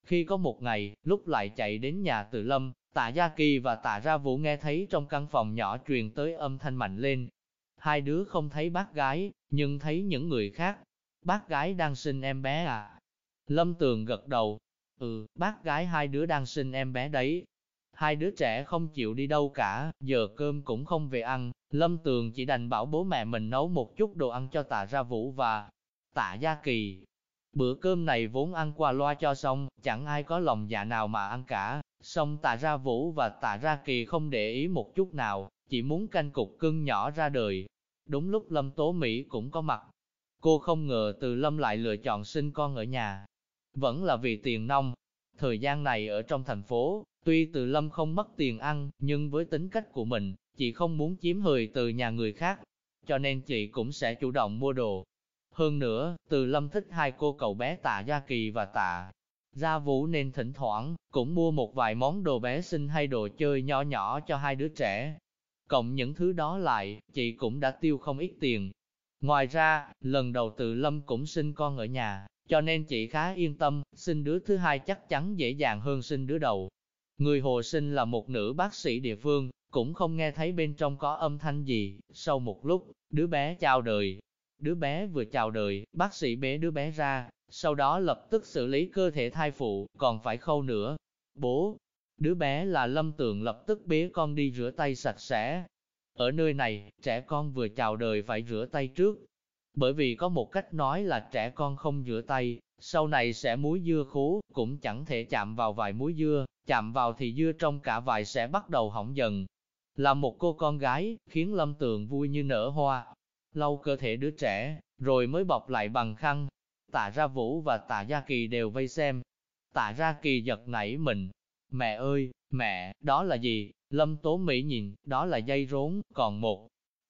khi có một ngày, lúc lại chạy đến nhà tự lâm, tạ Gia Kỳ và tạ Ra Vũ nghe thấy trong căn phòng nhỏ truyền tới âm thanh mạnh lên. Hai đứa không thấy bác gái, nhưng thấy những người khác. Bác gái đang sinh em bé à? Lâm Tường gật đầu. Ừ, bác gái hai đứa đang sinh em bé đấy. Hai đứa trẻ không chịu đi đâu cả, giờ cơm cũng không về ăn. Lâm Tường chỉ đành bảo bố mẹ mình nấu một chút đồ ăn cho tạ Ra Vũ và tạ Gia Kỳ. Bữa cơm này vốn ăn qua loa cho xong, chẳng ai có lòng dạ nào mà ăn cả. Xong tạ ra vũ và tạ ra kỳ không để ý một chút nào, chỉ muốn canh cục cưng nhỏ ra đời. Đúng lúc Lâm Tố Mỹ cũng có mặt. Cô không ngờ từ Lâm lại lựa chọn sinh con ở nhà. Vẫn là vì tiền nông. Thời gian này ở trong thành phố, tuy từ Lâm không mất tiền ăn, nhưng với tính cách của mình, chị không muốn chiếm hời từ nhà người khác. Cho nên chị cũng sẽ chủ động mua đồ, hơn nữa, từ lâm thích hai cô cậu bé tạ Gia Kỳ và tạ Gia Vũ nên thỉnh thoảng, cũng mua một vài món đồ bé xinh hay đồ chơi nhỏ nhỏ cho hai đứa trẻ. Cộng những thứ đó lại, chị cũng đã tiêu không ít tiền. Ngoài ra, lần đầu từ lâm cũng sinh con ở nhà, cho nên chị khá yên tâm, sinh đứa thứ hai chắc chắn dễ dàng hơn sinh đứa đầu. Người hồ sinh là một nữ bác sĩ địa phương, cũng không nghe thấy bên trong có âm thanh gì, sau một lúc, đứa bé chào đời. Đứa bé vừa chào đời, bác sĩ bế đứa bé ra, sau đó lập tức xử lý cơ thể thai phụ, còn phải khâu nữa. Bố, đứa bé là lâm tượng lập tức bế con đi rửa tay sạch sẽ. Ở nơi này, trẻ con vừa chào đời phải rửa tay trước. Bởi vì có một cách nói là trẻ con không rửa tay, sau này sẽ muối dưa khố, cũng chẳng thể chạm vào vài muối dưa, chạm vào thì dưa trong cả vài sẽ bắt đầu hỏng dần. Là một cô con gái, khiến lâm tường vui như nở hoa. Lau cơ thể đứa trẻ, rồi mới bọc lại bằng khăn. Tạ ra vũ và tạ gia kỳ đều vây xem. Tạ ra kỳ giật nảy mình. Mẹ ơi, mẹ, đó là gì? Lâm Tố Mỹ nhìn, đó là dây rốn, còn một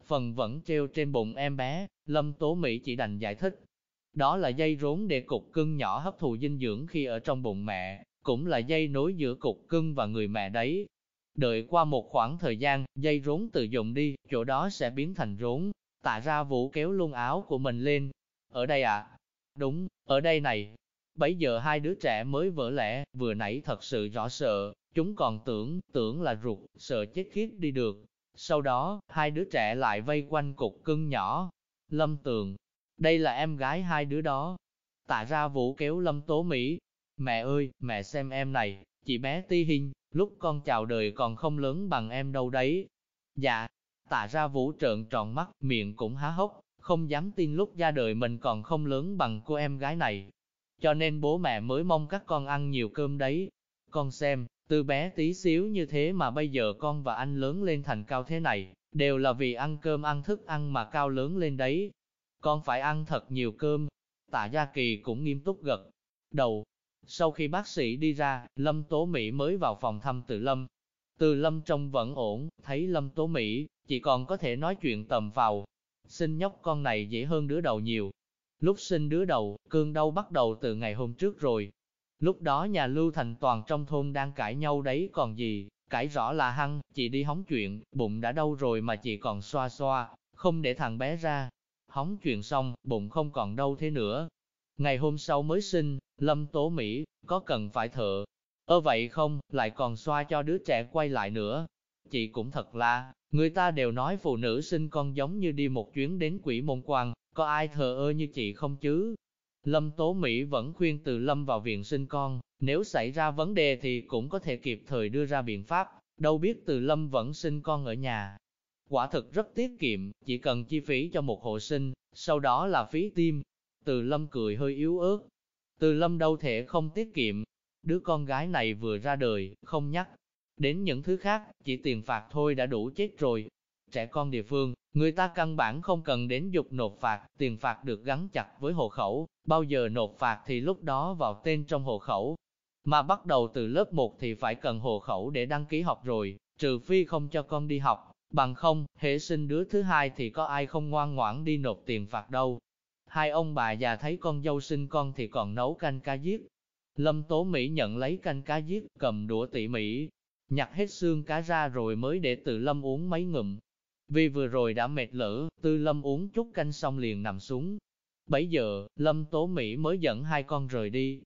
phần vẫn treo trên bụng em bé. Lâm Tố Mỹ chỉ đành giải thích, đó là dây rốn để cục cưng nhỏ hấp thụ dinh dưỡng khi ở trong bụng mẹ, cũng là dây nối giữa cục cưng và người mẹ đấy. Đợi qua một khoảng thời gian, dây rốn tự dụng đi, chỗ đó sẽ biến thành rốn. Tạ ra vũ kéo luôn áo của mình lên. Ở đây à? Đúng, ở đây này. Bấy giờ hai đứa trẻ mới vỡ lẽ, vừa nãy thật sự rõ sợ, chúng còn tưởng, tưởng là ruột, sợ chết khiếp đi được. Sau đó, hai đứa trẻ lại vây quanh cục cưng nhỏ. Lâm tường, đây là em gái hai đứa đó. Tạ ra vũ kéo lâm tố Mỹ. Mẹ ơi, mẹ xem em này, chị bé ti Hinh, lúc con chào đời còn không lớn bằng em đâu đấy. Dạ, tạ ra vũ trợn tròn mắt, miệng cũng há hốc, không dám tin lúc ra đời mình còn không lớn bằng cô em gái này. Cho nên bố mẹ mới mong các con ăn nhiều cơm đấy. Con xem, từ bé tí xíu như thế mà bây giờ con và anh lớn lên thành cao thế này, đều là vì ăn cơm ăn thức ăn mà cao lớn lên đấy con phải ăn thật nhiều cơm. Tạ Gia Kỳ cũng nghiêm túc gật đầu. Sau khi bác sĩ đi ra, Lâm Tố Mỹ mới vào phòng thăm Từ Lâm. Từ Lâm trông vẫn ổn, thấy Lâm Tố Mỹ, chỉ còn có thể nói chuyện tầm vào. Sinh nhóc con này dễ hơn đứa đầu nhiều. Lúc sinh đứa đầu, cơn đau bắt đầu từ ngày hôm trước rồi. Lúc đó nhà Lưu Thành toàn trong thôn đang cãi nhau đấy còn gì, cãi rõ là hăng, chị đi hóng chuyện, bụng đã đau rồi mà chị còn xoa xoa, không để thằng bé ra, hóng chuyện xong, bụng không còn đau thế nữa. Ngày hôm sau mới sinh, Lâm Tố Mỹ, có cần phải thợ? Ơ vậy không, lại còn xoa cho đứa trẻ quay lại nữa. Chị cũng thật là, người ta đều nói phụ nữ sinh con giống như đi một chuyến đến quỷ môn quan, có ai thờ ơ như chị không chứ? Lâm Tố Mỹ vẫn khuyên từ Lâm vào viện sinh con, nếu xảy ra vấn đề thì cũng có thể kịp thời đưa ra biện pháp, đâu biết từ Lâm vẫn sinh con ở nhà, Quả thực rất tiết kiệm, chỉ cần chi phí cho một hộ sinh, sau đó là phí tim. Từ lâm cười hơi yếu ớt. Từ lâm đâu thể không tiết kiệm. Đứa con gái này vừa ra đời, không nhắc. Đến những thứ khác, chỉ tiền phạt thôi đã đủ chết rồi. Trẻ con địa phương, người ta căn bản không cần đến dục nộp phạt, tiền phạt được gắn chặt với hộ khẩu, bao giờ nộp phạt thì lúc đó vào tên trong hộ khẩu. Mà bắt đầu từ lớp 1 thì phải cần hộ khẩu để đăng ký học rồi, trừ phi không cho con đi học, Bằng không, hệ sinh đứa thứ hai thì có ai không ngoan ngoãn đi nộp tiền phạt đâu. Hai ông bà già thấy con dâu sinh con thì còn nấu canh cá giết. Lâm Tố Mỹ nhận lấy canh cá giết, cầm đũa tỉ mỉ, nhặt hết xương cá ra rồi mới để tự Lâm uống mấy ngụm. Vì vừa rồi đã mệt lỡ, tư Lâm uống chút canh xong liền nằm xuống. Bấy giờ, Lâm Tố Mỹ mới dẫn hai con rời đi.